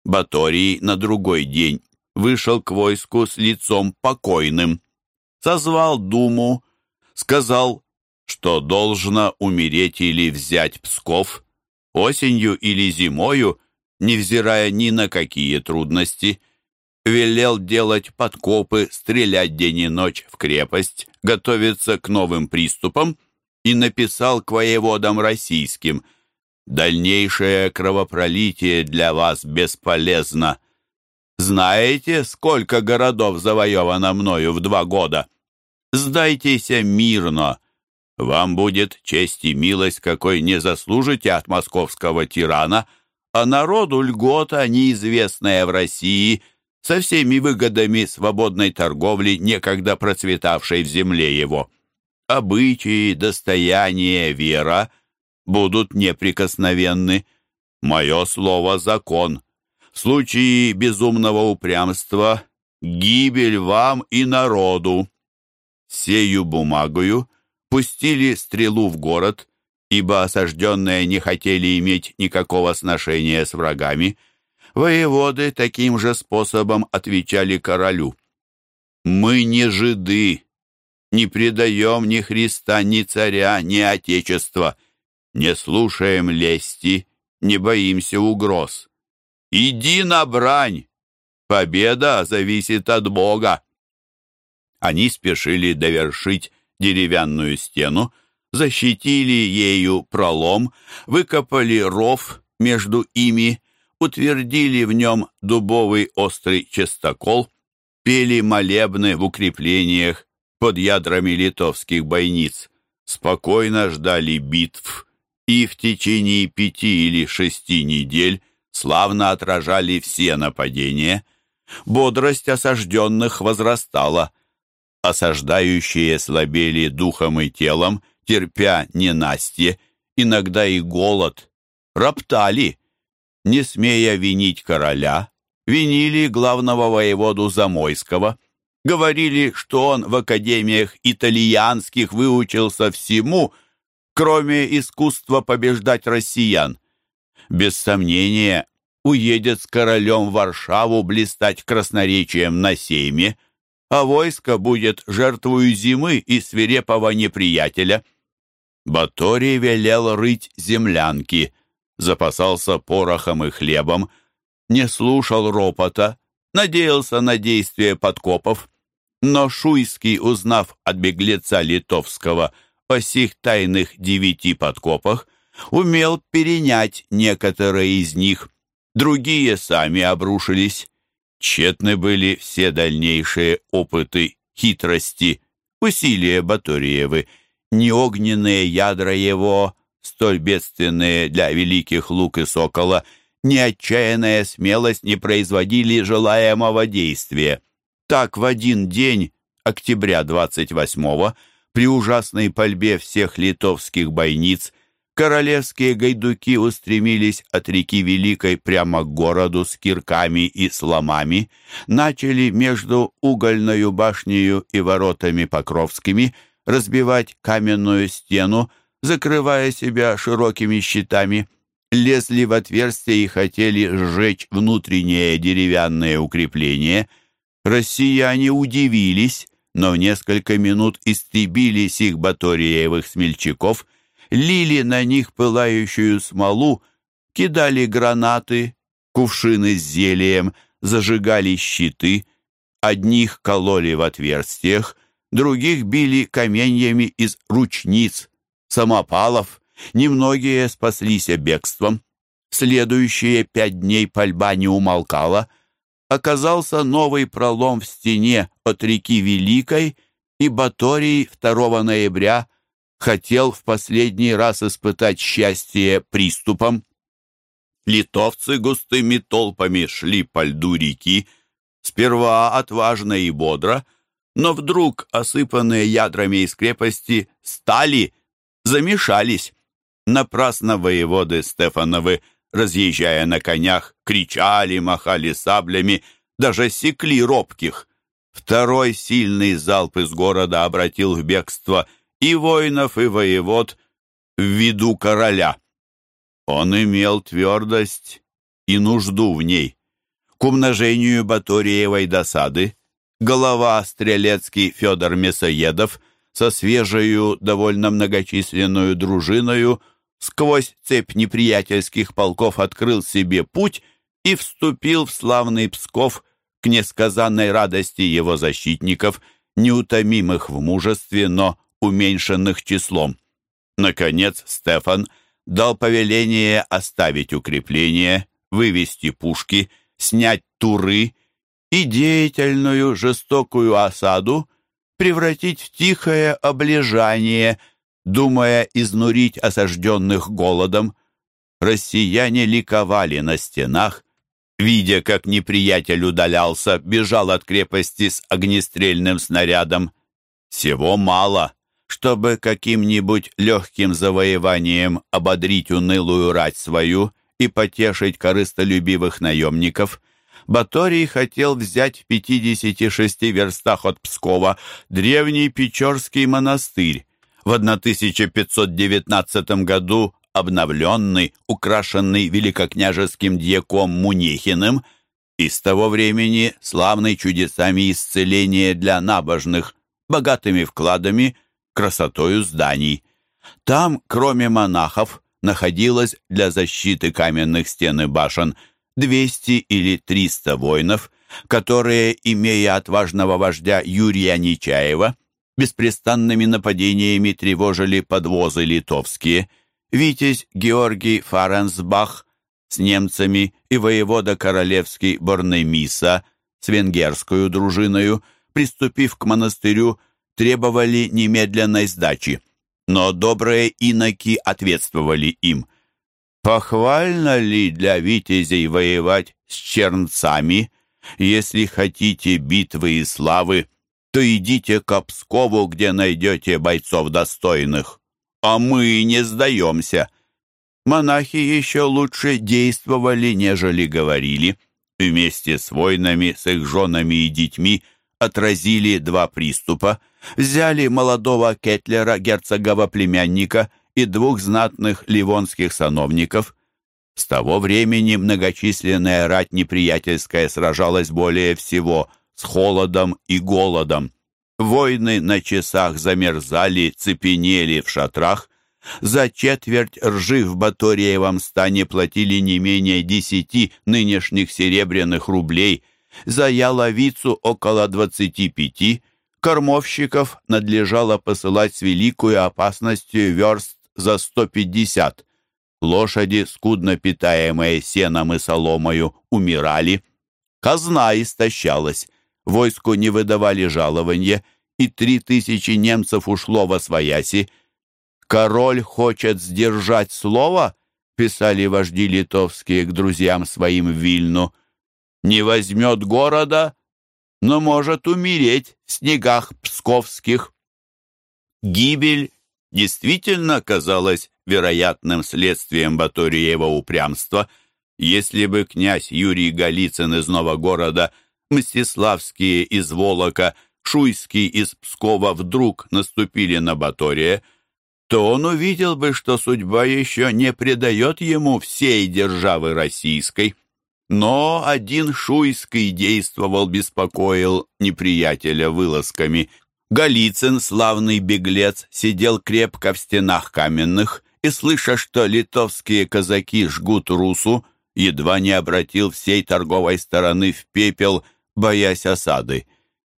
Баторий на другой день вышел к войску с лицом покойным, созвал думу, сказал, что должно умереть или взять Псков, осенью или зимою, невзирая ни на какие трудности, велел делать подкопы, стрелять день и ночь в крепость, готовиться к новым приступам и написал к воеводам российским – Дальнейшее кровопролитие для вас бесполезно. Знаете, сколько городов завоевано мною в два года? Сдайтесь мирно. Вам будет честь и милость, какой не заслужите от московского тирана, а народу льгота, неизвестная в России, со всеми выгодами свободной торговли, некогда процветавшей в земле его. Обычаи, достояние, вера — будут неприкосновенны. Мое слово — закон. В случае безумного упрямства — гибель вам и народу. Сею бумагою пустили стрелу в город, ибо осажденные не хотели иметь никакого сношения с врагами. Воеводы таким же способом отвечали королю. «Мы не жиды, не предаем ни Христа, ни царя, ни Отечества» не слушаем лести, не боимся угроз. «Иди на брань! Победа зависит от Бога!» Они спешили довершить деревянную стену, защитили ею пролом, выкопали ров между ими, утвердили в нем дубовый острый частокол, пели молебны в укреплениях под ядрами литовских бойниц, спокойно ждали битв и в течение пяти или шести недель славно отражали все нападения. Бодрость осажденных возрастала. Осаждающие слабели духом и телом, терпя ненастье, иногда и голод, роптали, не смея винить короля, винили главного воеводу Замойского, говорили, что он в академиях итальянских выучился всему, кроме искусства побеждать россиян. Без сомнения, уедет с королем в Варшаву блистать красноречием на сейме, а войско будет жертвою зимы и свирепого неприятеля. Баторий велел рыть землянки, запасался порохом и хлебом, не слушал ропота, надеялся на действие подкопов. Но Шуйский, узнав от беглеца литовского о сих тайных девяти подкопах, умел перенять некоторые из них, другие сами обрушились. Тщетны были все дальнейшие опыты хитрости, усилия Баториевы, не огненные ядра его, столь бедственные для великих лук и сокола, ни отчаянная смелость не производили желаемого действия. Так в один день, октября 28-го, при ужасной пальбе всех литовских бойниц, королевские гайдуки устремились от реки Великой прямо к городу с кирками и сломами, начали между угольною башнею и воротами Покровскими разбивать каменную стену, закрывая себя широкими щитами, лезли в отверстия и хотели сжечь внутренние деревянные укрепления. Россияне удивились, но в несколько минут истребили сих баториевых смельчаков, лили на них пылающую смолу, кидали гранаты, кувшины с зельем, зажигали щиты, одних кололи в отверстиях, других били каменьями из ручниц, самопалов, немногие спаслись бегством. Следующие пять дней пальба не умолкала. Оказался новый пролом в стене от реки Великой, и Баторий 2 ноября хотел в последний раз испытать счастье приступом. Литовцы густыми толпами шли по льду реки, сперва отважно и бодро, но вдруг, осыпанные ядрами из крепости, стали замешались. Напрасно воеводы Стефановы, разъезжая на конях, кричали, махали саблями, даже секли робких. Второй сильный залп из города обратил в бегство и воинов, и воевод в виду короля. Он имел твердость и нужду в ней. К умножению Баториевой досады голова стрелецкий Федор Мясоедов – со свежею, довольно многочисленную дружиною сквозь цепь неприятельских полков открыл себе путь и вступил в славный Псков к несказанной радости его защитников, неутомимых в мужестве, но уменьшенных числом. Наконец Стефан дал повеление оставить укрепление, вывести пушки, снять туры и деятельную жестокую осаду превратить в тихое облежание, думая изнурить осажденных голодом. Россияне ликовали на стенах, видя, как неприятель удалялся, бежал от крепости с огнестрельным снарядом. Всего мало, чтобы каким-нибудь легким завоеванием ободрить унылую рать свою и потешить корыстолюбивых наемников. Баторий хотел взять в 56 верстах от Пскова древний Печорский монастырь, в 1519 году обновленный, украшенный великокняжеским дьяком Мунихиным, и с того времени славный чудесами исцеления для набожных, богатыми вкладами, красотою зданий. Там, кроме монахов, находилась для защиты каменных стен и башен 200 или 300 воинов, которые, имея отважного вождя Юрия Нечаева, беспрестанными нападениями тревожили подвозы литовские, витязь Георгий Фаренсбах с немцами и воевода королевский Борнемиса с венгерскую дружиною, приступив к монастырю, требовали немедленной сдачи. Но добрые иноки ответствовали им. «Похвально ли для витязей воевать с чернцами? Если хотите битвы и славы, то идите к Пскову, где найдете бойцов достойных. А мы не сдаемся». Монахи еще лучше действовали, нежели говорили. Вместе с воинами, с их женами и детьми отразили два приступа, взяли молодого Кетлера, герцогова племянника, и двух знатных ливонских сановников. С того времени многочисленная рать неприятельская сражалась более всего с холодом и голодом. Войны на часах замерзали, цепенели в шатрах, за четверть ржи в Баториевом стане платили не менее десяти нынешних серебряных рублей, за яловицу около двадцати пяти, кормовщиков надлежало посылать с великой опасностью верст за сто пятьдесят. Лошади, скудно питаемые сеном и соломою, умирали. Казна истощалась, войску не выдавали жалования, и три тысячи немцев ушло во свояси, «Король хочет сдержать слово», — писали вожди литовские к друзьям своим в Вильну. «Не возьмет города, но может умереть в снегах псковских». Гибель действительно казалась вероятным следствием Баториева упрямства. Если бы князь Юрий Голицын из Новогорода, Мстиславские из Волока, Шуйский из Пскова вдруг наступили на Батория — то он увидел бы, что судьба еще не предает ему всей державы российской. Но один Шуйский действовал, беспокоил неприятеля вылазками. Голицын, славный беглец, сидел крепко в стенах каменных и, слыша, что литовские казаки жгут русу, едва не обратил всей торговой стороны в пепел, боясь осады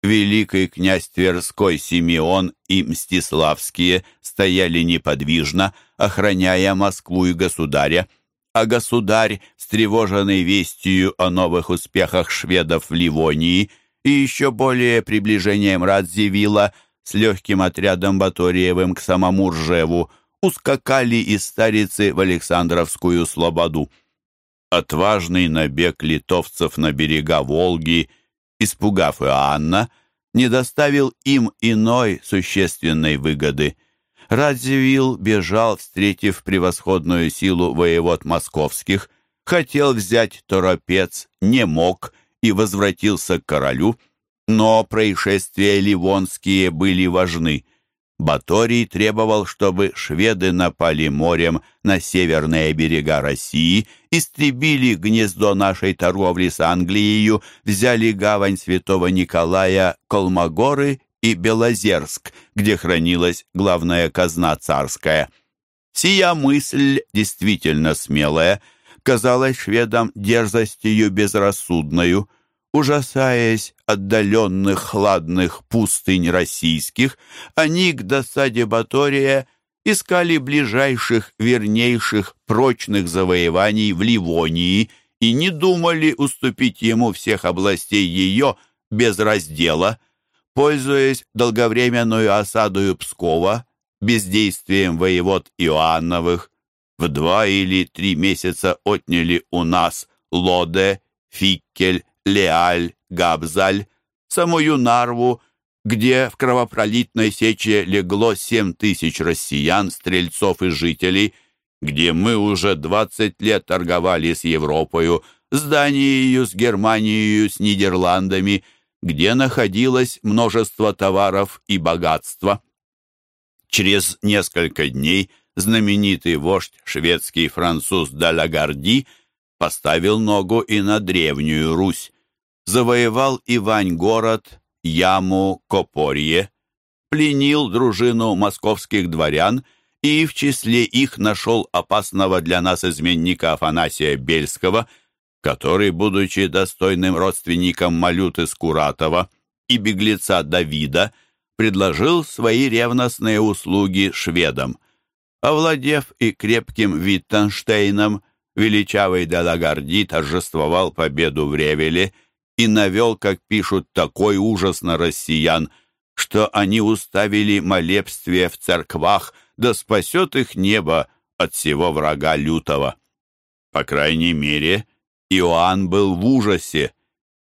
великий князь Тверской Симеон и Мстиславские стояли неподвижно, охраняя Москву и государя, а государь, встревоженный вестью о новых успехах шведов в Ливонии и еще более приближением Радзивилла с легким отрядом Баториевым к самому Ржеву, ускакали из Старицы в Александровскую Слободу. Отважный набег литовцев на берега Волги – испугав Иоанна, не доставил им иной существенной выгоды. Радзивилл бежал, встретив превосходную силу воевод московских, хотел взять торопец, не мог и возвратился к королю, но происшествия ливонские были важны — Баторий требовал, чтобы шведы напали морем на северные берега России, истребили гнездо нашей торговли с Англией, взяли гавань святого Николая, Колмогоры и Белозерск, где хранилась главная казна царская. Сия мысль, действительно смелая, казалась шведам дерзостью безрассудною, Ужасаясь отдаленных хладных пустынь российских, они к досаде Батория искали ближайших, вернейших, прочных завоеваний в Ливонии и не думали уступить ему всех областей ее без раздела, пользуясь долговременную осадою Пскова, бездействием воевод Иоанновых, в два или три месяца отняли у нас Лоде, Фиккель, Леаль, Габзаль, самую Нарву, где в кровопролитной сече легло семь тысяч россиян, стрельцов и жителей, где мы уже двадцать лет торговали с Европою, с Данией, с Германией, с Нидерландами, где находилось множество товаров и богатства. Через несколько дней знаменитый вождь шведский француз Далагарди поставил ногу и на Древнюю Русь завоевал Ивань-город, Яму, Копорье, пленил дружину московских дворян и в числе их нашел опасного для нас изменника Афанасия Бельского, который, будучи достойным родственником Малюты Скуратова и беглеца Давида, предложил свои ревностные услуги шведам. Овладев и крепким Виттенштейном, величавый Делагарди торжествовал победу в Ревеле и навел, как пишут, такой ужас на россиян, что они уставили молебствие в церквах, да спасет их небо от всего врага лютого. По крайней мере, Иоанн был в ужасе,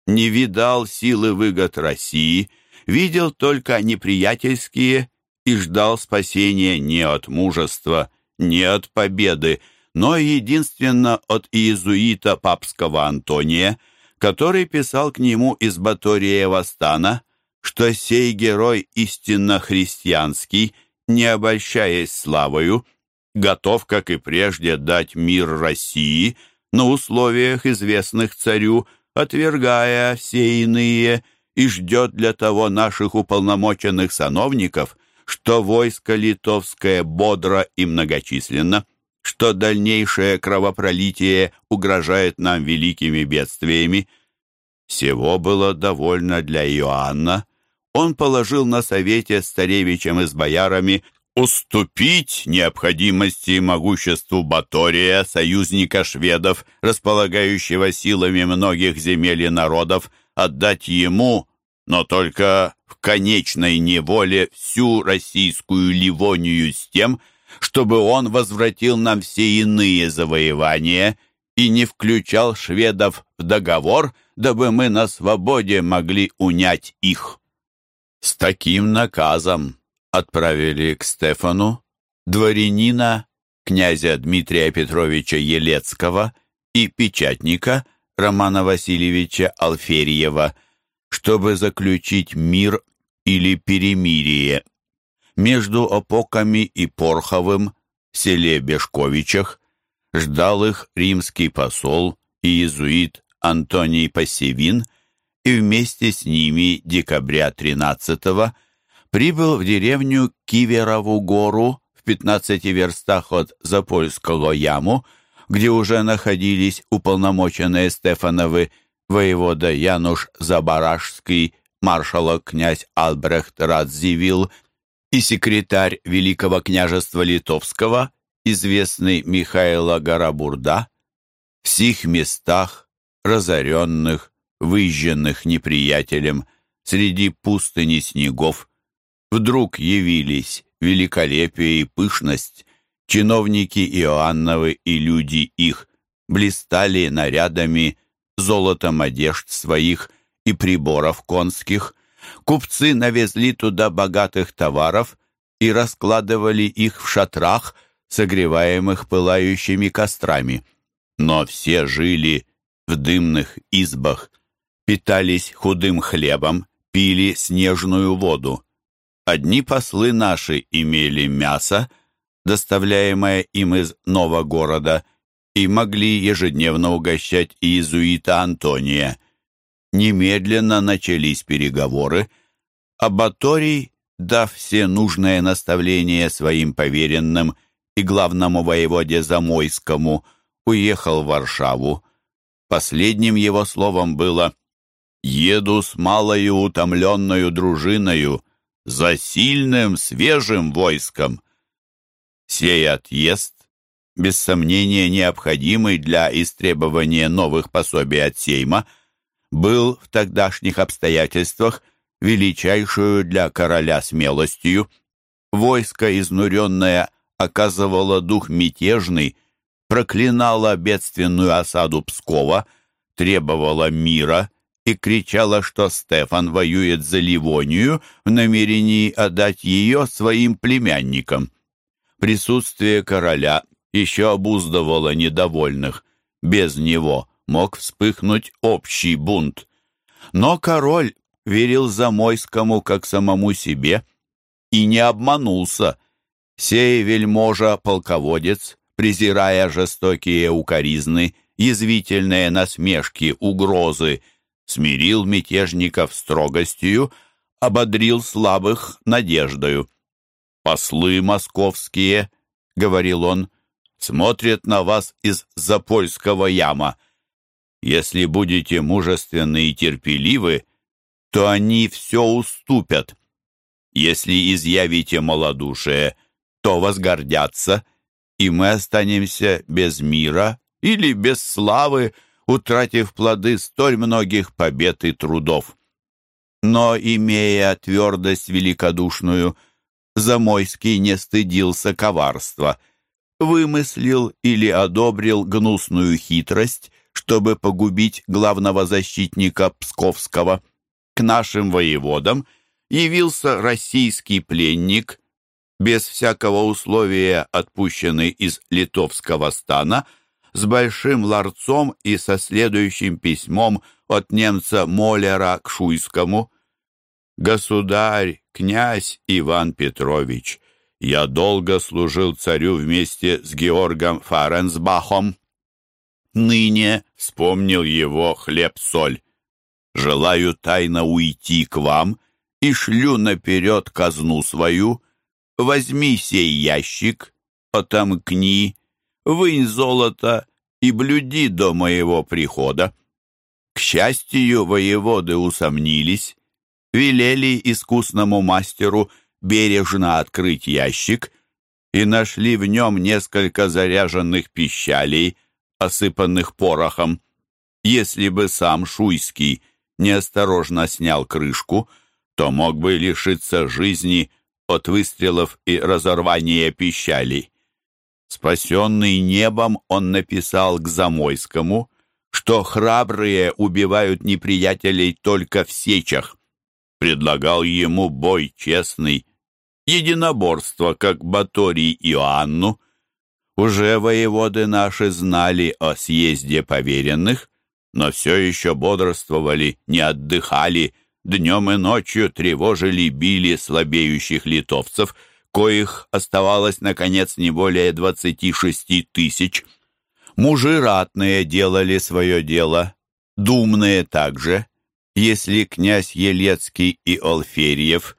не видал силы выгод России, видел только неприятельские и ждал спасения не от мужества, не от победы, но единственно от иезуита папского Антония, который писал к нему из Баториева стана, что сей герой истинно христианский, не обольщаясь славою, готов, как и прежде, дать мир России на условиях, известных царю, отвергая все иные, и ждет для того наших уполномоченных сановников, что войско литовское бодро и многочисленно, что дальнейшее кровопролитие угрожает нам великими бедствиями. Всего было довольно для Иоанна. Он положил на совете с царевичем и с боярами уступить необходимости и могуществу Батория, союзника шведов, располагающего силами многих земель и народов, отдать ему, но только в конечной неволе всю российскую Ливонию с тем, чтобы он возвратил нам все иные завоевания и не включал шведов в договор, дабы мы на свободе могли унять их. С таким наказом отправили к Стефану дворянина, князя Дмитрия Петровича Елецкого и печатника Романа Васильевича Алферьева, чтобы заключить мир или перемирие. Между Опоками и Порховым в селе Бешковичах ждал их римский посол и иезуит Антоний Посевин и вместе с ними декабря 13 -го прибыл в деревню Киверову гору в 15 верстах от Запольского яму, где уже находились уполномоченные Стефановы воевода Януш Забарашский, маршала князь Албрехт Радзивилл и секретарь Великого княжества Литовского, известный Михаила Гарабурда, в сих местах, разоренных, выжженных неприятелем, среди пустыни снегов, вдруг явились великолепие и пышность, чиновники Иоанновы и люди их блистали нарядами, золотом одежд своих и приборов конских, купцы навезли туда богатых товаров и раскладывали их в шатрах, согреваемых пылающими кострами. Но все жили в дымных избах, питались худым хлебом, пили снежную воду. Одни послы наши имели мясо, доставляемое им из нового города, и могли ежедневно угощать иезуита Антония. Немедленно начались переговоры, а Баторий, дав все нужное наставление своим поверенным и главному воеводе Замойскому, уехал в Варшаву. Последним его словом было «Еду с малою утомленную дружиною, за сильным, свежим войском. Сей отъезд, без сомнения необходимый для истребования новых пособий от Сейма, был в тогдашних обстоятельствах величайшую для короля смелостью. Войско, изнуренное, оказывало дух мятежный, проклинало бедственную осаду Пскова, требовало мира и кричала, что Стефан воюет за Ливонию в намерении отдать ее своим племянникам. Присутствие короля еще обуздывало недовольных. Без него мог вспыхнуть общий бунт. Но король верил Замойскому как самому себе и не обманулся. Сей вельможа-полководец, презирая жестокие укоризны, язвительные насмешки, угрозы, смирил мятежников строгостью, ободрил слабых надеждою. «Послы московские», — говорил он, — «смотрят на вас из Запольского яма. Если будете мужественны и терпеливы, то они все уступят. Если изъявите малодушие, то возгордятся, и мы останемся без мира или без славы, утратив плоды столь многих побед и трудов. Но, имея твердость великодушную, Замойский не стыдился коварства, вымыслил или одобрил гнусную хитрость, чтобы погубить главного защитника Псковского. К нашим воеводам явился российский пленник, без всякого условия отпущенный из литовского стана, с большим ларцом и со следующим письмом от немца Моллера к Шуйскому. «Государь, князь Иван Петрович, я долго служил царю вместе с Георгом Фаренсбахом. Ныне вспомнил его хлеб-соль. Желаю тайно уйти к вам и шлю наперед казну свою. Возьми сей ящик, отомкни, вынь золото и блюди до моего прихода. К счастью, воеводы усомнились, велели искусному мастеру бережно открыть ящик и нашли в нем несколько заряженных пищалей, осыпанных порохом. Если бы сам Шуйский неосторожно снял крышку, то мог бы лишиться жизни от выстрелов и разорвания пищалей. Спасенный небом, он написал к Замойскому, что храбрые убивают неприятелей только в сечах. Предлагал ему бой честный, единоборство, как Баторий Иоанну. Уже воеводы наши знали о съезде поверенных, но все еще бодрствовали, не отдыхали, днем и ночью тревожили, били слабеющих литовцев, коих оставалось, наконец, не более двадцати шести тысяч. Мужи ратные делали свое дело, думные также. Если князь Елецкий и Олферьев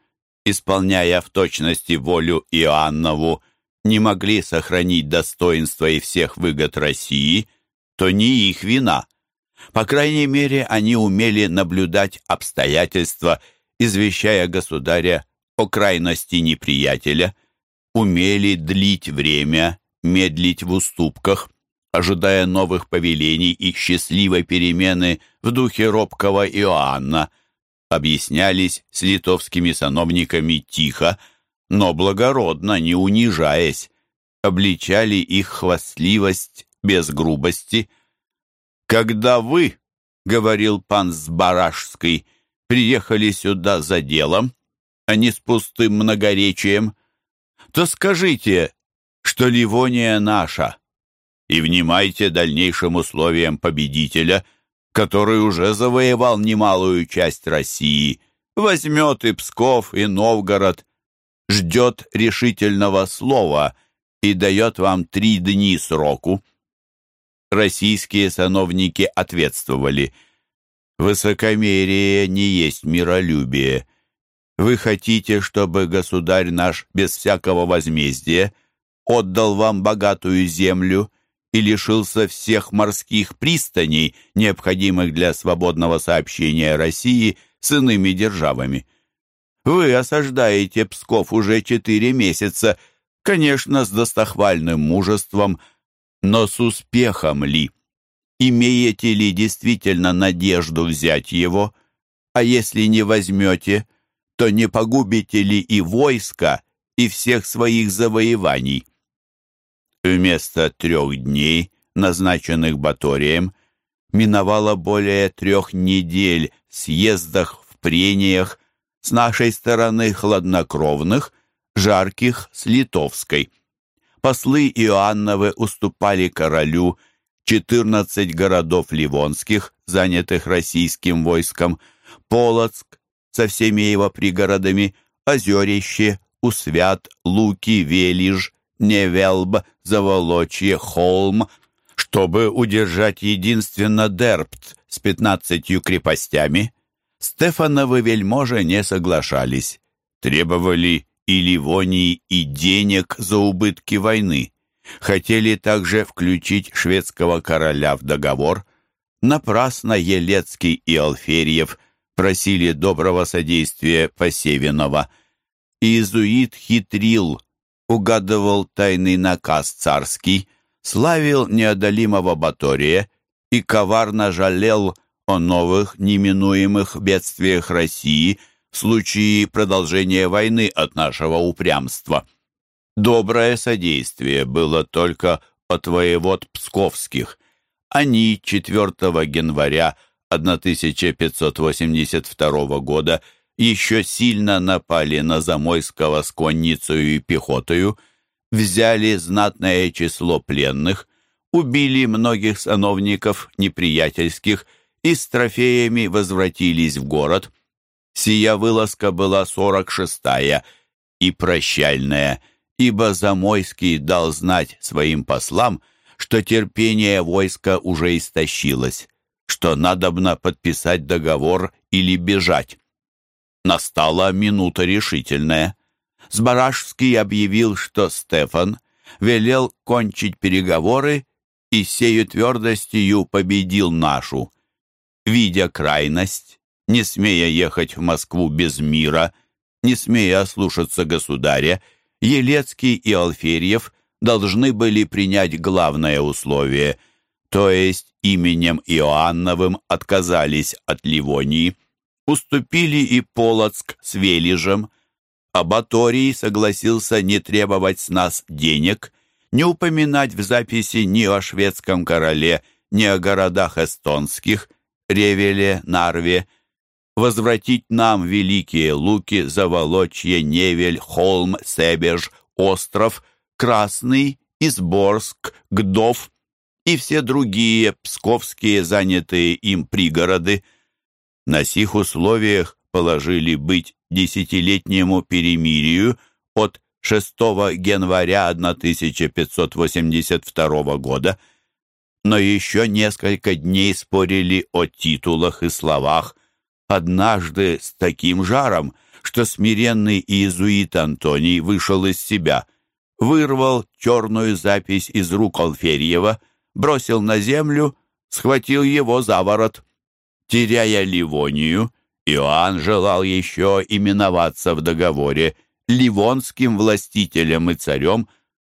исполняя в точности волю Иоаннову, не могли сохранить достоинство и всех выгод России, то не их вина. По крайней мере, они умели наблюдать обстоятельства, извещая государя о крайности неприятеля, умели длить время, медлить в уступках, ожидая новых повелений и счастливой перемены в духе робкого Иоанна – объяснялись с литовскими сановниками тихо, но благородно, не унижаясь, обличали их хвастливость без грубости. «Когда вы, — говорил пан Сбаражский, — приехали сюда за делом, а не с пустым многоречием, то скажите, что Ливония наша, и внимайте дальнейшим условиям победителя — который уже завоевал немалую часть России, возьмет и Псков, и Новгород, ждет решительного слова и дает вам три дни сроку. Российские сановники ответствовали, «Высокомерие не есть миролюбие. Вы хотите, чтобы государь наш без всякого возмездия отдал вам богатую землю и лишился всех морских пристаней, необходимых для свободного сообщения России с иными державами. Вы осаждаете Псков уже четыре месяца, конечно, с достохвальным мужеством, но с успехом ли? Имеете ли действительно надежду взять его? А если не возьмете, то не погубите ли и войска, и всех своих завоеваний? Вместо трех дней, назначенных Баторием, миновало более трех недель в съездах, в прениях, с нашей стороны хладнокровных, жарких с литовской. Послы Иоанновы уступали королю 14 городов ливонских, занятых российским войском, Полоцк со всеми его пригородами, Озерище, Усвят, Луки, Велиж, Невелб, Заволочье, Холм, чтобы удержать единственно Дерпт с пятнадцатью крепостями. Стефановы вельможи не соглашались, требовали и Ливонии, и денег за убытки войны. Хотели также включить шведского короля в договор, Напрасно Елецкий и Алферьев просили доброго содействия Посевинова. Иезуит хитрил, угадывал тайный наказ царский, славил неодолимого Батория и коварно жалел о новых неминуемых бедствиях России в случае продолжения войны от нашего упрямства. Доброе содействие было только от воевод псковских. Они 4 января 1582 года еще сильно напали на Замойского с конницей и пехотою, взяли знатное число пленных, убили многих сановников неприятельских и с трофеями возвратились в город. Сия вылазка была сорок шестая и прощальная, ибо Замойский дал знать своим послам, что терпение войска уже истощилось, что надобно подписать договор или бежать. Настала минута решительная. Сбаражский объявил, что Стефан велел кончить переговоры и сею твердостью победил нашу. Видя крайность, не смея ехать в Москву без мира, не смея ослушаться государя, Елецкий и Алферьев должны были принять главное условие, то есть именем Иоанновым отказались от Ливонии, уступили и Полоцк с Велижем, а Баторий согласился не требовать с нас денег, не упоминать в записи ни о шведском короле, ни о городах эстонских, Ревеле, Нарве, возвратить нам великие луки, Заволочье, Невель, Холм, Себеж, Остров, Красный, Изборск, Гдов и все другие псковские занятые им пригороды. На сих условиях положили быть десятилетнему перемирию от 6 января 1582 года, но еще несколько дней спорили о титулах и словах, однажды с таким жаром, что смиренный иезуит Антоний вышел из себя, вырвал черную запись из рук Алферьева, бросил на землю, схватил его за ворот. Теряя Ливонию, Иоанн желал еще именоваться в договоре ливонским властителем и царем,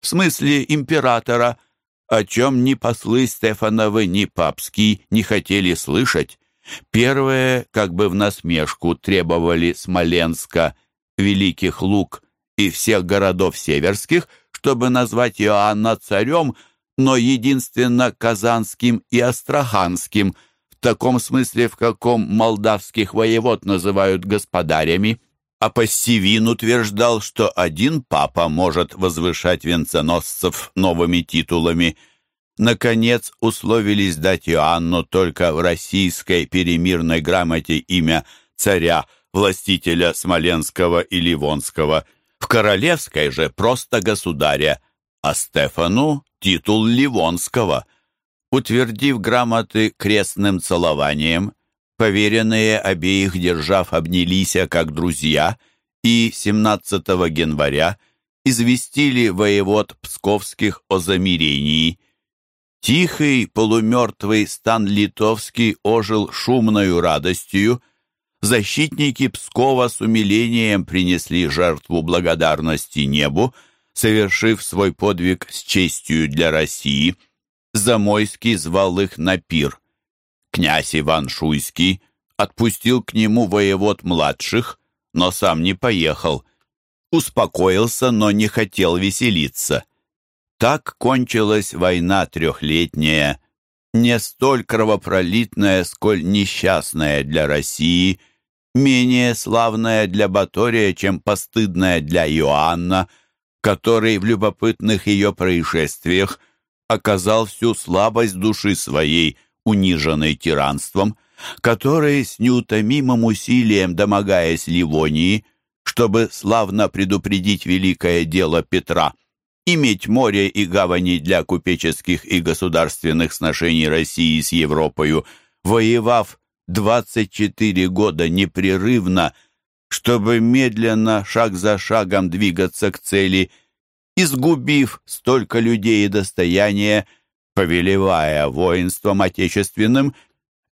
в смысле императора, о чем ни послы Стефановы, ни папский не хотели слышать. Первые, как бы в насмешку, требовали Смоленска, Великих Луг и всех городов северских, чтобы назвать Иоанна царем, но единственно Казанским и Астраханским, в таком смысле, в каком молдавских воевод называют господарями. А Пассивин утверждал, что один папа может возвышать венценосцев новыми титулами – наконец, условились дать Иоанну только в российской перемирной грамоте имя царя, властителя Смоленского и Ливонского, в королевской же просто государя, а Стефану титул Ливонского. Утвердив грамоты крестным целованием, поверенные обеих держав обнялись как друзья и 17 января известили воевод Псковских о замирении – Тихий, полумертвый стан литовский ожил шумною радостью. Защитники Пскова с умилением принесли жертву благодарности небу, совершив свой подвиг с честью для России. Замойский звал их на пир. Князь Иван Шуйский отпустил к нему воевод младших, но сам не поехал. Успокоился, но не хотел веселиться. Так кончилась война трехлетняя, не столь кровопролитная, сколь несчастная для России, менее славная для Батория, чем постыдная для Иоанна, который в любопытных ее происшествиях оказал всю слабость души своей, униженной тиранством, который с неутомимым усилием, домогаясь Ливонии, чтобы славно предупредить великое дело Петра, иметь море и гавани для купеческих и государственных сношений России с Европою, воевав 24 года непрерывно, чтобы медленно, шаг за шагом двигаться к цели, изгубив столько людей и достояния, повелевая воинством отечественным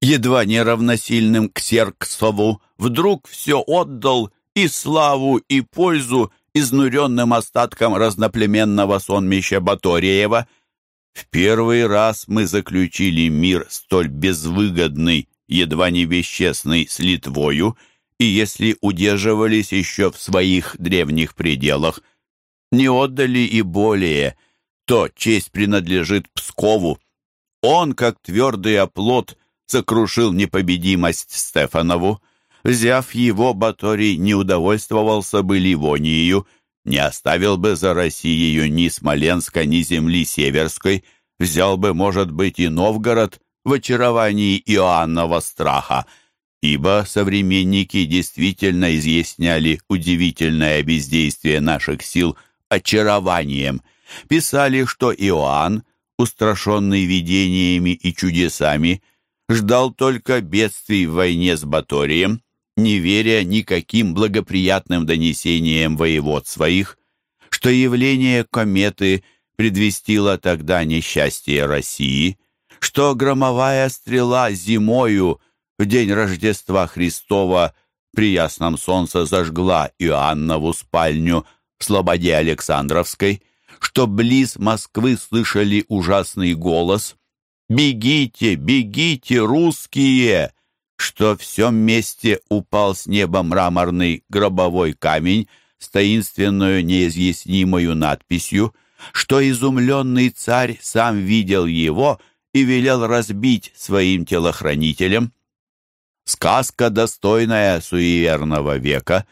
едва не равносильным к Серксову, вдруг все отдал и славу, и пользу изнуренным остаткам разноплеменного сонмища Баториева. В первый раз мы заключили мир столь безвыгодный, едва не бесчестный с Литвою, и если удерживались еще в своих древних пределах, не отдали и более, то честь принадлежит Пскову. Он, как твердый оплот, сокрушил непобедимость Стефанову. Взяв его, Баторий не удовольствовался бы Ливонией, не оставил бы за Россией ни Смоленска, ни земли Северской, взял бы, может быть, и Новгород в очаровании Иоаннова страха, ибо современники действительно изъясняли удивительное бездействие наших сил очарованием, писали, что Иоанн, устрашенный видениями и чудесами, ждал только бедствий в войне с Баторием, не веря никаким благоприятным донесениям воевод своих, что явление кометы предвестило тогда несчастье России, что громовая стрела зимою в день Рождества Христова при ясном солнце зажгла Иоаннову спальню в Слободе Александровской, что близ Москвы слышали ужасный голос «Бегите, бегите, русские!» что в всем месте упал с неба мраморный гробовой камень с таинственную неизъяснимою надписью, что изумленный царь сам видел его и велел разбить своим телохранителям. Сказка, достойная суеверного века,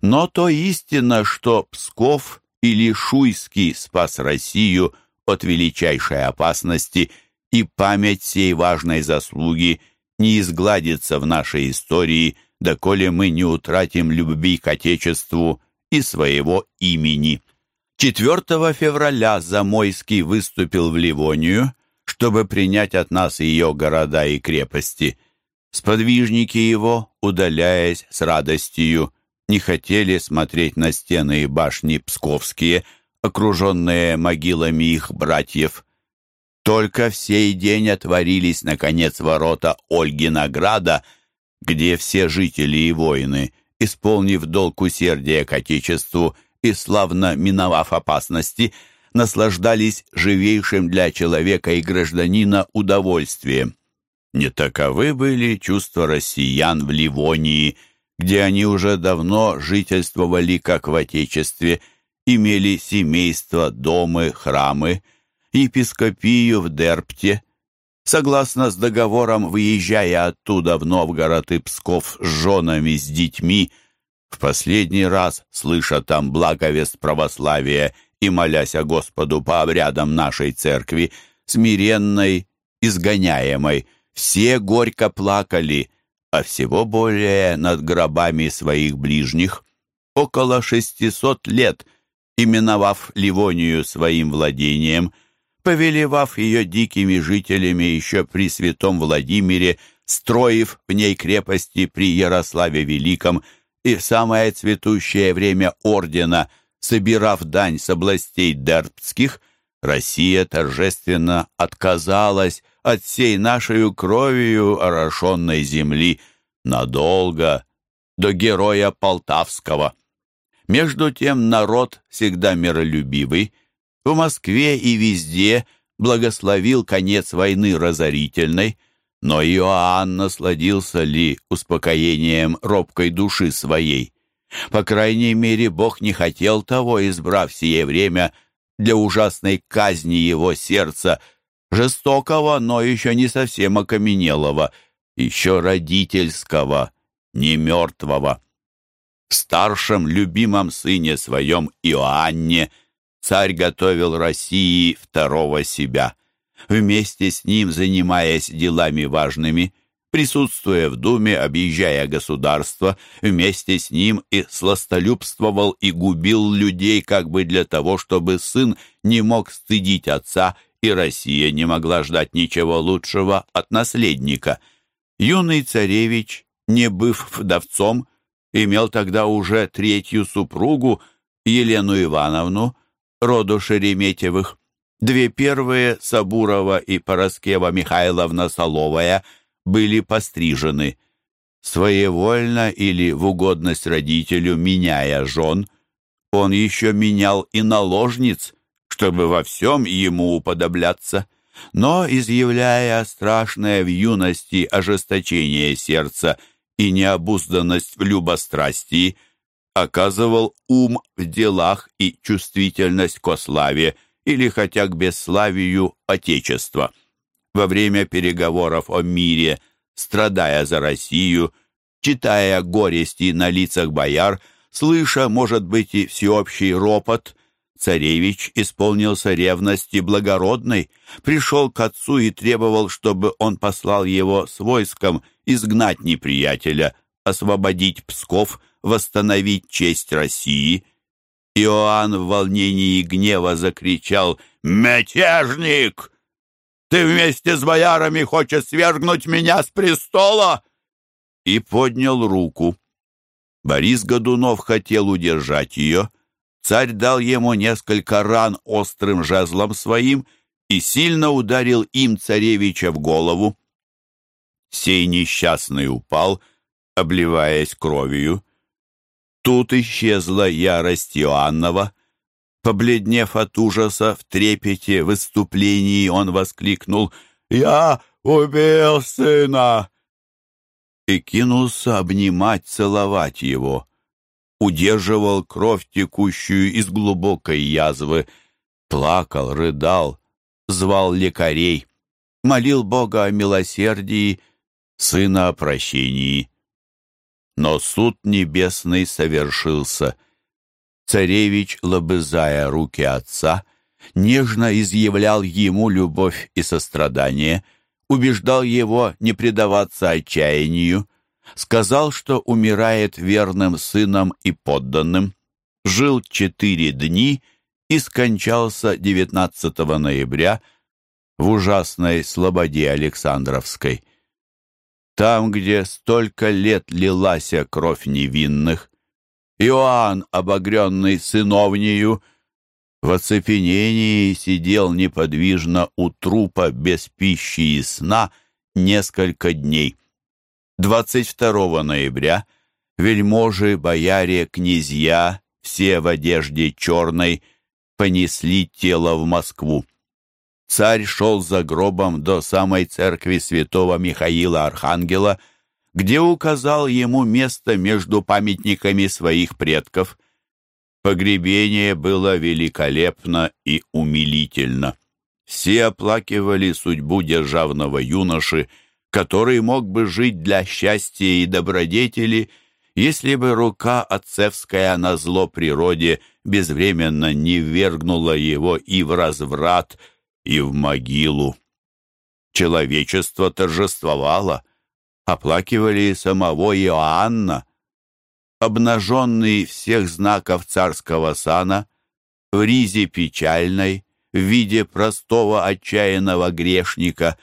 но то истина, что Псков или Шуйский спас Россию от величайшей опасности, и память сей важной заслуги – не изгладится в нашей истории, доколе мы не утратим любви к Отечеству и своего имени. 4 февраля Замойский выступил в Ливонию, чтобы принять от нас ее города и крепости. Сподвижники его, удаляясь с радостью, не хотели смотреть на стены и башни псковские, окруженные могилами их братьев. Только в сей день отворились, наконец, ворота Ольгинограда, где все жители и воины, исполнив долг усердия к Отечеству и славно миновав опасности, наслаждались живейшим для человека и гражданина удовольствием. Не таковы были чувства россиян в Ливонии, где они уже давно жительствовали как в Отечестве, имели семейство, дома, храмы, епископию в Дерпте. Согласно с договором, выезжая оттуда в Новгород и Псков с женами, с детьми, в последний раз, слыша там благовест православия и молясь о Господу по обрядам нашей церкви, смиренной, изгоняемой, все горько плакали, а всего более над гробами своих ближних. Около шестисот лет, именовав Ливонию своим владением, повелевав ее дикими жителями еще при святом Владимире, строив в ней крепости при Ярославе Великом и в самое цветущее время ордена, собирав дань с областей дербских, Россия торжественно отказалась от всей нашей кровью орошенной земли надолго, до героя Полтавского. Между тем народ, всегда миролюбивый, в Москве и везде благословил конец войны разорительной, но Иоанн насладился ли успокоением робкой души своей? По крайней мере, Бог не хотел того, избрав сие время для ужасной казни его сердца, жестокого, но еще не совсем окаменелого, еще родительского, не мертвого. В старшем любимом сыне своем Иоанне – царь готовил России второго себя. Вместе с ним, занимаясь делами важными, присутствуя в Думе, объезжая государство, вместе с ним и сластолюбствовал и губил людей как бы для того, чтобы сын не мог стыдить отца, и Россия не могла ждать ничего лучшего от наследника. Юный царевич, не быв вдовцом, имел тогда уже третью супругу, Елену Ивановну, роду Шереметьевых. Две первые, Сабурова и Пороскева Михайловна Соловая, были пострижены. Своевольно или в угодность родителю, меняя жен, он еще менял и наложниц, чтобы во всем ему уподобляться. Но, изъявляя страшное в юности ожесточение сердца и необузданность в любострастии, оказывал ум в делах и чувствительность к славе или хотя к бесславию Отечества. Во время переговоров о мире, страдая за Россию, читая горести на лицах бояр, слыша, может быть, и всеобщий ропот, царевич исполнился ревности благородной, пришел к отцу и требовал, чтобы он послал его с войском изгнать неприятеля, освободить Псков, восстановить честь России. Иоанн в волнении гнева закричал «Мятежник! Ты вместе с боярами хочешь свергнуть меня с престола!» и поднял руку. Борис Годунов хотел удержать ее. Царь дал ему несколько ран острым жезлом своим и сильно ударил им царевича в голову. Сей несчастный упал, обливаясь кровью. Тут исчезла ярость Иоаннова. Побледнев от ужаса, в трепете, выступлении, он воскликнул «Я убил сына!» и кинулся обнимать, целовать его. Удерживал кровь, текущую из глубокой язвы, плакал, рыдал, звал лекарей, молил Бога о милосердии, Сына о прощении. Но суд небесный совершился. Царевич, лобызая руки отца, нежно изъявлял ему любовь и сострадание, убеждал его не предаваться отчаянию, сказал, что умирает верным сыном и подданным, жил четыре дни и скончался 19 ноября в ужасной слободе Александровской. Там, где столько лет лилась кровь невинных, Иоанн, обогренный сыновнею, в оцепенении сидел неподвижно у трупа без пищи и сна несколько дней. 22 ноября вельможи, бояре, князья, все в одежде черной, понесли тело в Москву царь шел за гробом до самой церкви святого Михаила Архангела, где указал ему место между памятниками своих предков. Погребение было великолепно и умилительно. Все оплакивали судьбу державного юноши, который мог бы жить для счастья и добродетели, если бы рука отцевская на зло природе безвременно не ввергнула его и в разврат, и в могилу. Человечество торжествовало, оплакивали самого Иоанна, обнаженный всех знаков царского сана, в ризе печальной, в виде простого отчаянного грешника,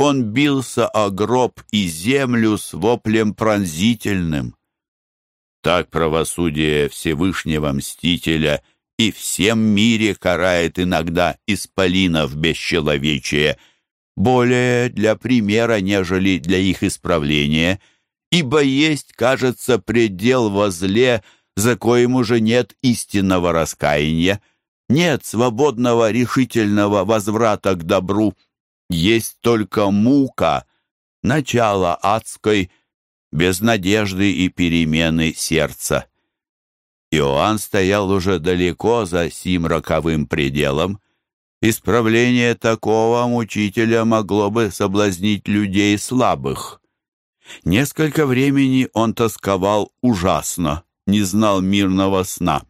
он бился о гроб и землю с воплем пронзительным. Так правосудие Всевышнего Мстителя — и всем мире карает иногда исполинов бесчеловечие, более для примера, нежели для их исправления, ибо есть, кажется, предел во зле, за коим уже нет истинного раскаяния, нет свободного решительного возврата к добру, есть только мука, начало адской, без надежды и перемены сердца. Иоанн стоял уже далеко за сим роковым пределом. Исправление такого мучителя могло бы соблазнить людей слабых. Несколько времени он тосковал ужасно, не знал мирного сна.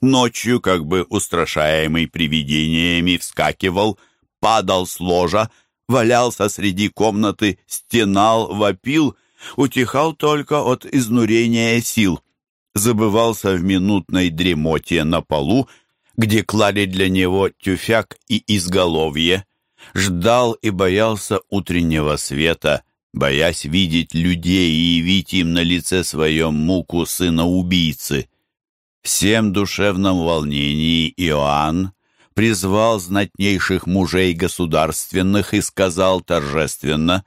Ночью, как бы устрашаемый привидениями, вскакивал, падал с ложа, валялся среди комнаты, стенал, вопил, утихал только от изнурения сил забывался в минутной дремоте на полу, где клали для него тюфяк и изголовье, ждал и боялся утреннего света, боясь видеть людей и явить им на лице своем муку сына убийцы. Всем душевном волнении Иоанн призвал знатнейших мужей государственных и сказал торжественно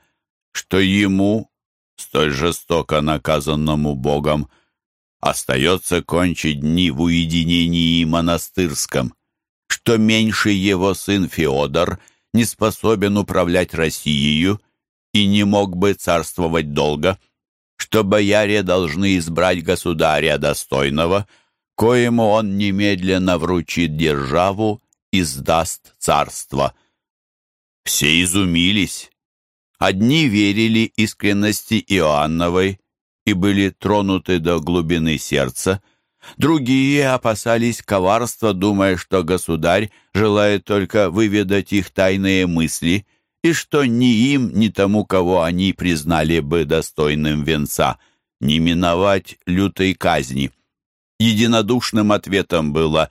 что ему, столь жестоко наказанному Богом, остается кончить дни в уединении монастырском, что меньший его сын Феодор не способен управлять Россией и не мог бы царствовать долго, что бояре должны избрать государя достойного, коему он немедленно вручит державу и сдаст царство. Все изумились. Одни верили искренности Иоанновой и были тронуты до глубины сердца, другие опасались коварства, думая, что государь желает только выведать их тайные мысли и что ни им, ни тому, кого они признали бы достойным венца, не миновать лютой казни. Единодушным ответом было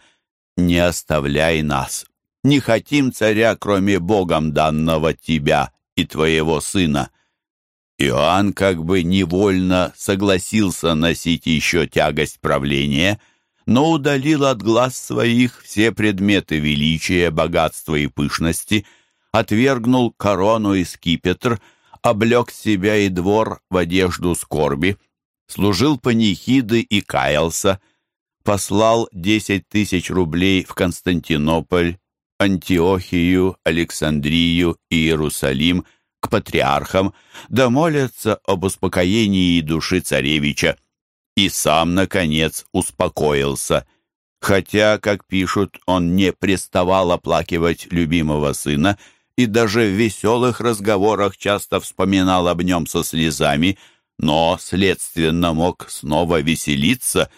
«Не оставляй нас». Не хотим царя, кроме Богом данного тебя и твоего сына». Иоанн как бы невольно согласился носить еще тягость правления, но удалил от глаз своих все предметы величия, богатства и пышности, отвергнул корону и скипетр, облег себя и двор в одежду скорби, служил панихиды и каялся, послал десять тысяч рублей в Константинополь Антиохию, Александрию и Иерусалим к патриархам, да молятся об успокоении души царевича. И сам, наконец, успокоился, хотя, как пишут, он не преставал оплакивать любимого сына и даже в веселых разговорах часто вспоминал об нем со слезами, но, следственно, мог снова веселиться,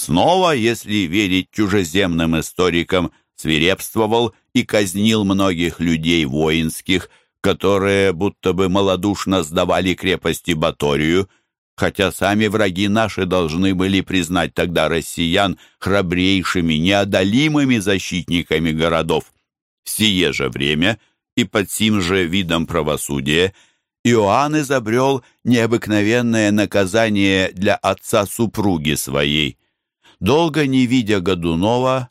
снова, если верить чужеземным историкам, свирепствовал и казнил многих людей воинских, которые будто бы малодушно сдавали крепости Баторию, хотя сами враги наши должны были признать тогда россиян храбрейшими, неодолимыми защитниками городов. В сие же время и под сим же видом правосудия Иоанн изобрел необыкновенное наказание для отца супруги своей. Долго не видя Годунова,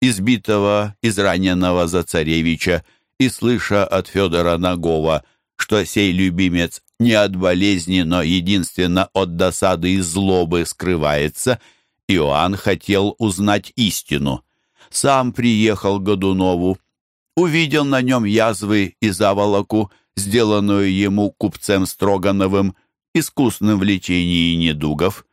избитого, израненного за царевича, и слыша от Федора Нагова, что сей любимец не от болезни, но единственно от досады и злобы скрывается, Иоанн хотел узнать истину. Сам приехал Годунову, увидел на нем язвы и заволоку, сделанную ему купцем Строгановым, искусным в лечении недугов,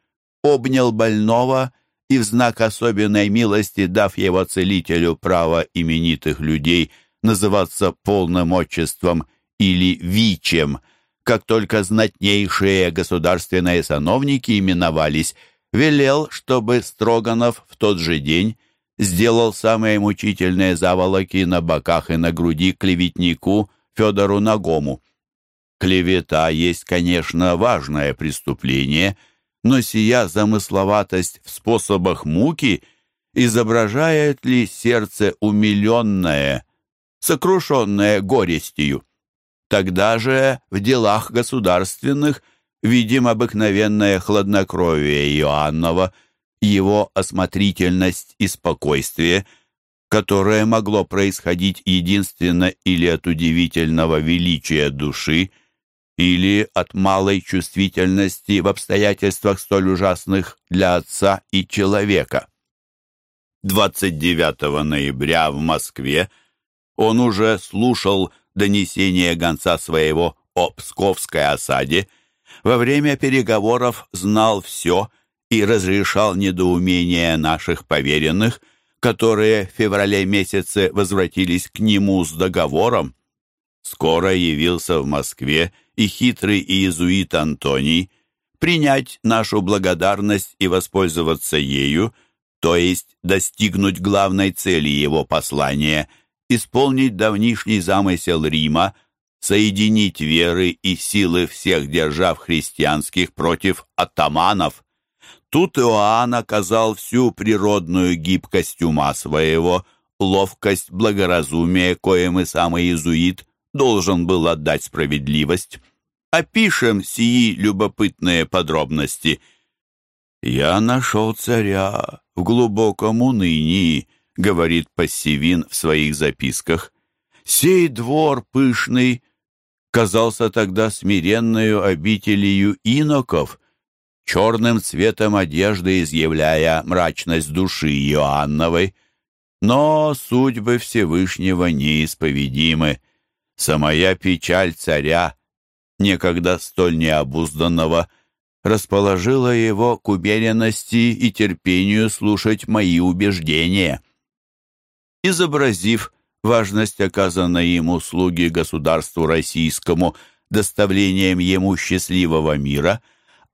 обнял больного и в знак особенной милости, дав его целителю право именитых людей называться полным отчеством или вичем, как только знатнейшие государственные сановники именовались, велел, чтобы Строганов в тот же день сделал самые мучительные заволоки на боках и на груди клеветнику Федору Нагому. Клевета есть, конечно, важное преступление – но сия замысловатость в способах муки изображает ли сердце умиленное, сокрушенное горестью? Тогда же в делах государственных видим обыкновенное хладнокровие Иоаннова, его осмотрительность и спокойствие, которое могло происходить единственно или от удивительного величия души, или от малой чувствительности в обстоятельствах столь ужасных для отца и человека. 29 ноября в Москве он уже слушал донесение гонца своего о Псковской осаде, во время переговоров знал все и разрешал недоумения наших поверенных, которые в феврале месяце возвратились к нему с договором. Скоро явился в Москве и хитрый иезуит Антоний, принять нашу благодарность и воспользоваться ею, то есть достигнуть главной цели его послания, исполнить давнишний замысел Рима, соединить веры и силы всех держав христианских против атаманов. Тут Иоанн оказал всю природную гибкость ума своего, ловкость, благоразумие, коим и сам иезуит должен был отдать справедливость. Опишем сии любопытные подробности. «Я нашел царя в глубоком унынии», — говорит Пассивин в своих записках. «Сей двор пышный, казался тогда смиренную обителью иноков, черным цветом одежды изъявляя мрачность души Иоанновой. Но судьбы Всевышнего неисповедимы. Самая печаль царя, некогда столь необузданного, расположила его к уверенности и терпению слушать мои убеждения. Изобразив важность оказанной ему услуги государству российскому доставлением ему счастливого мира,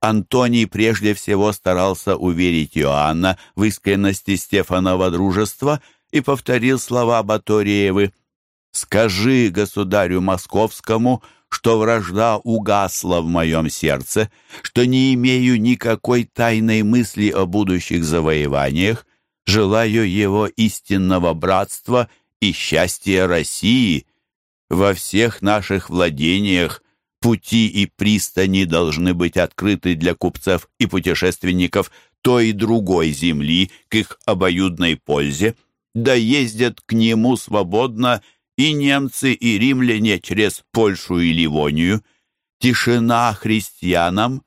Антоний прежде всего старался уверить Иоанна в искренности Стефанова дружества и повторил слова Баториевы «Скажи государю московскому, что вражда угасла в моем сердце, что не имею никакой тайной мысли о будущих завоеваниях, желаю его истинного братства и счастья России. Во всех наших владениях пути и пристани должны быть открыты для купцев и путешественников той и другой земли к их обоюдной пользе, да ездят к нему свободно и немцы, и римляне через Польшу и Ливонию. Тишина христианам,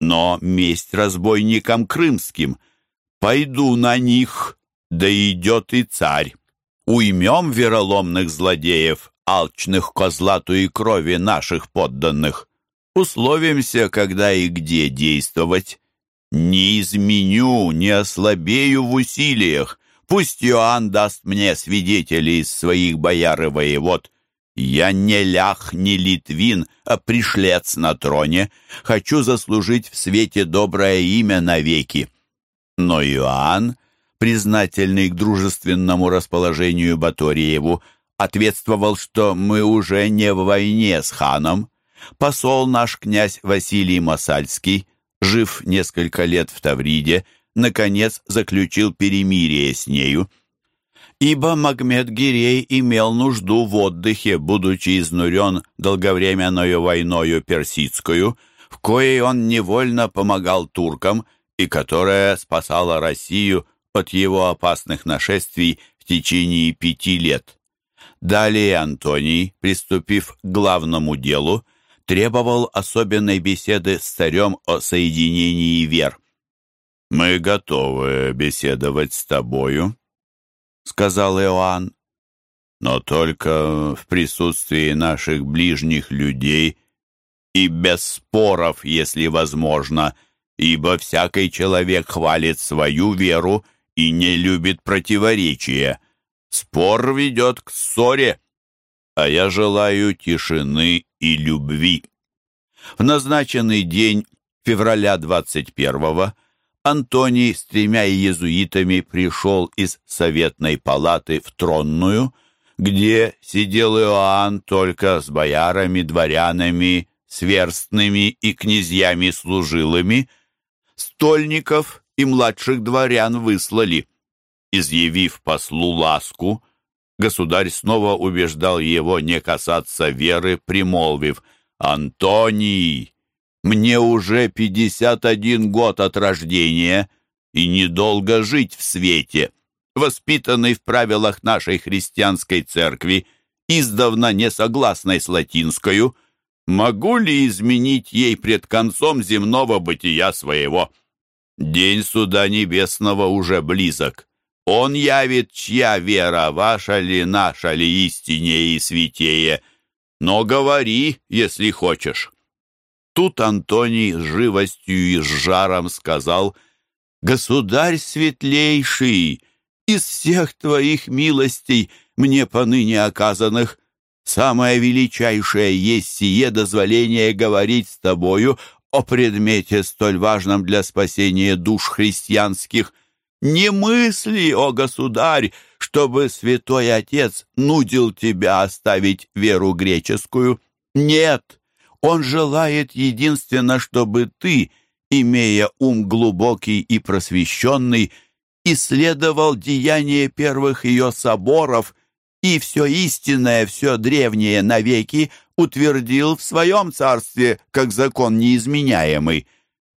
но месть разбойникам крымским. Пойду на них, да идет и царь. Уймем вероломных злодеев, алчных козлату и крови наших подданных. Условимся, когда и где действовать. Не изменю, не ослабею в усилиях, Пусть Иоанн даст мне свидетелей из своих бояр и воевод. Я не лях, не литвин, а пришлец на троне. Хочу заслужить в свете доброе имя навеки. Но Иоанн, признательный к дружественному расположению Баториеву, ответствовал, что мы уже не в войне с ханом. Посол наш князь Василий Масальский, жив несколько лет в Тавриде, наконец заключил перемирие с нею. Ибо Магмед Гирей имел нужду в отдыхе, будучи изнурен долговременную войною персидскую, в коей он невольно помогал туркам и которая спасала Россию от его опасных нашествий в течение пяти лет. Далее Антоний, приступив к главному делу, требовал особенной беседы с царем о соединении вер. «Мы готовы беседовать с тобою», — сказал Иоанн, «но только в присутствии наших ближних людей и без споров, если возможно, ибо всякий человек хвалит свою веру и не любит противоречия. Спор ведет к ссоре, а я желаю тишины и любви». В назначенный день февраля 21-го Антоний с тремя иезуитами пришел из советной палаты в Тронную, где сидел Иоанн только с боярами, дворянами, сверстными и князьями-служилыми. Стольников и младших дворян выслали. Изъявив послу ласку, государь снова убеждал его не касаться веры, примолвив «Антоний, мне уже пятьдесят один год от рождения и недолго жить в свете. Воспитанный в правилах нашей христианской церкви, издавна не согласной с латинскою, могу ли изменить ей пред концом земного бытия своего? День суда небесного уже близок. Он явит, чья вера, ваша ли, наша ли, истиннее и святее. Но говори, если хочешь. Тут Антоний с живостью и с жаром сказал, «Государь светлейший, из всех твоих милостей, мне поныне оказанных, самое величайшее есть сие дозволение говорить с тобою о предмете столь важном для спасения душ христианских. Не мысли, о государь, чтобы святой отец нудил тебя оставить веру греческую. Нет, он желает единственно, чтобы ты, имея ум глубокий и просвещенный, исследовал деяния первых ее соборов и все истинное, все древнее навеки утвердил в своем царстве, как закон неизменяемый.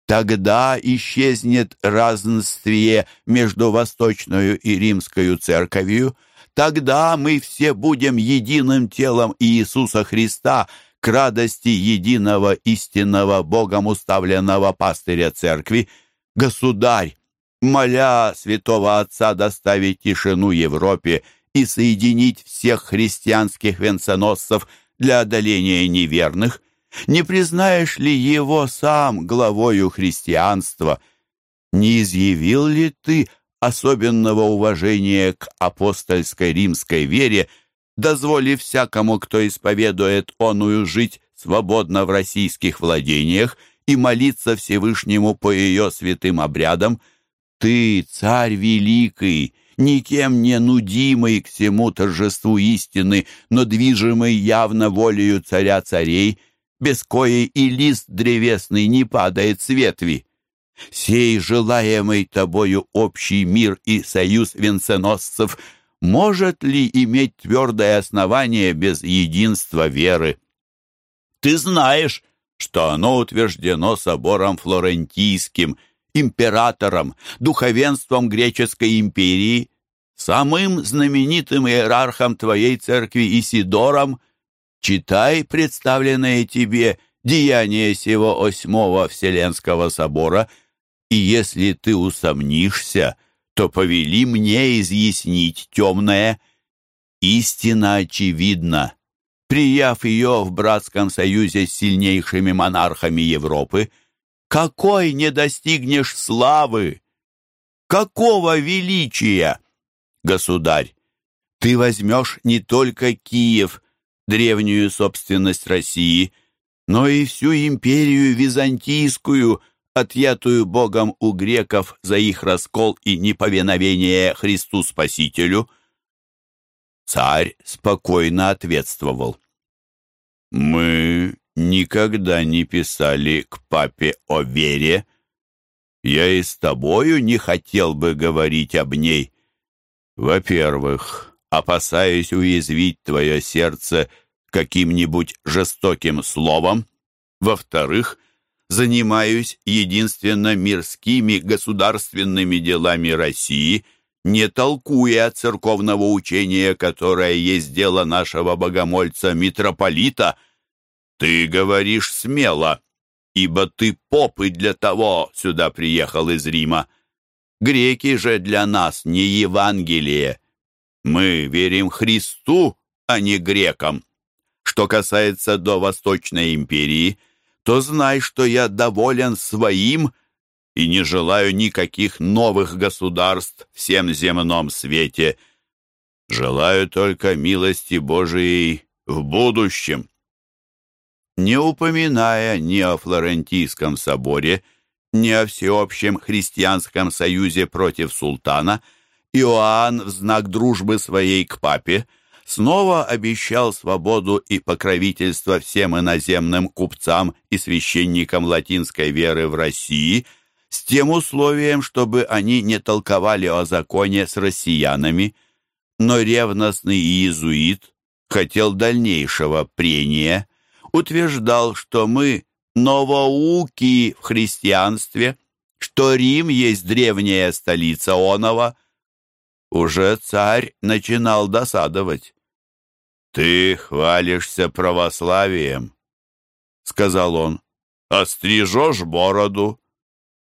Тогда исчезнет разнствие между Восточную и Римскую церковью, тогда мы все будем единым телом Иисуса Христа — к радости единого истинного Богом уставленного пастыря церкви, государь, моля святого Отца доставить тишину Европе и соединить всех христианских венценосцев для одоления неверных, не признаешь ли его сам главою христианства? Не изъявил ли ты особенного уважения к апостольской римской вере, дозволив всякому, кто исповедует оную, жить свободно в российских владениях и молиться Всевышнему по ее святым обрядам, ты, царь великий, никем не нудимый к всему торжеству истины, но движимый явно волею царя царей, без коей и лист древесный не падает с ветви. Сей желаемый тобою общий мир и союз венценосцев — может ли иметь твердое основание без единства веры? Ты знаешь, что оно утверждено собором флорентийским, императором, духовенством греческой империи, самым знаменитым иерархом твоей церкви Исидором, читай представленное тебе деяние сего осьмого Вселенского собора, и если ты усомнишься — то повели мне изъяснить темное. Истина очевидна. Прияв ее в братском союзе с сильнейшими монархами Европы, какой не достигнешь славы? Какого величия? Государь, ты возьмешь не только Киев, древнюю собственность России, но и всю империю византийскую — отъятую Богом у греков за их раскол и неповиновение Христу Спасителю, царь спокойно ответствовал. «Мы никогда не писали к папе о вере. Я и с тобою не хотел бы говорить об ней. Во-первых, опасаясь уязвить твое сердце каким-нибудь жестоким словом. Во-вторых, занимаюсь единственно мирскими государственными делами России, не толкуя церковного учения, которое есть дело нашего богомольца митрополита. Ты говоришь смело, ибо ты поп и для того сюда приехал из Рима. Греки же для нас не Евангелие. Мы верим Христу, а не грекам. Что касается до Восточной империи – то знай, что я доволен своим и не желаю никаких новых государств всем земном свете. Желаю только милости Божией в будущем. Не упоминая ни о Флорентийском соборе, ни о всеобщем христианском союзе против султана, Иоанн в знак дружбы своей к папе снова обещал свободу и покровительство всем иноземным купцам и священникам латинской веры в России с тем условием, чтобы они не толковали о законе с россиянами. Но ревностный иезуит хотел дальнейшего прения, утверждал, что мы новоуки в христианстве, что Рим есть древняя столица Онова. Уже царь начинал досадовать. «Ты хвалишься православием», — сказал он. «Острижешь бороду.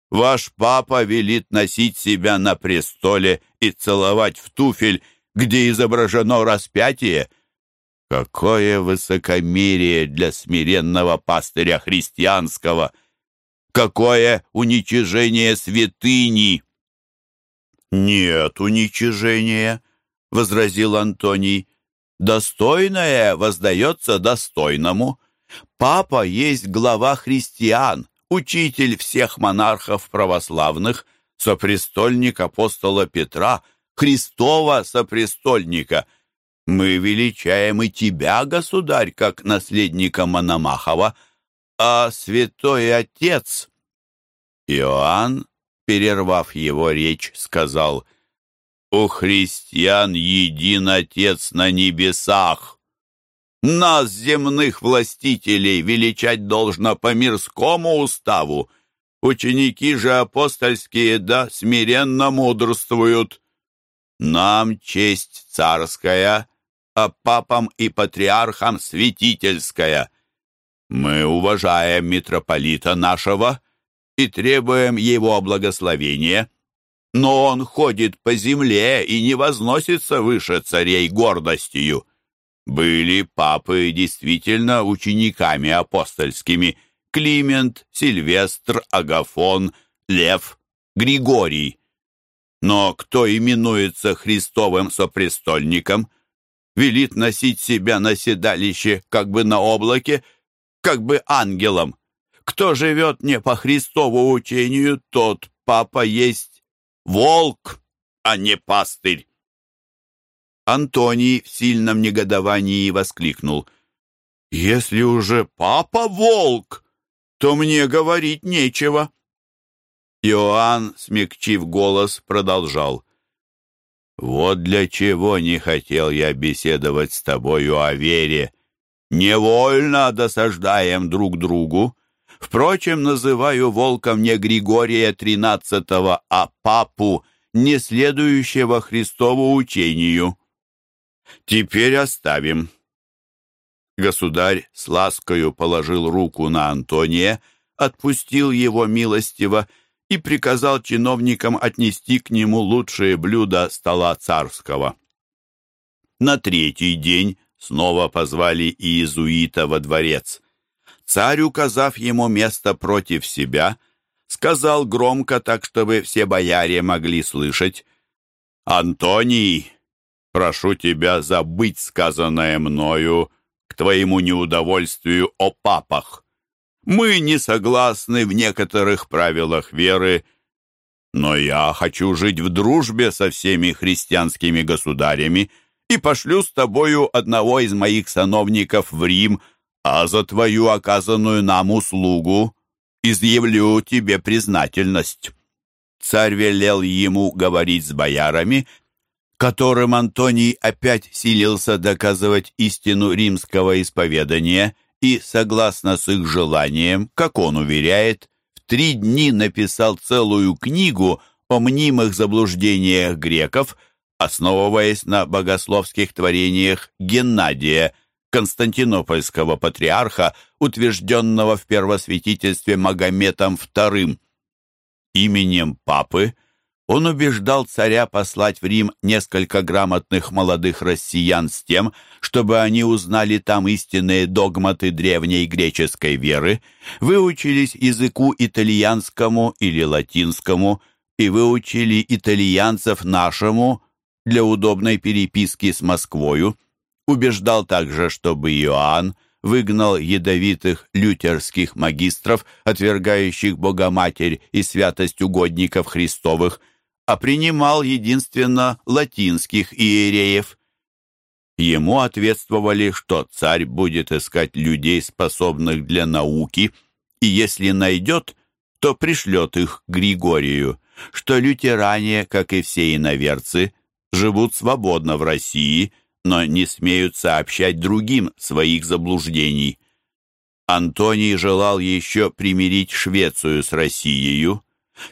Ваш папа велит носить себя на престоле и целовать в туфель, где изображено распятие. Какое высокомерие для смиренного пастыря христианского! Какое уничижение святыни!» «Нет уничижения», — возразил Антоний. Достойное воздается достойному. Папа есть глава христиан, учитель всех монархов православных, сопрестольник апостола Петра, Христова сопрестольника. Мы величаем и тебя, государь, как наследника Мономахова, а святой отец...» Иоанн, перервав его речь, сказал — у христиан един Отец на небесах. Нас, земных властителей, величать должно по мирскому уставу. Ученики же апостольские, да, смиренно мудрствуют. Нам честь царская, а папам и патриархам святительская. Мы уважаем митрополита нашего и требуем его благословения, но он ходит по земле и не возносится выше царей гордостью. Были папы действительно учениками апостольскими Климент, Сильвестр, Агафон, Лев, Григорий. Но кто именуется Христовым сопрестольником, велит носить себя на седалище как бы на облаке, как бы ангелом. Кто живет не по Христову учению, тот папа есть волк, а не пастырь. Антоний в сильном негодовании воскликнул. «Если уже папа волк, то мне говорить нечего». Иоанн, смягчив голос, продолжал. «Вот для чего не хотел я беседовать с тобою о вере. Невольно досаждаем друг другу. Впрочем, называю волком не Григория тринадцатого, а папу, не следующего Христову учению. Теперь оставим». Государь с ласкою положил руку на Антония, отпустил его милостиво и приказал чиновникам отнести к нему лучшие блюда стола царского. На третий день снова позвали иезуита во дворец. Царь, указав ему место против себя, сказал громко так, чтобы все бояре могли слышать, «Антоний, прошу тебя забыть сказанное мною к твоему неудовольствию о папах. Мы не согласны в некоторых правилах веры, но я хочу жить в дружбе со всеми христианскими государями и пошлю с тобою одного из моих сановников в Рим, а за твою оказанную нам услугу изъявлю тебе признательность». Царь велел ему говорить с боярами, которым Антоний опять силился доказывать истину римского исповедания – и, согласно с их желанием, как он уверяет, в три дни написал целую книгу о мнимых заблуждениях греков, основываясь на богословских творениях Геннадия, константинопольского патриарха, утвержденного в первосвятительстве Магометом II. Именем папы – он убеждал царя послать в Рим несколько грамотных молодых россиян с тем, чтобы они узнали там истинные догматы древней греческой веры, выучились языку итальянскому или латинскому и выучили итальянцев нашему для удобной переписки с Москвою. Убеждал также, чтобы Иоанн выгнал ядовитых лютерских магистров, отвергающих Богоматерь и святость угодников Христовых – а принимал единственно латинских иереев. Ему ответствовали, что царь будет искать людей, способных для науки, и если найдет, то пришлет их Григорию, что лютеране, как и все иноверцы, живут свободно в России, но не смеют сообщать другим своих заблуждений. Антоний желал еще примирить Швецию с Россией,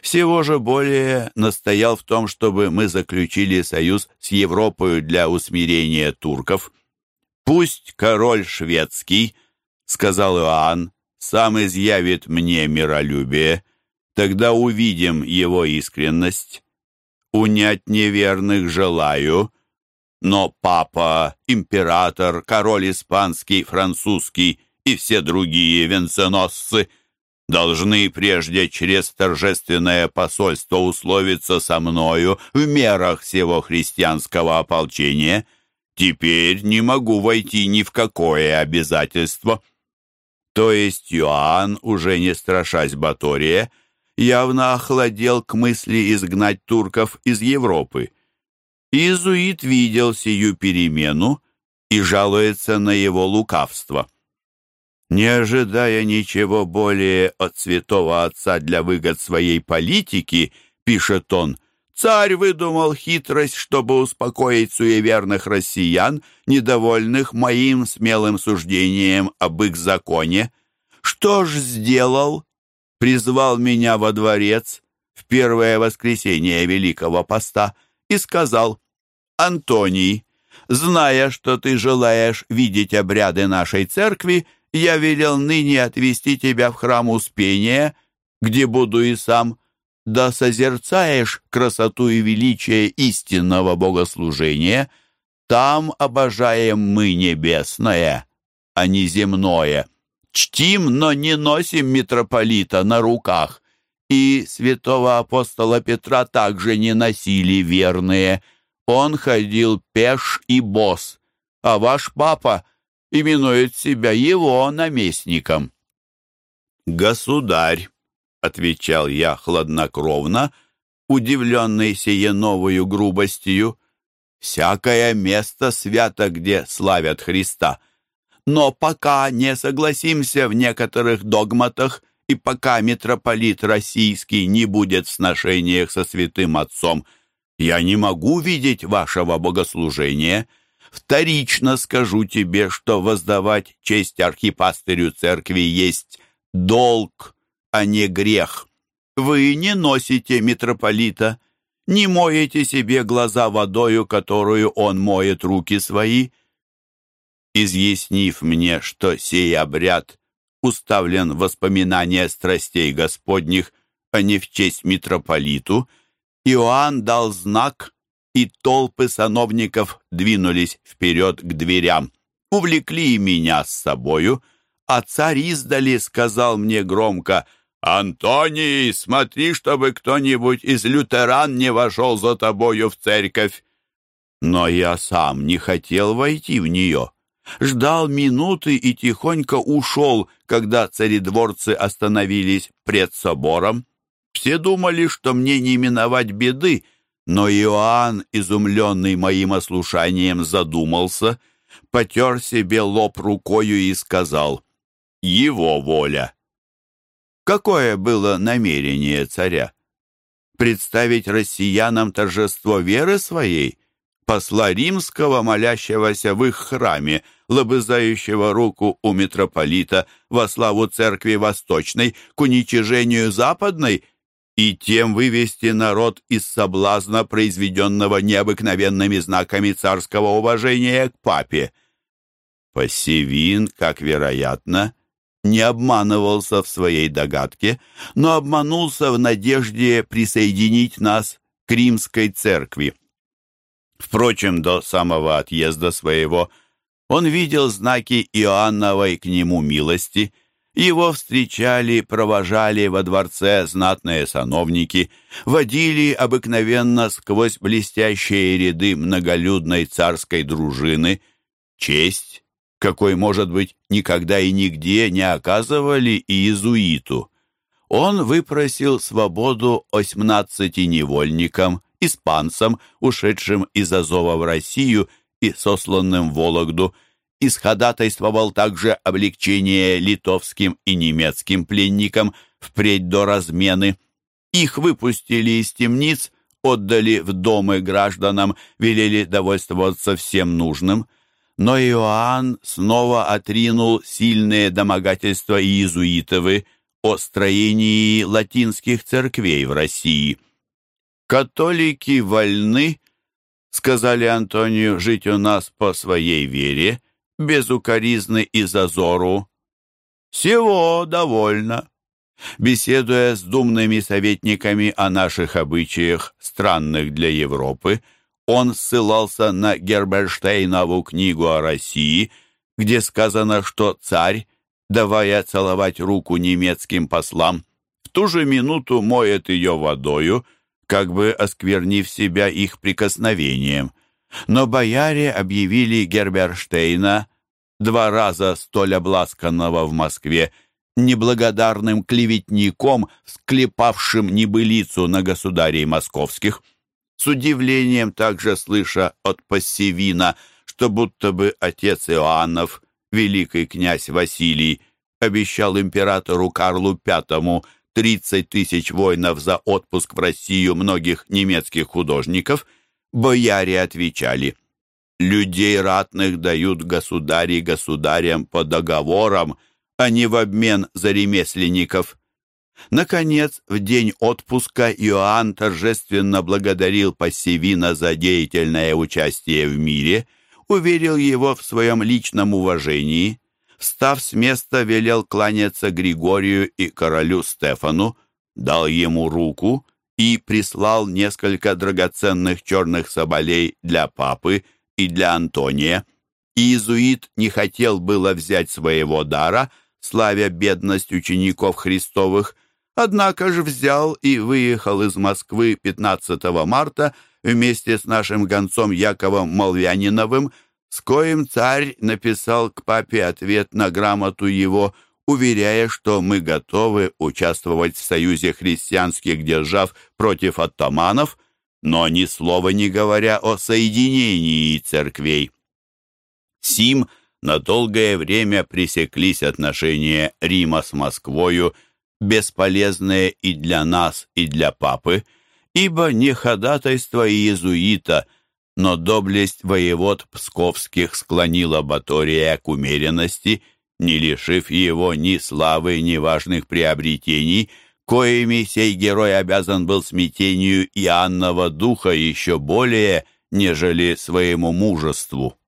всего же более настоял в том, чтобы мы заключили союз с Европой для усмирения турков. «Пусть король шведский, — сказал Иоанн, — сам изъявит мне миролюбие, тогда увидим его искренность. Унять неверных желаю, но папа, император, король испанский, французский и все другие венценосцы — должны прежде через торжественное посольство условиться со мною в мерах всего христианского ополчения. Теперь не могу войти ни в какое обязательство». То есть Иоанн, уже не страшась Батория, явно охладел к мысли изгнать турков из Европы. Иезуит видел сию перемену и жалуется на его лукавство. Не ожидая ничего более от святого отца для выгод своей политики, пишет он, царь выдумал хитрость, чтобы успокоить суеверных россиян, недовольных моим смелым суждением об их законе. Что ж сделал? Призвал меня во дворец в первое воскресенье Великого Поста и сказал, «Антоний, зная, что ты желаешь видеть обряды нашей церкви, Я велел ныне отвести тебя в храм Успения, где буду и сам, да созерцаешь красоту и величие истинного богослужения, там обожаем мы небесное, а не земное. Чтим, но не носим митрополита на руках, и святого апостола Петра также не носили верные. Он ходил пеш и босс, а ваш папа именует себя его наместником. «Государь», — отвечал я хладнокровно, удивленный сие новою грубостью, «всякое место свято, где славят Христа. Но пока не согласимся в некоторых догматах, и пока митрополит российский не будет в сношениях со святым отцом, я не могу видеть вашего богослужения. Вторично скажу тебе, что воздавать честь архипастырю церкви есть долг, а не грех. Вы не носите митрополита, не моете себе глаза водою, которую он моет руки свои. Изъяснив мне, что сей обряд уставлен в воспоминания страстей Господних, а не в честь митрополиту, Иоанн дал знак, и толпы сановников двинулись вперед к дверям. Увлекли меня с собою, а царь издали сказал мне громко «Антоний, смотри, чтобы кто-нибудь из лютеран не вошел за тобою в церковь». Но я сам не хотел войти в нее ждал минуты и тихонько ушел, когда царедворцы остановились пред собором. Все думали, что мне не миновать беды, но Иоанн, изумленный моим ослушанием, задумался, потер себе лоб рукою и сказал «Его воля». Какое было намерение царя? Представить россиянам торжество веры своей? Посла римского, молящегося в их храме, лобызающего руку у митрополита во славу церкви восточной к уничижению западной и тем вывести народ из соблазна, произведенного необыкновенными знаками царского уважения к папе. Посевин, как вероятно, не обманывался в своей догадке, но обманулся в надежде присоединить нас к римской церкви. Впрочем, до самого отъезда своего – он видел знаки Иоанновой к нему милости. Его встречали, провожали во дворце знатные сановники, водили обыкновенно сквозь блестящие ряды многолюдной царской дружины. Честь, какой, может быть, никогда и нигде не оказывали иезуиту. Он выпросил свободу осьмнадцати невольникам, испанцам, ушедшим из Азова в Россию и сосланным в Вологду, исходатайствовал также облегчение литовским и немецким пленникам впредь до размены. Их выпустили из темниц, отдали в домы гражданам, велели довольствоваться всем нужным. Но Иоанн снова отринул сильные домогательства иезуитовы о строении латинских церквей в России. «Католики вольны сказали Антонию, жить у нас по своей вере, без укоризны и зазору. Всего довольно. Беседуя с думными советниками о наших обычаях, странных для Европы, он ссылался на Герберштейнову книгу о России, где сказано, что царь, давая целовать руку немецким послам, в ту же минуту моет ее водою, как бы осквернив себя их прикосновением. Но бояре объявили Герберштейна, два раза столь обласканного в Москве, неблагодарным клеветником, склепавшим небылицу на государей московских. С удивлением также слыша от Пассивина, что будто бы отец Иоаннов, великий князь Василий, обещал императору Карлу V 30 тысяч воинов за отпуск в Россию многих немецких художников, бояре отвечали «Людей ратных дают государи государям по договорам, а не в обмен за ремесленников». Наконец, в день отпуска Иоанн торжественно благодарил Пассивина за деятельное участие в мире, уверил его в своем личном уважении – Встав с места, велел кланяться Григорию и королю Стефану, дал ему руку и прислал несколько драгоценных черных соболей для папы и для Антония. Иезуит не хотел было взять своего дара, славя бедность учеников Христовых, однако же взял и выехал из Москвы 15 марта вместе с нашим гонцом Яковом Молвяниновым, с коим царь написал к папе ответ на грамоту его, уверяя, что мы готовы участвовать в союзе христианских держав против оттаманов, но ни слова не говоря о соединении церквей. Сим на долгое время пресеклись отношения Рима с Москвою, бесполезные и для нас, и для папы, ибо не ходатайство иезуита, но доблесть воевод псковских склонила Батория к умеренности, не лишив его ни славы, ни важных приобретений, коими сей герой обязан был смятению Иоаннова духа еще более, нежели своему мужеству.